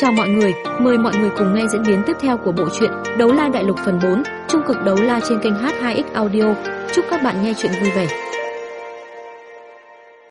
Chào mọi người, mời mọi người cùng nghe diễn biến tiếp theo của bộ truyện Đấu La Đại Lục phần 4, trung cực đấu la trên kênh H2X Audio. Chúc các bạn nghe truyện vui vẻ.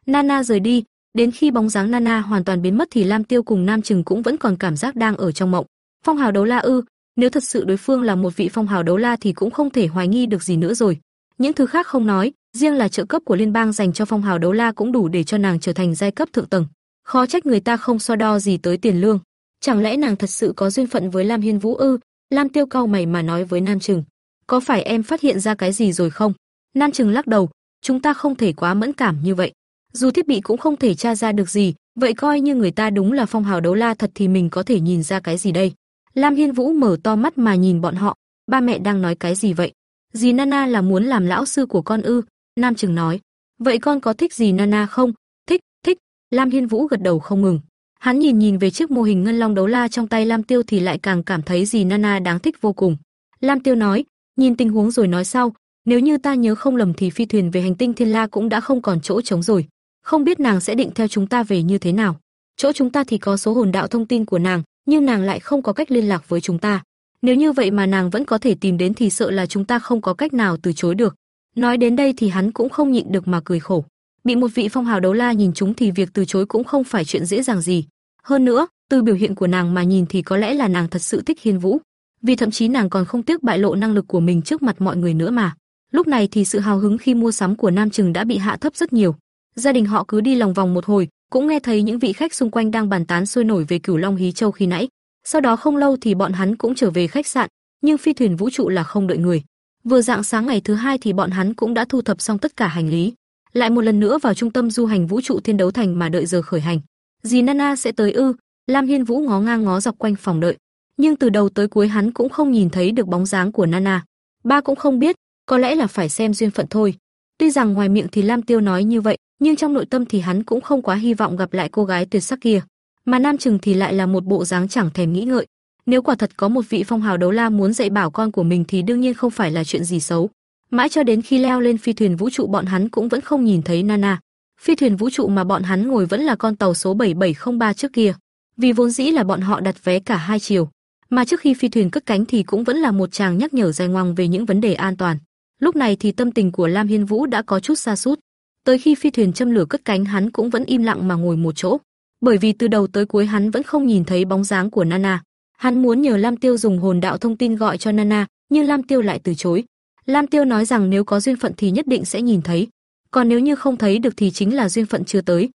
Nana rời đi, đến khi bóng dáng Nana hoàn toàn biến mất thì Lam Tiêu cùng Nam Trừng cũng vẫn còn cảm giác đang ở trong mộng. Phong hào đấu la ư? Nếu thật sự đối phương là một vị phong hào đấu la thì cũng không thể hoài nghi được gì nữa rồi. Những thứ khác không nói, riêng là trợ cấp của liên bang dành cho phong hào đấu la cũng đủ để cho nàng trở thành giai cấp thượng tầng. Khó trách người ta không so đo gì tới tiền lương. Chẳng lẽ nàng thật sự có duyên phận với Lam Hiên Vũ ư? Lam Tiêu cau mày mà nói với Nam Trừng. Có phải em phát hiện ra cái gì rồi không? Nam Trừng lắc đầu, chúng ta không thể quá mẫn cảm như vậy. Dù thiết bị cũng không thể tra ra được gì, vậy coi như người ta đúng là phong hào đấu la thật thì mình có thể nhìn ra cái gì đây? Lam Hiên Vũ mở to mắt mà nhìn bọn họ, ba mẹ đang nói cái gì vậy? Dì Nana là muốn làm lão sư của con ư? Nam Trừng nói. Vậy con có thích dì Nana không? Thích, thích. Lam Hiên Vũ gật đầu không ngừng. Hắn nhìn nhìn về chiếc mô hình ngân long đấu la trong tay Lam Tiêu thì lại càng cảm thấy gì Nana đáng thích vô cùng. Lam Tiêu nói, nhìn tình huống rồi nói sau, nếu như ta nhớ không lầm thì phi thuyền về hành tinh Thiên La cũng đã không còn chỗ trống rồi. Không biết nàng sẽ định theo chúng ta về như thế nào. Chỗ chúng ta thì có số hồn đạo thông tin của nàng, nhưng nàng lại không có cách liên lạc với chúng ta. Nếu như vậy mà nàng vẫn có thể tìm đến thì sợ là chúng ta không có cách nào từ chối được. Nói đến đây thì hắn cũng không nhịn được mà cười khổ. Bị một vị phong hào đấu la nhìn chúng thì việc từ chối cũng không phải chuyện dễ dàng gì. Hơn nữa, từ biểu hiện của nàng mà nhìn thì có lẽ là nàng thật sự thích Hiên Vũ, vì thậm chí nàng còn không tiếc bại lộ năng lực của mình trước mặt mọi người nữa mà. Lúc này thì sự hào hứng khi mua sắm của Nam Trừng đã bị hạ thấp rất nhiều. Gia đình họ cứ đi lòng vòng một hồi, cũng nghe thấy những vị khách xung quanh đang bàn tán sôi nổi về Cửu Long Hí Châu khi nãy. Sau đó không lâu thì bọn hắn cũng trở về khách sạn, nhưng phi thuyền vũ trụ là không đợi người. Vừa dạng sáng ngày thứ hai thì bọn hắn cũng đã thu thập xong tất cả hành lý, lại một lần nữa vào trung tâm du hành vũ trụ thiên đấu thành mà đợi giờ khởi hành. Dì Nana sẽ tới ư? Lam Hiên Vũ ngó ngang ngó dọc quanh phòng đợi, nhưng từ đầu tới cuối hắn cũng không nhìn thấy được bóng dáng của Nana. Ba cũng không biết, có lẽ là phải xem duyên phận thôi. Tuy rằng ngoài miệng thì Lam Tiêu nói như vậy, nhưng trong nội tâm thì hắn cũng không quá hy vọng gặp lại cô gái tuyệt sắc kia. Mà Nam Trừng thì lại là một bộ dáng chẳng thèm nghĩ ngợi. Nếu quả thật có một vị phong hào đấu la muốn dạy bảo con của mình thì đương nhiên không phải là chuyện gì xấu. Mãi cho đến khi leo lên phi thuyền vũ trụ bọn hắn cũng vẫn không nhìn thấy Nana. Phi thuyền vũ trụ mà bọn hắn ngồi vẫn là con tàu số 7703 trước kia, vì vốn dĩ là bọn họ đặt vé cả hai chiều, mà trước khi phi thuyền cất cánh thì cũng vẫn là một chàng nhắc nhở dài ngoằng về những vấn đề an toàn. Lúc này thì tâm tình của Lam Hiên Vũ đã có chút xa sút. Tới khi phi thuyền châm lửa cất cánh hắn cũng vẫn im lặng mà ngồi một chỗ, bởi vì từ đầu tới cuối hắn vẫn không nhìn thấy bóng dáng của Nana. Hắn muốn nhờ Lam Tiêu dùng hồn đạo thông tin gọi cho Nana, nhưng Lam Tiêu lại từ chối. Lam Tiêu nói rằng nếu có duyên phận thì nhất định sẽ nhìn thấy, còn nếu như không thấy được thì chính là duyên phận chưa tới.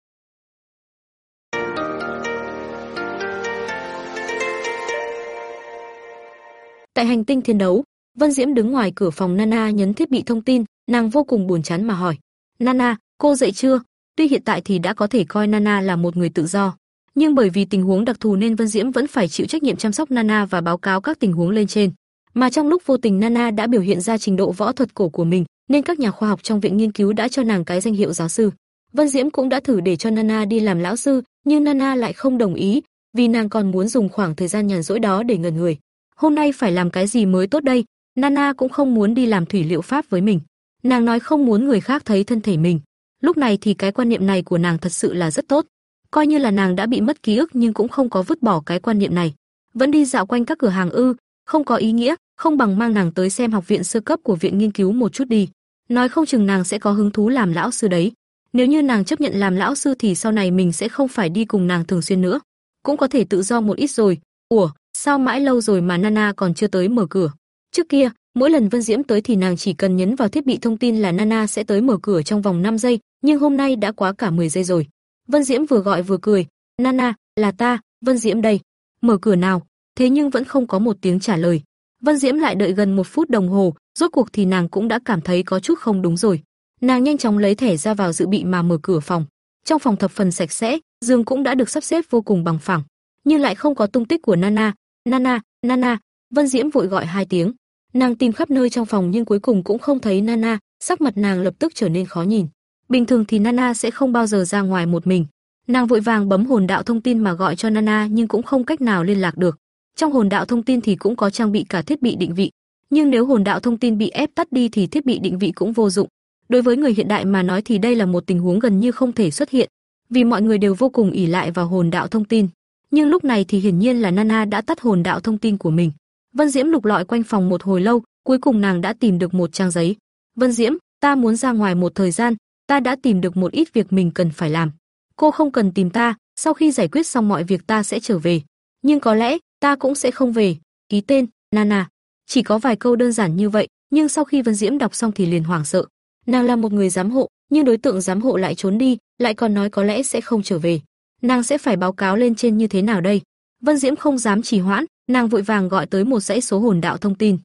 Tại hành tinh thiên đấu, Vân Diễm đứng ngoài cửa phòng Nana nhấn thiết bị thông tin, nàng vô cùng buồn chán mà hỏi: "Nana, cô dậy chưa?" Tuy hiện tại thì đã có thể coi Nana là một người tự do, nhưng bởi vì tình huống đặc thù nên Vân Diễm vẫn phải chịu trách nhiệm chăm sóc Nana và báo cáo các tình huống lên trên. Mà trong lúc vô tình Nana đã biểu hiện ra trình độ võ thuật cổ của mình, nên các nhà khoa học trong viện nghiên cứu đã cho nàng cái danh hiệu giáo sư. Vân Diễm cũng đã thử để cho Nana đi làm lão sư, nhưng Nana lại không đồng ý, vì nàng còn muốn dùng khoảng thời gian nhàn rỗi đó để ngẩn người. Hôm nay phải làm cái gì mới tốt đây? Nana cũng không muốn đi làm thủy liệu pháp với mình. Nàng nói không muốn người khác thấy thân thể mình. Lúc này thì cái quan niệm này của nàng thật sự là rất tốt. Coi như là nàng đã bị mất ký ức nhưng cũng không có vứt bỏ cái quan niệm này. Vẫn đi dạo quanh các cửa hàng ư, không có ý nghĩa, không bằng mang nàng tới xem học viện sơ cấp của viện nghiên cứu một chút đi. Nói không chừng nàng sẽ có hứng thú làm lão sư đấy. Nếu như nàng chấp nhận làm lão sư thì sau này mình sẽ không phải đi cùng nàng thường xuyên nữa, cũng có thể tự do một ít rồi. Ủa, sao mãi lâu rồi mà Nana còn chưa tới mở cửa? Trước kia, mỗi lần Vân Diễm tới thì nàng chỉ cần nhấn vào thiết bị thông tin là Nana sẽ tới mở cửa trong vòng 5 giây, nhưng hôm nay đã quá cả 10 giây rồi. Vân Diễm vừa gọi vừa cười, "Nana, là ta, Vân Diễm đây." Mở cửa nào? Thế nhưng vẫn không có một tiếng trả lời. Vân Diễm lại đợi gần một phút đồng hồ, rốt cuộc thì nàng cũng đã cảm thấy có chút không đúng rồi. Nàng nhanh chóng lấy thẻ ra vào dự bị mà mở cửa phòng. Trong phòng thập phần sạch sẽ, giường cũng đã được sắp xếp vô cùng bằng phẳng, nhưng lại không có tung tích của Nana. Nana, Nana, Vân Diễm vội gọi hai tiếng. Nàng tìm khắp nơi trong phòng nhưng cuối cùng cũng không thấy Nana, sắc mặt nàng lập tức trở nên khó nhìn. Bình thường thì Nana sẽ không bao giờ ra ngoài một mình. Nàng vội vàng bấm hồn đạo thông tin mà gọi cho Nana nhưng cũng không cách nào liên lạc được. Trong hồn đạo thông tin thì cũng có trang bị cả thiết bị định vị, nhưng nếu hồn đạo thông tin bị ép tắt đi thì thiết bị định vị cũng vô dụng. Đối với người hiện đại mà nói thì đây là một tình huống gần như không thể xuất hiện, vì mọi người đều vô cùng ỷ lại vào hồn đạo thông tin. nhưng lúc này thì hiển nhiên là Nana đã tắt hồn đạo thông tin của mình. Vân Diễm lục lọi quanh phòng một hồi lâu, cuối cùng nàng đã tìm được một trang giấy. "Vân Diễm, ta muốn ra ngoài một thời gian, ta đã tìm được một ít việc mình cần phải làm. Cô không cần tìm ta, sau khi giải quyết xong mọi việc ta sẽ trở về. Nhưng có lẽ ta cũng sẽ không về." Ký tên: Nana. Chỉ có vài câu đơn giản như vậy, nhưng sau khi Vân Diễm đọc xong thì liền hoảng sợ. Nàng là một người giám hộ, nhưng đối tượng giám hộ lại trốn đi, lại còn nói có lẽ sẽ không trở về. Nàng sẽ phải báo cáo lên trên như thế nào đây? Vân Diễm không dám trì hoãn, nàng vội vàng gọi tới một dãy số hồn đạo thông tin.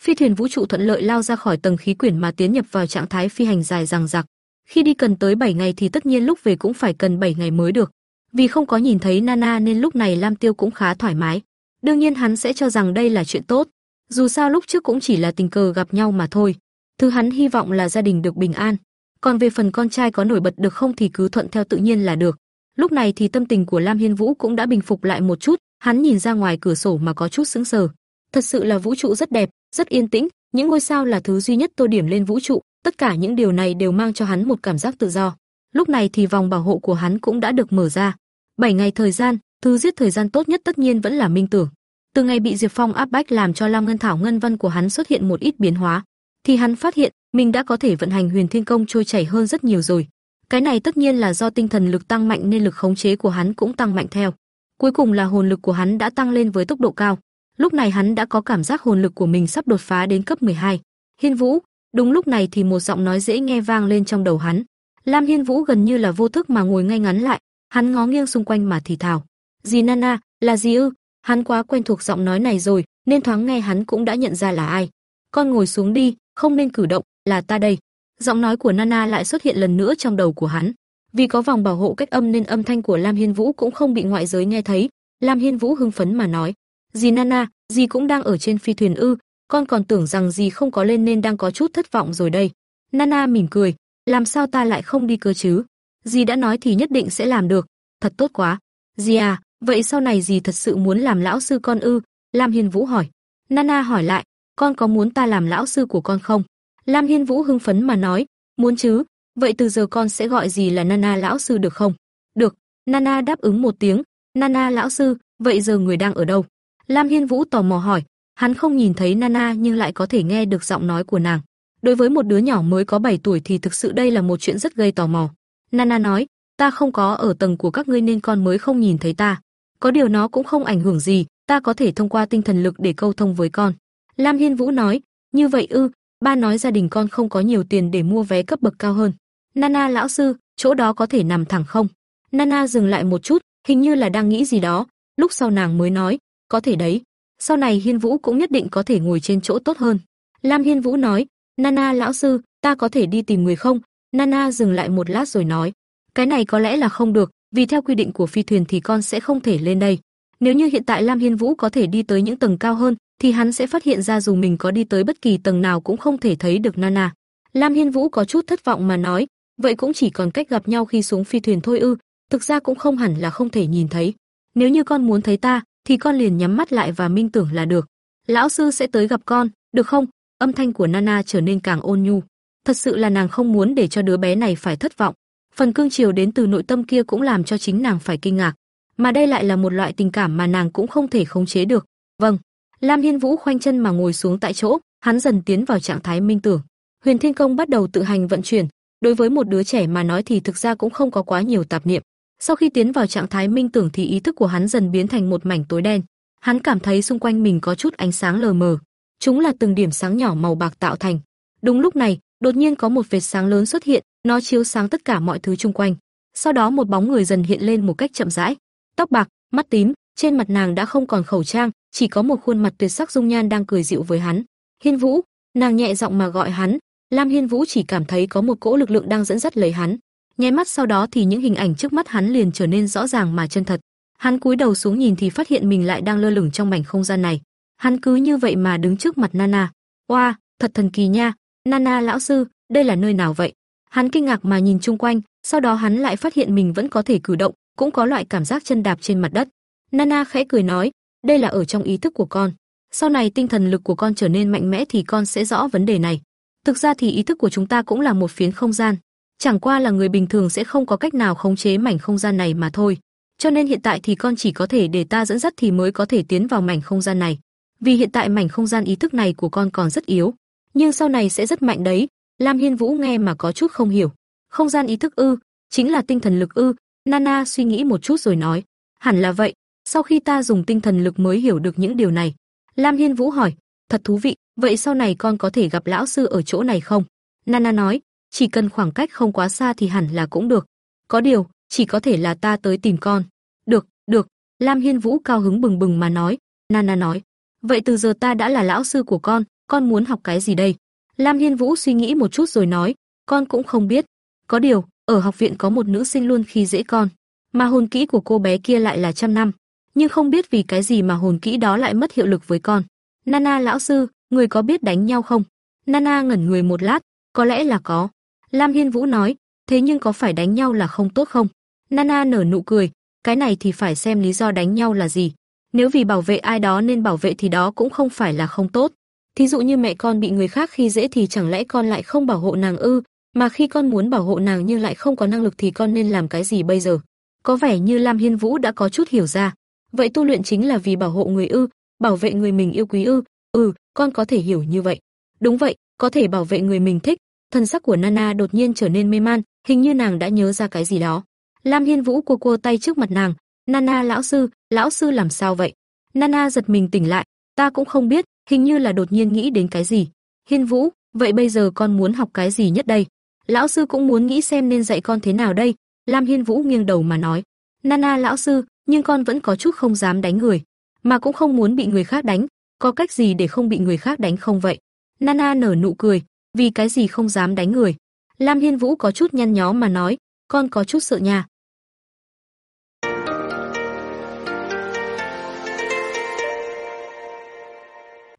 Phi thuyền vũ trụ thuận lợi lao ra khỏi tầng khí quyển mà tiến nhập vào trạng thái phi hành dài dằng dặc. Khi đi cần tới 7 ngày thì tất nhiên lúc về cũng phải cần 7 ngày mới được. Vì không có nhìn thấy Nana nên lúc này Lam Tiêu cũng khá thoải mái. Đương nhiên hắn sẽ cho rằng đây là chuyện tốt. Dù sao lúc trước cũng chỉ là tình cờ gặp nhau mà thôi. Thứ hắn hy vọng là gia đình được bình an. Còn về phần con trai có nổi bật được không thì cứ thuận theo tự nhiên là được. Lúc này thì tâm tình của Lam Hiên Vũ cũng đã bình phục lại một chút, hắn nhìn ra ngoài cửa sổ mà có chút sững sờ. Thật sự là vũ trụ rất đẹp, rất yên tĩnh, những ngôi sao là thứ duy nhất tô điểm lên vũ trụ, tất cả những điều này đều mang cho hắn một cảm giác tự do. Lúc này thì vòng bảo hộ của hắn cũng đã được mở ra. 7 ngày thời gian, thứ giết thời gian tốt nhất tất nhiên vẫn là Minh Tưởng. Từ ngày bị Diệp Phong áp bách làm cho Lam Ngân Thảo ngân văn của hắn xuất hiện một ít biến hóa, thì hắn phát hiện mình đã có thể vận hành Huyền Thiên Công trôi chảy hơn rất nhiều rồi. Cái này tất nhiên là do tinh thần lực tăng mạnh nên lực khống chế của hắn cũng tăng mạnh theo. Cuối cùng là hồn lực của hắn đã tăng lên với tốc độ cao. Lúc này hắn đã có cảm giác hồn lực của mình sắp đột phá đến cấp 12. Hiên Vũ, đúng lúc này thì một giọng nói dễ nghe vang lên trong đầu hắn. Lam Hiên Vũ gần như là vô thức mà ngồi ngay ngắn lại, hắn ngó nghiêng xung quanh mà thì thào. Dì Nana, là gì ư?" Hắn quá quen thuộc giọng nói này rồi, nên thoáng nghe hắn cũng đã nhận ra là ai. "Con ngồi xuống đi, không nên cử động, là ta đây." Giọng nói của Nana lại xuất hiện lần nữa trong đầu của hắn. Vì có vòng bảo hộ cách âm nên âm thanh của Lam Hiên Vũ cũng không bị ngoại giới nghe thấy. Lam Hiên Vũ hưng phấn mà nói: "Dì Nana, dì cũng đang ở trên phi thuyền ư? Con còn tưởng rằng gì không có lên nên đang có chút thất vọng rồi đây." Nana mỉm cười: "Làm sao ta lại không đi cơ chứ? Dì đã nói thì nhất định sẽ làm được, thật tốt quá." "Dì à, vậy sau này dì thật sự muốn làm lão sư con ư?" Lam Hiên Vũ hỏi. Nana hỏi lại: "Con có muốn ta làm lão sư của con không?" Lam Hiên Vũ hưng phấn mà nói: "Muốn chứ, vậy từ giờ con sẽ gọi dì là Nana lão sư được không?" "Được." Nana đáp ứng một tiếng, "Nana lão sư, vậy giờ người đang ở đâu?" Lam Hiên Vũ tò mò hỏi, hắn không nhìn thấy Nana nhưng lại có thể nghe được giọng nói của nàng. Đối với một đứa nhỏ mới có 7 tuổi thì thực sự đây là một chuyện rất gây tò mò. Nana nói, ta không có ở tầng của các ngươi nên con mới không nhìn thấy ta. Có điều nó cũng không ảnh hưởng gì, ta có thể thông qua tinh thần lực để câu thông với con. Lam Hiên Vũ nói, như vậy ư, ba nói gia đình con không có nhiều tiền để mua vé cấp bậc cao hơn. Nana lão sư, chỗ đó có thể nằm thẳng không? Nana dừng lại một chút, hình như là đang nghĩ gì đó, lúc sau nàng mới nói, có thể đấy. Sau này Hiên Vũ cũng nhất định có thể ngồi trên chỗ tốt hơn. Lam Hiên Vũ nói, Nana lão sư, ta có thể đi tìm người không? Nana dừng lại một lát rồi nói, cái này có lẽ là không được, vì theo quy định của phi thuyền thì con sẽ không thể lên đây. Nếu như hiện tại Lam Hiên Vũ có thể đi tới những tầng cao hơn, thì hắn sẽ phát hiện ra dù mình có đi tới bất kỳ tầng nào cũng không thể thấy được Nana. Lam Hiên Vũ có chút thất vọng mà nói, vậy cũng chỉ còn cách gặp nhau khi xuống phi thuyền thôi ư, thực ra cũng không hẳn là không thể nhìn thấy. Nếu như con muốn thấy ta, thì con liền nhắm mắt lại và minh tưởng là được. Lão sư sẽ tới gặp con, được không? Âm thanh của Nana trở nên càng ôn nhu. Thật sự là nàng không muốn để cho đứa bé này phải thất vọng. Phần cương chiều đến từ nội tâm kia cũng làm cho chính nàng phải kinh ngạc, mà đây lại là một loại tình cảm mà nàng cũng không thể khống chế được. Vâng. Lam Hiên Vũ khoanh chân mà ngồi xuống tại chỗ, hắn dần tiến vào trạng thái minh tưởng. Huyền Thiên Công bắt đầu tự hành vận chuyển, đối với một đứa trẻ mà nói thì thực ra cũng không có quá nhiều tạp niệm. Sau khi tiến vào trạng thái minh tưởng thì ý thức của hắn dần biến thành một mảnh tối đen. Hắn cảm thấy xung quanh mình có chút ánh sáng lờ mờ. Chúng là từng điểm sáng nhỏ màu bạc tạo thành. Đúng lúc này, đột nhiên có một vệt sáng lớn xuất hiện, nó chiếu sáng tất cả mọi thứ xung quanh. Sau đó một bóng người dần hiện lên một cách chậm rãi. Tóc bạc, mắt tím, trên mặt nàng đã không còn khẩu trang, chỉ có một khuôn mặt tuyệt sắc dung nhan đang cười dịu với hắn. Hiên Vũ, nàng nhẹ giọng mà gọi hắn. Lam Hiên Vũ chỉ cảm thấy có một cỗ lực lượng đang dẫn dắt lấy hắn. Nháy mắt sau đó thì những hình ảnh trước mắt hắn liền trở nên rõ ràng mà chân thật. Hắn cúi đầu xuống nhìn thì phát hiện mình lại đang lơ lửng trong mảnh không gian này. Hắn cứ như vậy mà đứng trước mặt Nana. Oa, wow, thật thần kỳ nha. Nana lão sư, đây là nơi nào vậy? Hắn kinh ngạc mà nhìn chung quanh, sau đó hắn lại phát hiện mình vẫn có thể cử động, cũng có loại cảm giác chân đạp trên mặt đất. Nana khẽ cười nói, đây là ở trong ý thức của con. Sau này tinh thần lực của con trở nên mạnh mẽ thì con sẽ rõ vấn đề này. Thực ra thì ý thức của chúng ta cũng là một phiến không gian, chẳng qua là người bình thường sẽ không có cách nào khống chế mảnh không gian này mà thôi. Cho nên hiện tại thì con chỉ có thể để ta dẫn dắt thì mới có thể tiến vào mảnh không gian này. Vì hiện tại mảnh không gian ý thức này của con còn rất yếu, nhưng sau này sẽ rất mạnh đấy. Lam Hiên Vũ nghe mà có chút không hiểu. Không gian ý thức ư, chính là tinh thần lực ư? Nana suy nghĩ một chút rồi nói, hẳn là vậy, sau khi ta dùng tinh thần lực mới hiểu được những điều này. Lam Hiên Vũ hỏi, thật thú vị, vậy sau này con có thể gặp lão sư ở chỗ này không? Nana nói, chỉ cần khoảng cách không quá xa thì hẳn là cũng được. Có điều, chỉ có thể là ta tới tìm con. Được, được, Lam Hiên Vũ cao hứng bừng bừng mà nói. Nana nói, vậy từ giờ ta đã là lão sư của con, con muốn học cái gì đây? Lam Hiên Vũ suy nghĩ một chút rồi nói, con cũng không biết. Có điều, ở học viện có một nữ sinh luôn khi dễ con, mà hồn kỹ của cô bé kia lại là trăm năm, nhưng không biết vì cái gì mà hồn kỹ đó lại mất hiệu lực với con. Nana lão sư, người có biết đánh nhau không? Nana ngẩn người một lát, có lẽ là có. Lam Hiên Vũ nói, thế nhưng có phải đánh nhau là không tốt không? Nana nở nụ cười, cái này thì phải xem lý do đánh nhau là gì. Nếu vì bảo vệ ai đó nên bảo vệ thì đó cũng không phải là không tốt. Thí dụ như mẹ con bị người khác khi dễ thì chẳng lẽ con lại không bảo hộ nàng ư? Mà khi con muốn bảo hộ nàng nhưng lại không có năng lực thì con nên làm cái gì bây giờ? Có vẻ như Lam Hiên Vũ đã có chút hiểu ra. Vậy tu luyện chính là vì bảo hộ người ư, bảo vệ người mình yêu quý ư? Ừ, con có thể hiểu như vậy. Đúng vậy, có thể bảo vệ người mình thích. Thân sắc của Nana đột nhiên trở nên mê man, hình như nàng đã nhớ ra cái gì đó. Lam Hiên Vũ cua cua tay trước mặt nàng, "Nana lão sư, lão sư làm sao vậy?" Nana giật mình tỉnh lại, "Ta cũng không biết, hình như là đột nhiên nghĩ đến cái gì." "Hiên Vũ, vậy bây giờ con muốn học cái gì nhất đây?" Lão sư cũng muốn nghĩ xem nên dạy con thế nào đây. Lam Hiên Vũ nghiêng đầu mà nói, "Nana lão sư, nhưng con vẫn có chút không dám đánh người, mà cũng không muốn bị người khác đánh, có cách gì để không bị người khác đánh không vậy?" Nana nở nụ cười, "Vì cái gì không dám đánh người?" Lam Hiên Vũ có chút nhăn nhó mà nói, "Con có chút sợ nha."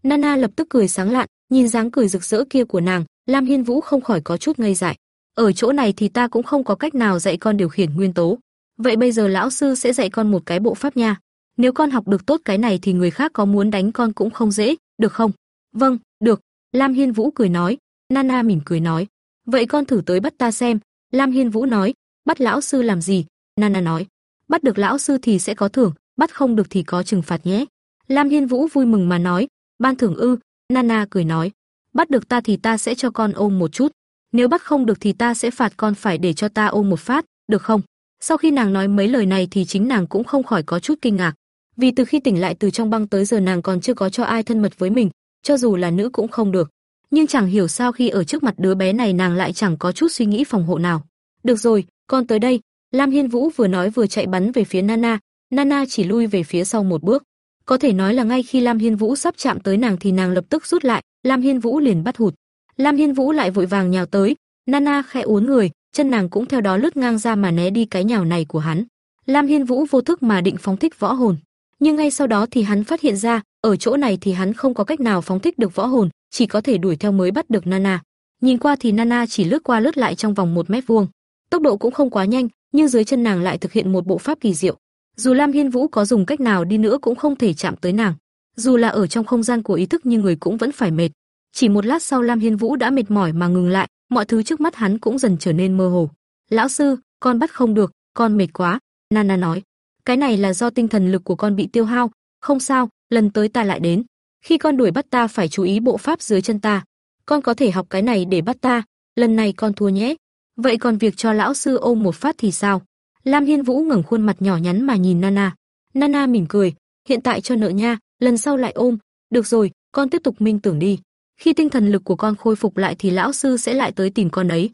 Nana lập tức cười sáng lạn, nhìn dáng cười rực rỡ kia của nàng, Lam Hiên Vũ không khỏi có chút ngây dại. Ở chỗ này thì ta cũng không có cách nào dạy con điều khiển nguyên tố. Vậy bây giờ lão sư sẽ dạy con một cái bộ pháp nha. Nếu con học được tốt cái này thì người khác có muốn đánh con cũng không dễ, được không? Vâng, được. Lam Hiên Vũ cười nói. Nana mỉm cười nói. Vậy con thử tới bắt ta xem. Lam Hiên Vũ nói. Bắt lão sư làm gì? Nana nói. Bắt được lão sư thì sẽ có thưởng, bắt không được thì có trừng phạt nhé. Lam Hiên Vũ vui mừng mà nói. Ban thưởng ư? Nana cười nói bắt được ta thì ta sẽ cho con ôm một chút, nếu bắt không được thì ta sẽ phạt con phải để cho ta ôm một phát, được không? Sau khi nàng nói mấy lời này thì chính nàng cũng không khỏi có chút kinh ngạc, vì từ khi tỉnh lại từ trong băng tới giờ nàng còn chưa có cho ai thân mật với mình, cho dù là nữ cũng không được. Nhưng chẳng hiểu sao khi ở trước mặt đứa bé này nàng lại chẳng có chút suy nghĩ phòng hộ nào. Được rồi, con tới đây. Lam Hiên Vũ vừa nói vừa chạy bắn về phía Nana, Nana chỉ lui về phía sau một bước. Có thể nói là ngay khi Lam Hiên Vũ sắp chạm tới nàng thì nàng lập tức rút lại, Lam Hiên Vũ liền bắt hụt. Lam Hiên Vũ lại vội vàng nhào tới, Nana khẽ uốn người, chân nàng cũng theo đó lướt ngang ra mà né đi cái nhào này của hắn. Lam Hiên Vũ vô thức mà định phóng thích võ hồn, nhưng ngay sau đó thì hắn phát hiện ra, ở chỗ này thì hắn không có cách nào phóng thích được võ hồn, chỉ có thể đuổi theo mới bắt được Nana. Nhìn qua thì Nana chỉ lướt qua lướt lại trong vòng một mét vuông, tốc độ cũng không quá nhanh, nhưng dưới chân nàng lại thực hiện một bộ pháp kỳ diệu. Dù Lam Hiên Vũ có dùng cách nào đi nữa cũng không thể chạm tới nàng. Dù là ở trong không gian của ý thức nhưng người cũng vẫn phải mệt. Chỉ một lát sau Lam Hiên Vũ đã mệt mỏi mà ngừng lại, mọi thứ trước mắt hắn cũng dần trở nên mơ hồ. "Lão sư, con bắt không được, con mệt quá." Nana nói. "Cái này là do tinh thần lực của con bị tiêu hao, không sao, lần tới ta lại đến. Khi con đuổi bắt ta phải chú ý bộ pháp dưới chân ta. Con có thể học cái này để bắt ta, lần này con thua nhé. Vậy còn việc cho lão sư ôm một phát thì sao?" Lam Hiên Vũ ngẩng khuôn mặt nhỏ nhắn mà nhìn Nana. Nana mỉm cười, "Hiện tại cho nợ nha, lần sau lại ôm, được rồi, con tiếp tục minh tưởng đi. Khi tinh thần lực của con khôi phục lại thì lão sư sẽ lại tới tìm con ấy."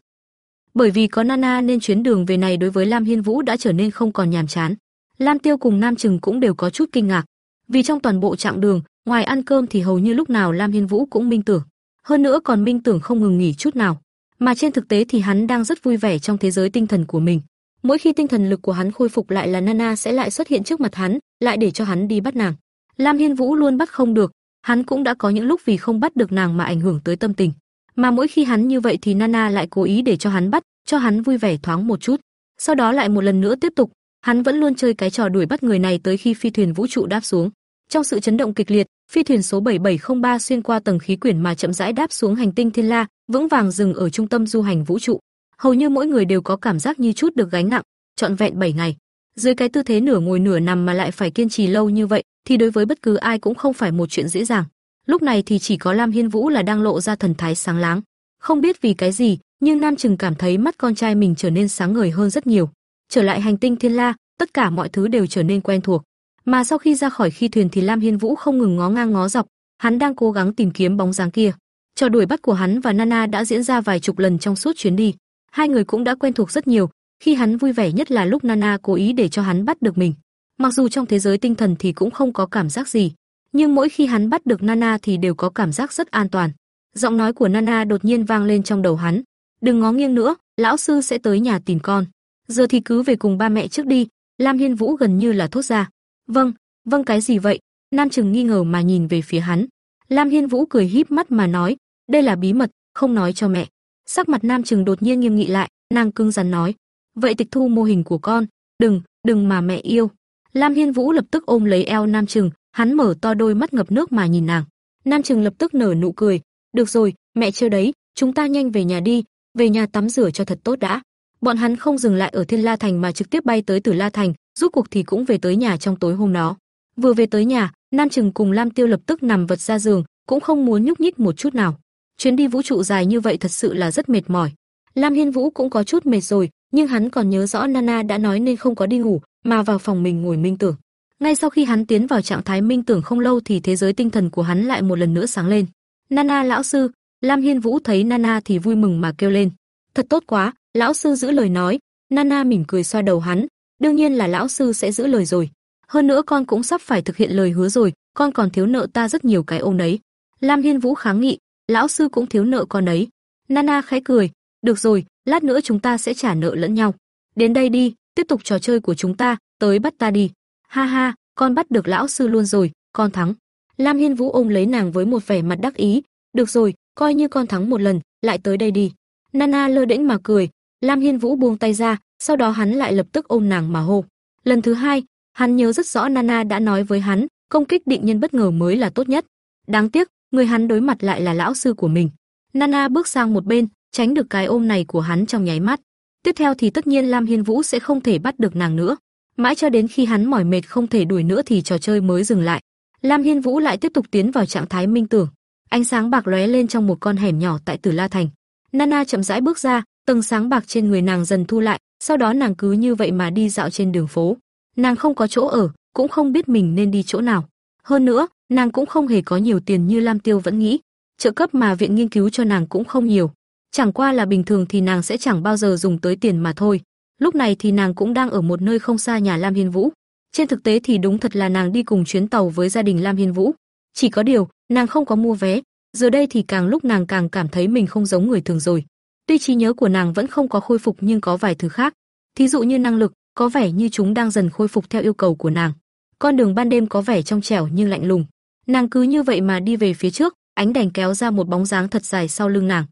Bởi vì có Nana nên chuyến đường về này đối với Lam Hiên Vũ đã trở nên không còn nhàm chán. Lam Tiêu cùng Nam Trừng cũng đều có chút kinh ngạc, vì trong toàn bộ chặng đường, ngoài ăn cơm thì hầu như lúc nào Lam Hiên Vũ cũng minh tưởng, hơn nữa còn minh tưởng không ngừng nghỉ chút nào, mà trên thực tế thì hắn đang rất vui vẻ trong thế giới tinh thần của mình. Mỗi khi tinh thần lực của hắn khôi phục lại là Nana sẽ lại xuất hiện trước mặt hắn, lại để cho hắn đi bắt nàng. Lam Hiên Vũ luôn bắt không được, hắn cũng đã có những lúc vì không bắt được nàng mà ảnh hưởng tới tâm tình. Mà mỗi khi hắn như vậy thì Nana lại cố ý để cho hắn bắt, cho hắn vui vẻ thoáng một chút. Sau đó lại một lần nữa tiếp tục, hắn vẫn luôn chơi cái trò đuổi bắt người này tới khi phi thuyền vũ trụ đáp xuống. Trong sự chấn động kịch liệt, phi thuyền số 7703 xuyên qua tầng khí quyển mà chậm rãi đáp xuống hành tinh Thiên La, vững vàng dừng ở trung tâm du hành vũ trụ. Hầu như mỗi người đều có cảm giác như chút được gánh nặng, trọn vẹn 7 ngày. Dưới cái tư thế nửa ngồi nửa nằm mà lại phải kiên trì lâu như vậy, thì đối với bất cứ ai cũng không phải một chuyện dễ dàng. Lúc này thì chỉ có Lam Hiên Vũ là đang lộ ra thần thái sáng láng. Không biết vì cái gì, nhưng Nam Trừng cảm thấy mắt con trai mình trở nên sáng ngời hơn rất nhiều. Trở lại hành tinh Thiên La, tất cả mọi thứ đều trở nên quen thuộc. Mà sau khi ra khỏi khi thuyền thì Lam Hiên Vũ không ngừng ngó ngang ngó dọc, hắn đang cố gắng tìm kiếm bóng dáng kia. Trò đuổi bắt của hắn và Nana đã diễn ra vài chục lần trong suốt chuyến đi. Hai người cũng đã quen thuộc rất nhiều, khi hắn vui vẻ nhất là lúc Nana cố ý để cho hắn bắt được mình. Mặc dù trong thế giới tinh thần thì cũng không có cảm giác gì, nhưng mỗi khi hắn bắt được Nana thì đều có cảm giác rất an toàn. Giọng nói của Nana đột nhiên vang lên trong đầu hắn, "Đừng ngó nghiêng nữa, lão sư sẽ tới nhà tìm con. Giờ thì cứ về cùng ba mẹ trước đi." Lam Hiên Vũ gần như là thốt ra. "Vâng, vâng cái gì vậy?" Nam Trừng nghi ngờ mà nhìn về phía hắn. Lam Hiên Vũ cười híp mắt mà nói, "Đây là bí mật, không nói cho mẹ." Sắc mặt Nam Trừng đột nhiên nghiêm nghị lại, nàng cứng rắn nói, "Vậy tịch thu mô hình của con, đừng, đừng mà mẹ yêu." Lam Hiên Vũ lập tức ôm lấy eo Nam Trừng, hắn mở to đôi mắt ngập nước mà nhìn nàng. Nam Trừng lập tức nở nụ cười, "Được rồi, mẹ chưa đấy, chúng ta nhanh về nhà đi, về nhà tắm rửa cho thật tốt đã." Bọn hắn không dừng lại ở Thiên La Thành mà trực tiếp bay tới Tử La Thành, rốt cuộc thì cũng về tới nhà trong tối hôm đó. Vừa về tới nhà, Nam Trừng cùng Lam Tiêu lập tức nằm vật ra giường, cũng không muốn nhúc nhích một chút nào. Chuyến đi vũ trụ dài như vậy thật sự là rất mệt mỏi. Lam Hiên Vũ cũng có chút mệt rồi, nhưng hắn còn nhớ rõ Nana đã nói nên không có đi ngủ, mà vào phòng mình ngồi minh tưởng. Ngay sau khi hắn tiến vào trạng thái minh tưởng không lâu thì thế giới tinh thần của hắn lại một lần nữa sáng lên. Nana lão sư, Lam Hiên Vũ thấy Nana thì vui mừng mà kêu lên. Thật tốt quá, lão sư giữ lời nói. Nana mỉm cười xoa đầu hắn, đương nhiên là lão sư sẽ giữ lời rồi. Hơn nữa con cũng sắp phải thực hiện lời hứa rồi, con còn thiếu nợ ta rất nhiều cái ôm đấy. Lam Hiên Vũ kháng nghị, lão sư cũng thiếu nợ con đấy. Nana khẽ cười, được rồi, lát nữa chúng ta sẽ trả nợ lẫn nhau. Đến đây đi, tiếp tục trò chơi của chúng ta, tới bắt ta đi. Ha ha, con bắt được lão sư luôn rồi, con thắng. Lam Hiên Vũ ôm lấy nàng với một vẻ mặt đắc ý, được rồi, coi như con thắng một lần, lại tới đây đi. Nana lơ đễnh mà cười, Lam Hiên Vũ buông tay ra, sau đó hắn lại lập tức ôm nàng mà hô. Lần thứ hai, hắn nhớ rất rõ Nana đã nói với hắn, công kích định nhân bất ngờ mới là tốt nhất. Đáng tiếc, người hắn đối mặt lại là lão sư của mình. Nana bước sang một bên, tránh được cái ôm này của hắn trong nháy mắt. Tiếp theo thì tất nhiên Lam Hiên Vũ sẽ không thể bắt được nàng nữa. Mãi cho đến khi hắn mỏi mệt không thể đuổi nữa thì trò chơi mới dừng lại. Lam Hiên Vũ lại tiếp tục tiến vào trạng thái minh tưởng. Ánh sáng bạc lóe lên trong một con hẻm nhỏ tại Tử La Thành. Nana chậm rãi bước ra, tầng sáng bạc trên người nàng dần thu lại, sau đó nàng cứ như vậy mà đi dạo trên đường phố. Nàng không có chỗ ở, cũng không biết mình nên đi chỗ nào. Hơn nữa, nàng cũng không hề có nhiều tiền như Lam Tiêu vẫn nghĩ. Trợ cấp mà viện nghiên cứu cho nàng cũng không nhiều. Chẳng qua là bình thường thì nàng sẽ chẳng bao giờ dùng tới tiền mà thôi. Lúc này thì nàng cũng đang ở một nơi không xa nhà Lam Hiên Vũ. Trên thực tế thì đúng thật là nàng đi cùng chuyến tàu với gia đình Lam Hiên Vũ. Chỉ có điều, nàng không có mua vé, giờ đây thì càng lúc nàng càng cảm thấy mình không giống người thường rồi. Tuy trí nhớ của nàng vẫn không có khôi phục nhưng có vài thứ khác. Thí dụ như năng lực, có vẻ như chúng đang dần khôi phục theo yêu cầu của nàng. Con đường ban đêm có vẻ trong trẻo nhưng lạnh lùng. Nàng cứ như vậy mà đi về phía trước, ánh đèn kéo ra một bóng dáng thật dài sau lưng nàng.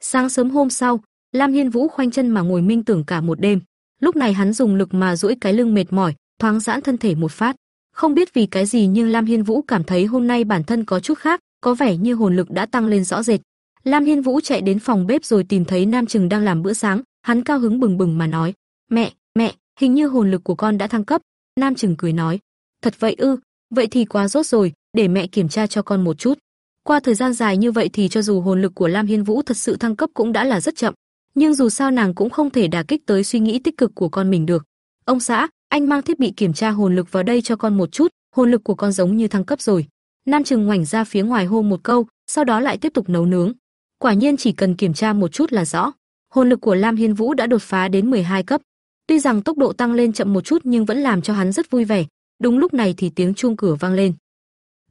Sáng sớm hôm sau, Lam Hiên Vũ khoanh chân mà ngồi minh tưởng cả một đêm. Lúc này hắn dùng lực mà duỗi cái lưng mệt mỏi, thoáng giãn thân thể một phát. Không biết vì cái gì nhưng Lam Hiên Vũ cảm thấy hôm nay bản thân có chút khác, có vẻ như hồn lực đã tăng lên rõ rệt. Lam Hiên Vũ chạy đến phòng bếp rồi tìm thấy Nam Trừng đang làm bữa sáng, hắn cao hứng bừng bừng mà nói: "Mẹ, mẹ, hình như hồn lực của con đã thăng cấp." Nam Trừng cười nói: "Thật vậy ư? Vậy thì quá rốt rồi, để mẹ kiểm tra cho con một chút." Qua thời gian dài như vậy thì cho dù hồn lực của Lam Hiên Vũ thật sự thăng cấp cũng đã là rất chậm, nhưng dù sao nàng cũng không thể đả kích tới suy nghĩ tích cực của con mình được. Ông xã, anh mang thiết bị kiểm tra hồn lực vào đây cho con một chút, hồn lực của con giống như thăng cấp rồi. Nam Trừng ngoảnh ra phía ngoài hô một câu, sau đó lại tiếp tục nấu nướng. Quả nhiên chỉ cần kiểm tra một chút là rõ. Hồn lực của Lam Hiên Vũ đã đột phá đến 12 cấp. Tuy rằng tốc độ tăng lên chậm một chút nhưng vẫn làm cho hắn rất vui vẻ. Đúng lúc này thì tiếng chuông cửa vang lên.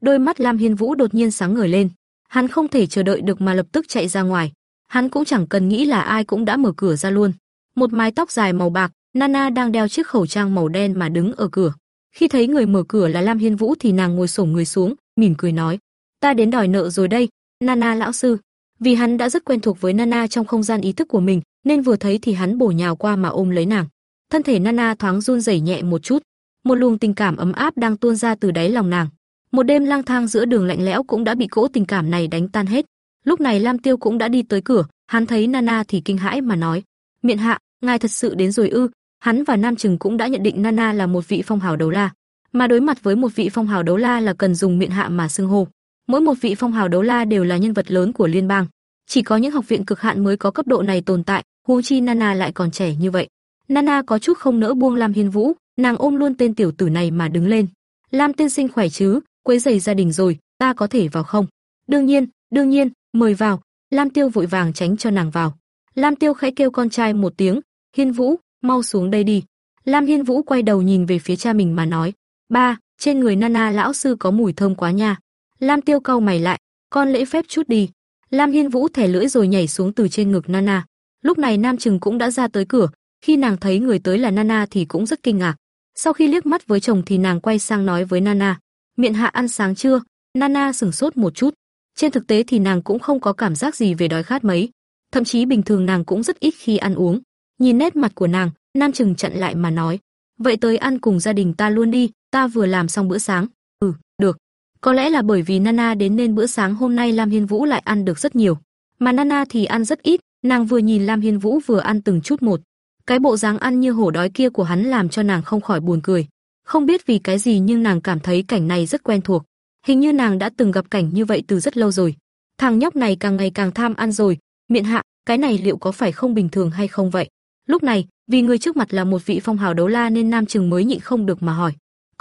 Đôi mắt Lam Hiên Vũ đột nhiên sáng ngời lên. Hắn không thể chờ đợi được mà lập tức chạy ra ngoài. Hắn cũng chẳng cần nghĩ là ai cũng đã mở cửa ra luôn. Một mái tóc dài màu bạc, Nana đang đeo chiếc khẩu trang màu đen mà đứng ở cửa. Khi thấy người mở cửa là Lam Hiên Vũ thì nàng ngồi xổm người xuống, mỉm cười nói: "Ta đến đòi nợ rồi đây, Nana lão sư." Vì hắn đã rất quen thuộc với Nana trong không gian ý thức của mình, nên vừa thấy thì hắn bổ nhào qua mà ôm lấy nàng. Thân thể Nana thoáng run rẩy nhẹ một chút, một luồng tình cảm ấm áp đang tuôn ra từ đáy lòng nàng. Một đêm lang thang giữa đường lạnh lẽo cũng đã bị cỗ tình cảm này đánh tan hết. Lúc này Lam Tiêu cũng đã đi tới cửa, hắn thấy Nana thì kinh hãi mà nói: "Miện hạ, ngài thật sự đến rồi ư?" Hắn và Nam Trừng cũng đã nhận định Nana là một vị phong hào đấu la, mà đối mặt với một vị phong hào đấu la là cần dùng miện hạ mà xưng hô. Mỗi một vị phong hào đấu la đều là nhân vật lớn của liên bang, chỉ có những học viện cực hạn mới có cấp độ này tồn tại, huống chi Nana lại còn trẻ như vậy. Nana có chút không nỡ buông Lam Hiên Vũ, nàng ôm luôn tên tiểu tử này mà đứng lên. "Lam tiên sinh khỏe chứ, quấy rầy gia đình rồi, ta có thể vào không?" "Đương nhiên, đương nhiên, mời vào." Lam Tiêu vội vàng tránh cho nàng vào. Lam Tiêu khẽ kêu con trai một tiếng, "Hiên Vũ, mau xuống đây đi." Lam Hiên Vũ quay đầu nhìn về phía cha mình mà nói, "Ba, trên người Nana lão sư có mùi thơm quá nha." Lam Tiêu cau mày lại, "Con lễ phép chút đi." Lam Hiên Vũ thẻ lưỡi rồi nhảy xuống từ trên ngực Nana. Lúc này Nam Trừng cũng đã ra tới cửa, khi nàng thấy người tới là Nana thì cũng rất kinh ngạc. Sau khi liếc mắt với chồng thì nàng quay sang nói với Nana, "Miện hạ ăn sáng chưa?" Nana sững sốt một chút. Trên thực tế thì nàng cũng không có cảm giác gì về đói khát mấy, thậm chí bình thường nàng cũng rất ít khi ăn uống. Nhìn nét mặt của nàng, Nam Trừng chặn lại mà nói, "Vậy tới ăn cùng gia đình ta luôn đi, ta vừa làm xong bữa sáng." Có lẽ là bởi vì Nana đến nên bữa sáng hôm nay Lam Hiên Vũ lại ăn được rất nhiều, mà Nana thì ăn rất ít, nàng vừa nhìn Lam Hiên Vũ vừa ăn từng chút một. Cái bộ dáng ăn như hổ đói kia của hắn làm cho nàng không khỏi buồn cười. Không biết vì cái gì nhưng nàng cảm thấy cảnh này rất quen thuộc. Hình như nàng đã từng gặp cảnh như vậy từ rất lâu rồi. Thằng nhóc này càng ngày càng tham ăn rồi, miệng hạ, cái này liệu có phải không bình thường hay không vậy? Lúc này, vì người trước mặt là một vị phong hào đấu la nên Nam Trừng mới nhịn không được mà hỏi.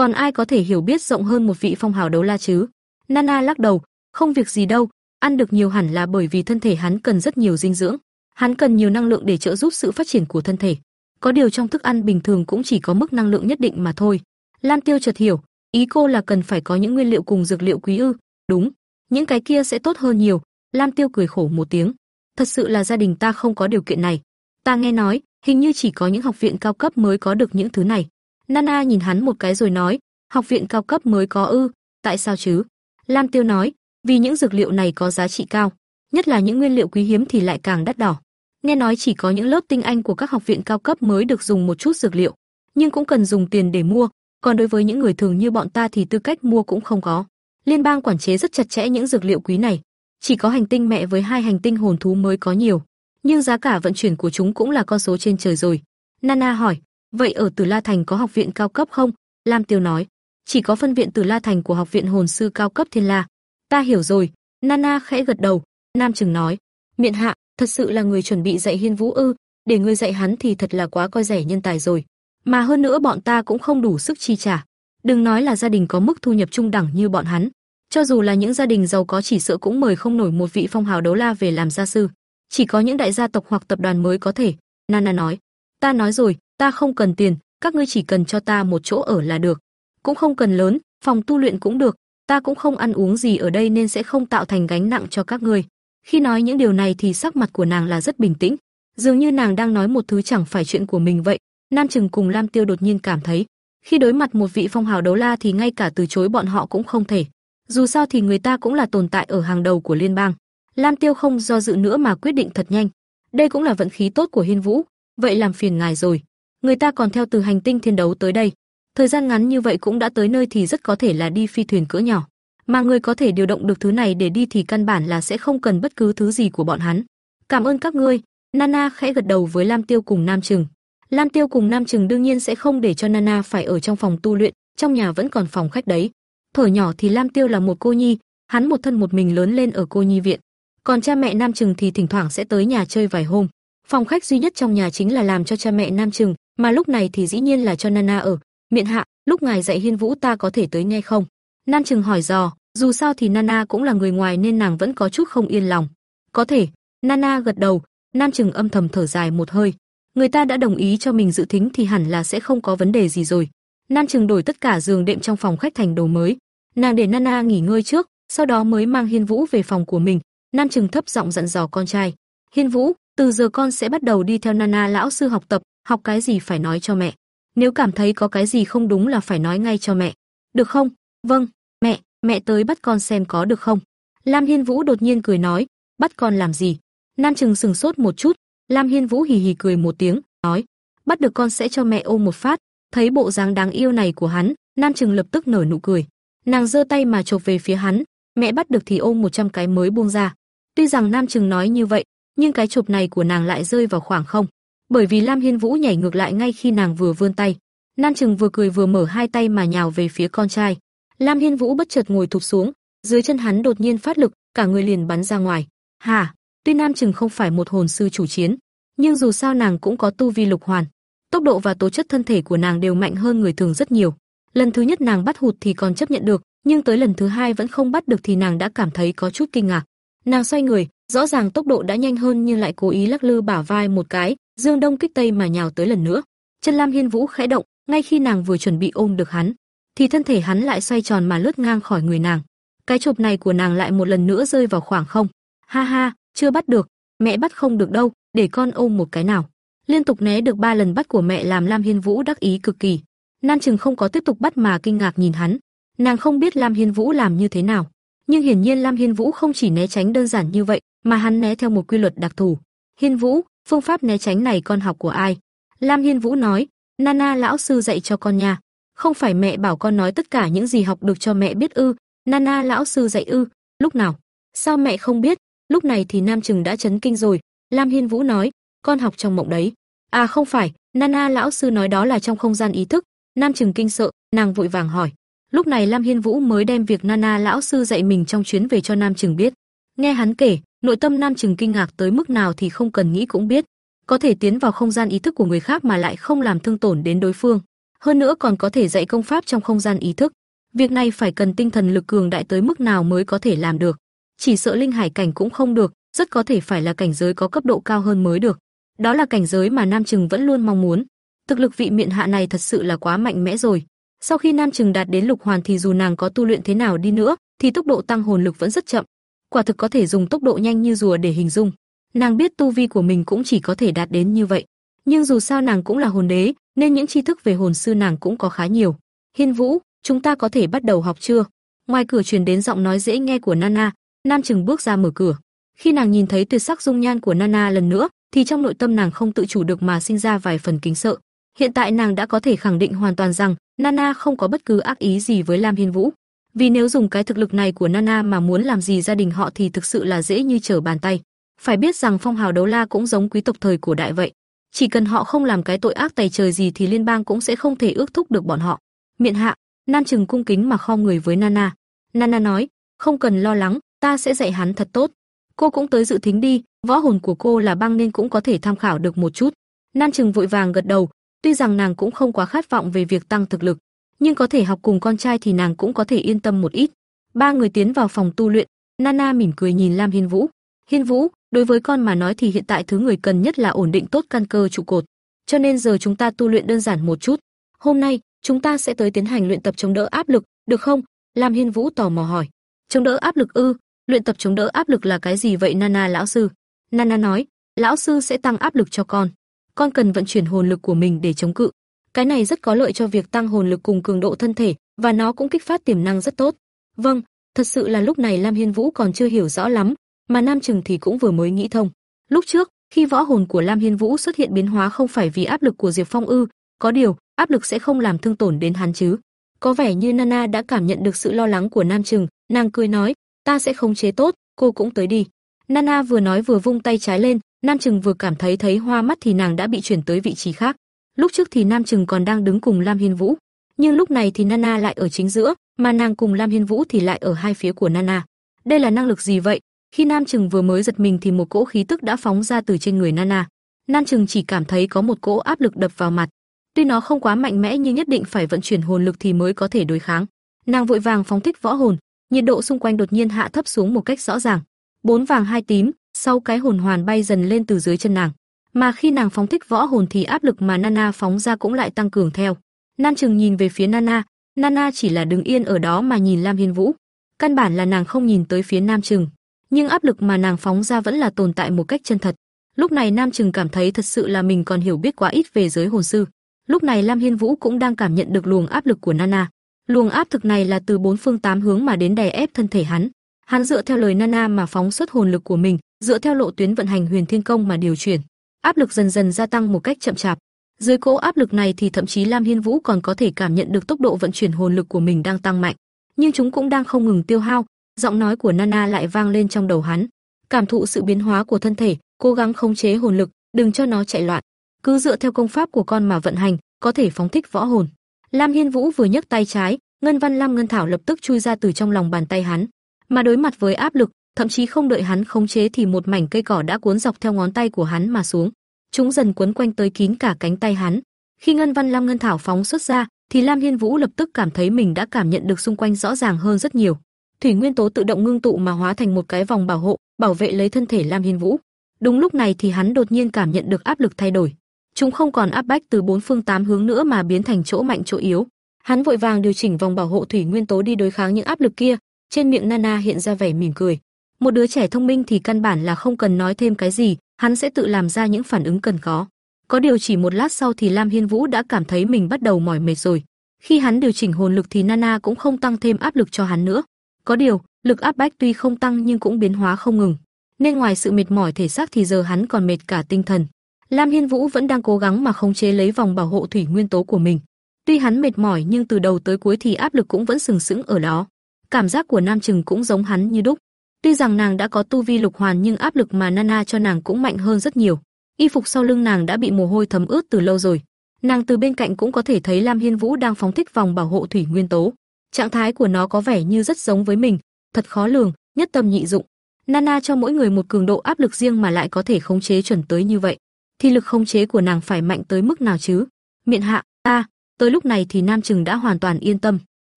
Còn ai có thể hiểu biết rộng hơn một vị phong hào đấu la chứ? Nana lắc đầu, không việc gì đâu, ăn được nhiều hẳn là bởi vì thân thể hắn cần rất nhiều dinh dưỡng. Hắn cần nhiều năng lượng để trợ giúp sự phát triển của thân thể. Có điều trong thức ăn bình thường cũng chỉ có mức năng lượng nhất định mà thôi. Lan Tiêu chợt hiểu, ý cô là cần phải có những nguyên liệu cùng dược liệu quý ư? Đúng, những cái kia sẽ tốt hơn nhiều. Lam Tiêu cười khổ một tiếng, thật sự là gia đình ta không có điều kiện này. Ta nghe nói, hình như chỉ có những học viện cao cấp mới có được những thứ này. Nana nhìn hắn một cái rồi nói, học viện cao cấp mới có ư? Tại sao chứ? Lam Tiêu nói, vì những dược liệu này có giá trị cao, nhất là những nguyên liệu quý hiếm thì lại càng đắt đỏ. Nghe nói chỉ có những lớp tinh anh của các học viện cao cấp mới được dùng một chút dược liệu, nhưng cũng cần dùng tiền để mua, còn đối với những người thường như bọn ta thì tư cách mua cũng không có. Liên bang quản chế rất chặt chẽ những dược liệu quý này, chỉ có hành tinh mẹ với hai hành tinh hồn thú mới có nhiều, nhưng giá cả vận chuyển của chúng cũng là con số trên trời rồi. Nana hỏi, vậy ở Tử La Thành có học viện cao cấp không? Lam Tiêu nói, chỉ có phân viện Tử La Thành của học viện hồn sư cao cấp Thiên La. Ta hiểu rồi. Nana khẽ gật đầu. Nam Trừng nói, miện hạ, thật sự là người chuẩn bị dạy Hiên Vũ ư? Để ngươi dạy hắn thì thật là quá coi rẻ nhân tài rồi. Mà hơn nữa bọn ta cũng không đủ sức chi trả. Đừng nói là gia đình có mức thu nhập trung đẳng như bọn hắn, cho dù là những gia đình giàu có chỉ sợ cũng mời không nổi một vị phong hào đấu la về làm gia sư. Chỉ có những đại gia tộc hoặc tập đoàn mới có thể. Nana nói, ta nói rồi, ta không cần tiền, các ngươi chỉ cần cho ta một chỗ ở là được. Cũng không cần lớn, phòng tu luyện cũng được, ta cũng không ăn uống gì ở đây nên sẽ không tạo thành gánh nặng cho các ngươi. Khi nói những điều này thì sắc mặt của nàng là rất bình tĩnh, dường như nàng đang nói một thứ chẳng phải chuyện của mình vậy. Nam Trừng cùng Lam Tiêu đột nhiên cảm thấy, khi đối mặt một vị phong hào đấu la thì ngay cả từ chối bọn họ cũng không thể. Dù sao thì người ta cũng là tồn tại ở hàng đầu của liên bang. Lam Tiêu không do dự nữa mà quyết định thật nhanh. Đây cũng là vận khí tốt của Hiên Vũ, vậy làm phiền ngài rồi. Người ta còn theo từ hành tinh thiên đấu tới đây, thời gian ngắn như vậy cũng đã tới nơi thì rất có thể là đi phi thuyền cỡ nhỏ, mà người có thể điều động được thứ này để đi thì căn bản là sẽ không cần bất cứ thứ gì của bọn hắn. Cảm ơn các ngươi. Nana khẽ gật đầu với Lam Tiêu cùng Nam Trừng. Lam Tiêu cùng Nam Trừng đương nhiên sẽ không để cho Nana phải ở trong phòng tu luyện, trong nhà vẫn còn phòng khách đấy. Thở nhỏ thì Lam Tiêu là một cô nhi, hắn một thân một mình lớn lên ở cô nhi viện. Còn cha mẹ Nam Trừng thì thỉnh thoảng sẽ tới nhà chơi vài hôm. Phòng khách duy nhất trong nhà chính là làm cho cha mẹ Nam Trừng, mà lúc này thì dĩ nhiên là cho Nana ở. Miện hạ, lúc ngài dạy Hiên Vũ ta có thể tới nghe không? Nan Trừng hỏi dò, dù sao thì Nana cũng là người ngoài nên nàng vẫn có chút không yên lòng. Có thể, Nana gật đầu, Nan Trừng âm thầm thở dài một hơi. Người ta đã đồng ý cho mình dự thính thì hẳn là sẽ không có vấn đề gì rồi. Nan Trừng đổi tất cả giường đệm trong phòng khách thành đồ mới. Nàng để Nana nghỉ ngơi trước, sau đó mới mang Hiên Vũ về phòng của mình. Nan Trừng thấp giọng dặn dò con trai, "Hiên Vũ, từ giờ con sẽ bắt đầu đi theo Nana lão sư học tập, học cái gì phải nói cho mẹ. Nếu cảm thấy có cái gì không đúng là phải nói ngay cho mẹ. Được không? Vâng, mẹ, mẹ tới bắt con xem có được không?" Lam Hiên Vũ đột nhiên cười nói, "Bắt con làm gì?" Nam Trừng sừng sốt một chút, Lam Hiên Vũ hì hì cười một tiếng, nói, "Bắt được con sẽ cho mẹ ôm một phát." Thấy bộ dáng đáng yêu này của hắn, Nam Trừng lập tức nở nụ cười. Nàng giơ tay mà chộp về phía hắn, mẹ bắt được thì ôm 100 cái mới buông ra. Tuy rằng Nam Trừng nói như vậy, nhưng cái chộp này của nàng lại rơi vào khoảng không, bởi vì Lam Hiên Vũ nhảy ngược lại ngay khi nàng vừa vươn tay. Nam Trừng vừa cười vừa mở hai tay mà nhào về phía con trai. Lam Hiên Vũ bất chợt ngồi thụp xuống, dưới chân hắn đột nhiên phát lực, cả người liền bắn ra ngoài. Hà, tuy Nam Trừng không phải một hồn sư chủ chiến, nhưng dù sao nàng cũng có tu vi lục hoàn, tốc độ và tố chất thân thể của nàng đều mạnh hơn người thường rất nhiều. Lần thứ nhất nàng bắt hụt thì còn chấp nhận được, nhưng tới lần thứ hai vẫn không bắt được thì nàng đã cảm thấy có chút kinh ngạc. Nàng xoay người, rõ ràng tốc độ đã nhanh hơn nhưng lại cố ý lắc lư bả vai một cái, dương đông kích tây mà nhào tới lần nữa. Chân Lam Hiên Vũ khẽ động, ngay khi nàng vừa chuẩn bị ôm được hắn, thì thân thể hắn lại xoay tròn mà lướt ngang khỏi người nàng. Cái chộp này của nàng lại một lần nữa rơi vào khoảng không. Ha ha, chưa bắt được, mẹ bắt không được đâu, để con ôm một cái nào. Liên tục né được ba lần bắt của mẹ làm Lam Hiên Vũ đắc ý cực kỳ. Nan Trừng không có tiếp tục bắt mà kinh ngạc nhìn hắn. Nàng không biết Lam Hiên Vũ làm như thế nào, nhưng hiển nhiên Lam Hiên Vũ không chỉ né tránh đơn giản như vậy, mà hắn né theo một quy luật đặc thù. Hiên Vũ, phương pháp né tránh này con học của ai? Lam Hiên Vũ nói, Nana lão sư dạy cho con nha. Không phải mẹ bảo con nói tất cả những gì học được cho mẹ biết ư? Nana lão sư dạy ư? Lúc nào? Sao mẹ không biết? Lúc này thì Nam Trừng đã chấn kinh rồi. Lam Hiên Vũ nói, con học trong mộng đấy. À không phải, Nana lão sư nói đó là trong không gian ý thức. Nam Trừng kinh sợ, nàng vội vàng hỏi. Lúc này Lam Hiên Vũ mới đem việc Nana lão sư dạy mình trong chuyến về cho Nam Trừng biết. Nghe hắn kể, nội tâm Nam Trừng kinh ngạc tới mức nào thì không cần nghĩ cũng biết, có thể tiến vào không gian ý thức của người khác mà lại không làm thương tổn đến đối phương, hơn nữa còn có thể dạy công pháp trong không gian ý thức. Việc này phải cần tinh thần lực cường đại tới mức nào mới có thể làm được. Chỉ sợ linh hải cảnh cũng không được, rất có thể phải là cảnh giới có cấp độ cao hơn mới được. Đó là cảnh giới mà Nam Trừng vẫn luôn mong muốn. Thực lực vị miện hạ này thật sự là quá mạnh mẽ rồi. Sau khi Nam Trừng đạt đến lục hoàn thì dù nàng có tu luyện thế nào đi nữa, thì tốc độ tăng hồn lực vẫn rất chậm. Quả thực có thể dùng tốc độ nhanh như rùa để hình dung. Nàng biết tu vi của mình cũng chỉ có thể đạt đến như vậy, nhưng dù sao nàng cũng là hồn đế, nên những tri thức về hồn sư nàng cũng có khá nhiều. Hiên Vũ, chúng ta có thể bắt đầu học chưa? Ngoài cửa truyền đến giọng nói dễ nghe của Nana, Nam Trừng bước ra mở cửa. Khi nàng nhìn thấy tuyệt sắc dung nhan của Nana lần nữa, thì trong nội tâm nàng không tự chủ được mà sinh ra vài phần kính sợ. Hiện tại nàng đã có thể khẳng định hoàn toàn rằng Nana không có bất cứ ác ý gì với Lam Hiên Vũ, vì nếu dùng cái thực lực này của Nana mà muốn làm gì gia đình họ thì thực sự là dễ như trở bàn tay. Phải biết rằng phong hào đấu la cũng giống quý tộc thời cổ đại vậy, chỉ cần họ không làm cái tội ác tày trời gì thì liên bang cũng sẽ không thể ước thúc được bọn họ. Miện hạ, Nam Trừng cung kính mà khom người với Nana. Nana nói, không cần lo lắng, ta sẽ dạy hắn thật tốt. Cô cũng tới dự thính đi, võ hồn của cô là băng nên cũng có thể tham khảo được một chút. Nam Trừng vội vàng gật đầu, tuy rằng nàng cũng không quá khát vọng về việc tăng thực lực, nhưng có thể học cùng con trai thì nàng cũng có thể yên tâm một ít. Ba người tiến vào phòng tu luyện, Nana mỉm cười nhìn Lam Hiên Vũ. Hiên Vũ, đối với con mà nói thì hiện tại thứ người cần nhất là ổn định tốt căn cơ trụ cột. Cho nên giờ chúng ta tu luyện đơn giản một chút. Hôm nay, chúng ta sẽ tới tiến hành luyện tập chống đỡ áp lực, được không? Lam Hiên Vũ tò mò hỏi. Chống đỡ áp lực ư? Luyện tập chống đỡ áp lực là cái gì vậy Nana lão sư? Nana nói, lão sư sẽ tăng áp lực cho con. Con cần vận chuyển hồn lực của mình để chống cự. Cái này rất có lợi cho việc tăng hồn lực cùng cường độ thân thể, và nó cũng kích phát tiềm năng rất tốt. Vâng, thật sự là lúc này Lam Hiên Vũ còn chưa hiểu rõ lắm, mà Nam Trừng thì cũng vừa mới nghĩ thông. Lúc trước, khi võ hồn của Lam Hiên Vũ xuất hiện biến hóa không phải vì áp lực của Diệp Phong ư, có điều, áp lực sẽ không làm thương tổn đến hắn chứ. Có vẻ như Nana đã cảm nhận được sự lo lắng của Nam Trừng, nàng cười nói, ta sẽ không chế tốt, cô cũng tới đi. Nana vừa nói vừa vung tay trái lên, Nam Trừng vừa cảm thấy thấy hoa mắt thì nàng đã bị chuyển tới vị trí khác. Lúc trước thì Nam Trừng còn đang đứng cùng Lam Hiên Vũ, nhưng lúc này thì Nana lại ở chính giữa, mà nàng cùng Lam Hiên Vũ thì lại ở hai phía của Nana. Đây là năng lực gì vậy? Khi Nam Trừng vừa mới giật mình thì một cỗ khí tức đã phóng ra từ trên người Nana. Nam Trừng chỉ cảm thấy có một cỗ áp lực đập vào mặt. Tuy nó không quá mạnh mẽ nhưng nhất định phải vận chuyển hồn lực thì mới có thể đối kháng. Nàng vội vàng phóng thích võ hồn, nhiệt độ xung quanh đột nhiên hạ thấp xuống một cách rõ ràng. Bốn vàng hai tím, sau cái hồn hoàn bay dần lên từ dưới chân nàng. Mà khi nàng phóng thích võ hồn thì áp lực mà Nana phóng ra cũng lại tăng cường theo. Nam Trừng nhìn về phía Nana, Nana chỉ là đứng yên ở đó mà nhìn Lam Hiên Vũ. Căn bản là nàng không nhìn tới phía Nam Trừng, nhưng áp lực mà nàng phóng ra vẫn là tồn tại một cách chân thật. Lúc này Nam Trừng cảm thấy thật sự là mình còn hiểu biết quá ít về giới hồn sư. Lúc này Lam Hiên Vũ cũng đang cảm nhận được luồng áp lực của Nana. Luồng áp thực này là từ bốn phương tám hướng mà đến đè ép thân thể hắn. Hắn dựa theo lời Nana mà phóng xuất hồn lực của mình, dựa theo lộ tuyến vận hành Huyền Thiên Công mà điều chuyển. Áp lực dần dần gia tăng một cách chậm chạp. Dưới cỗ áp lực này thì thậm chí Lam Hiên Vũ còn có thể cảm nhận được tốc độ vận chuyển hồn lực của mình đang tăng mạnh. nhưng chúng cũng đang không ngừng tiêu hao. Giọng nói của Nana lại vang lên trong đầu hắn. Cảm thụ sự biến hóa của thân thể, cố gắng khống chế hồn lực, đừng cho nó chạy loạn. Cứ dựa theo công pháp của con mà vận hành, có thể phóng thích võ hồn. Lam Hiên Vũ vừa nhấc tay trái, Ngân Văn Lam Ngân Thảo lập tức chui ra từ trong lòng bàn tay hắn. Mà đối mặt với áp lực, thậm chí không đợi hắn khống chế thì một mảnh cây cỏ đã cuốn dọc theo ngón tay của hắn mà xuống. Chúng dần quấn quanh tới kín cả cánh tay hắn. Khi Ngân Văn Lam Ngân Thảo phóng xuất ra, thì Lam Hiên Vũ lập tức cảm thấy mình đã cảm nhận được xung quanh rõ ràng hơn rất nhiều. Thủy nguyên tố tự động ngưng tụ mà hóa thành một cái vòng bảo hộ, bảo vệ lấy thân thể Lam Hiên Vũ. Đúng lúc này thì hắn đột nhiên cảm nhận được áp lực thay đổi. Chúng không còn áp bách từ bốn phương tám hướng nữa mà biến thành chỗ mạnh chỗ yếu. Hắn vội vàng điều chỉnh vòng bảo hộ thủy nguyên tố đi đối kháng những áp lực kia, trên miệng Nana hiện ra vẻ mỉm cười. Một đứa trẻ thông minh thì căn bản là không cần nói thêm cái gì, hắn sẽ tự làm ra những phản ứng cần có. Có điều chỉ một lát sau thì Lam Hiên Vũ đã cảm thấy mình bắt đầu mỏi mệt rồi. Khi hắn điều chỉnh hồn lực thì Nana cũng không tăng thêm áp lực cho hắn nữa. Có điều, lực áp bách tuy không tăng nhưng cũng biến hóa không ngừng, nên ngoài sự mệt mỏi thể xác thì giờ hắn còn mệt cả tinh thần. Lam Hiên Vũ vẫn đang cố gắng mà khống chế lấy vòng bảo hộ thủy nguyên tố của mình. Tuy hắn mệt mỏi nhưng từ đầu tới cuối thì áp lực cũng vẫn sừng sững ở đó. Cảm giác của Nam Trừng cũng giống hắn như đúc. Tuy rằng nàng đã có tu vi lục hoàn nhưng áp lực mà Nana cho nàng cũng mạnh hơn rất nhiều. Y phục sau lưng nàng đã bị mồ hôi thấm ướt từ lâu rồi. Nàng từ bên cạnh cũng có thể thấy Lam Hiên Vũ đang phóng thích vòng bảo hộ thủy nguyên tố. Trạng thái của nó có vẻ như rất giống với mình, thật khó lường, nhất tâm nhị dụng. Nana cho mỗi người một cường độ áp lực riêng mà lại có thể khống chế chuẩn tới như vậy, thì lực khống chế của nàng phải mạnh tới mức nào chứ? Miện hạ, a, tới lúc này thì Nam Trừng đã hoàn toàn yên tâm,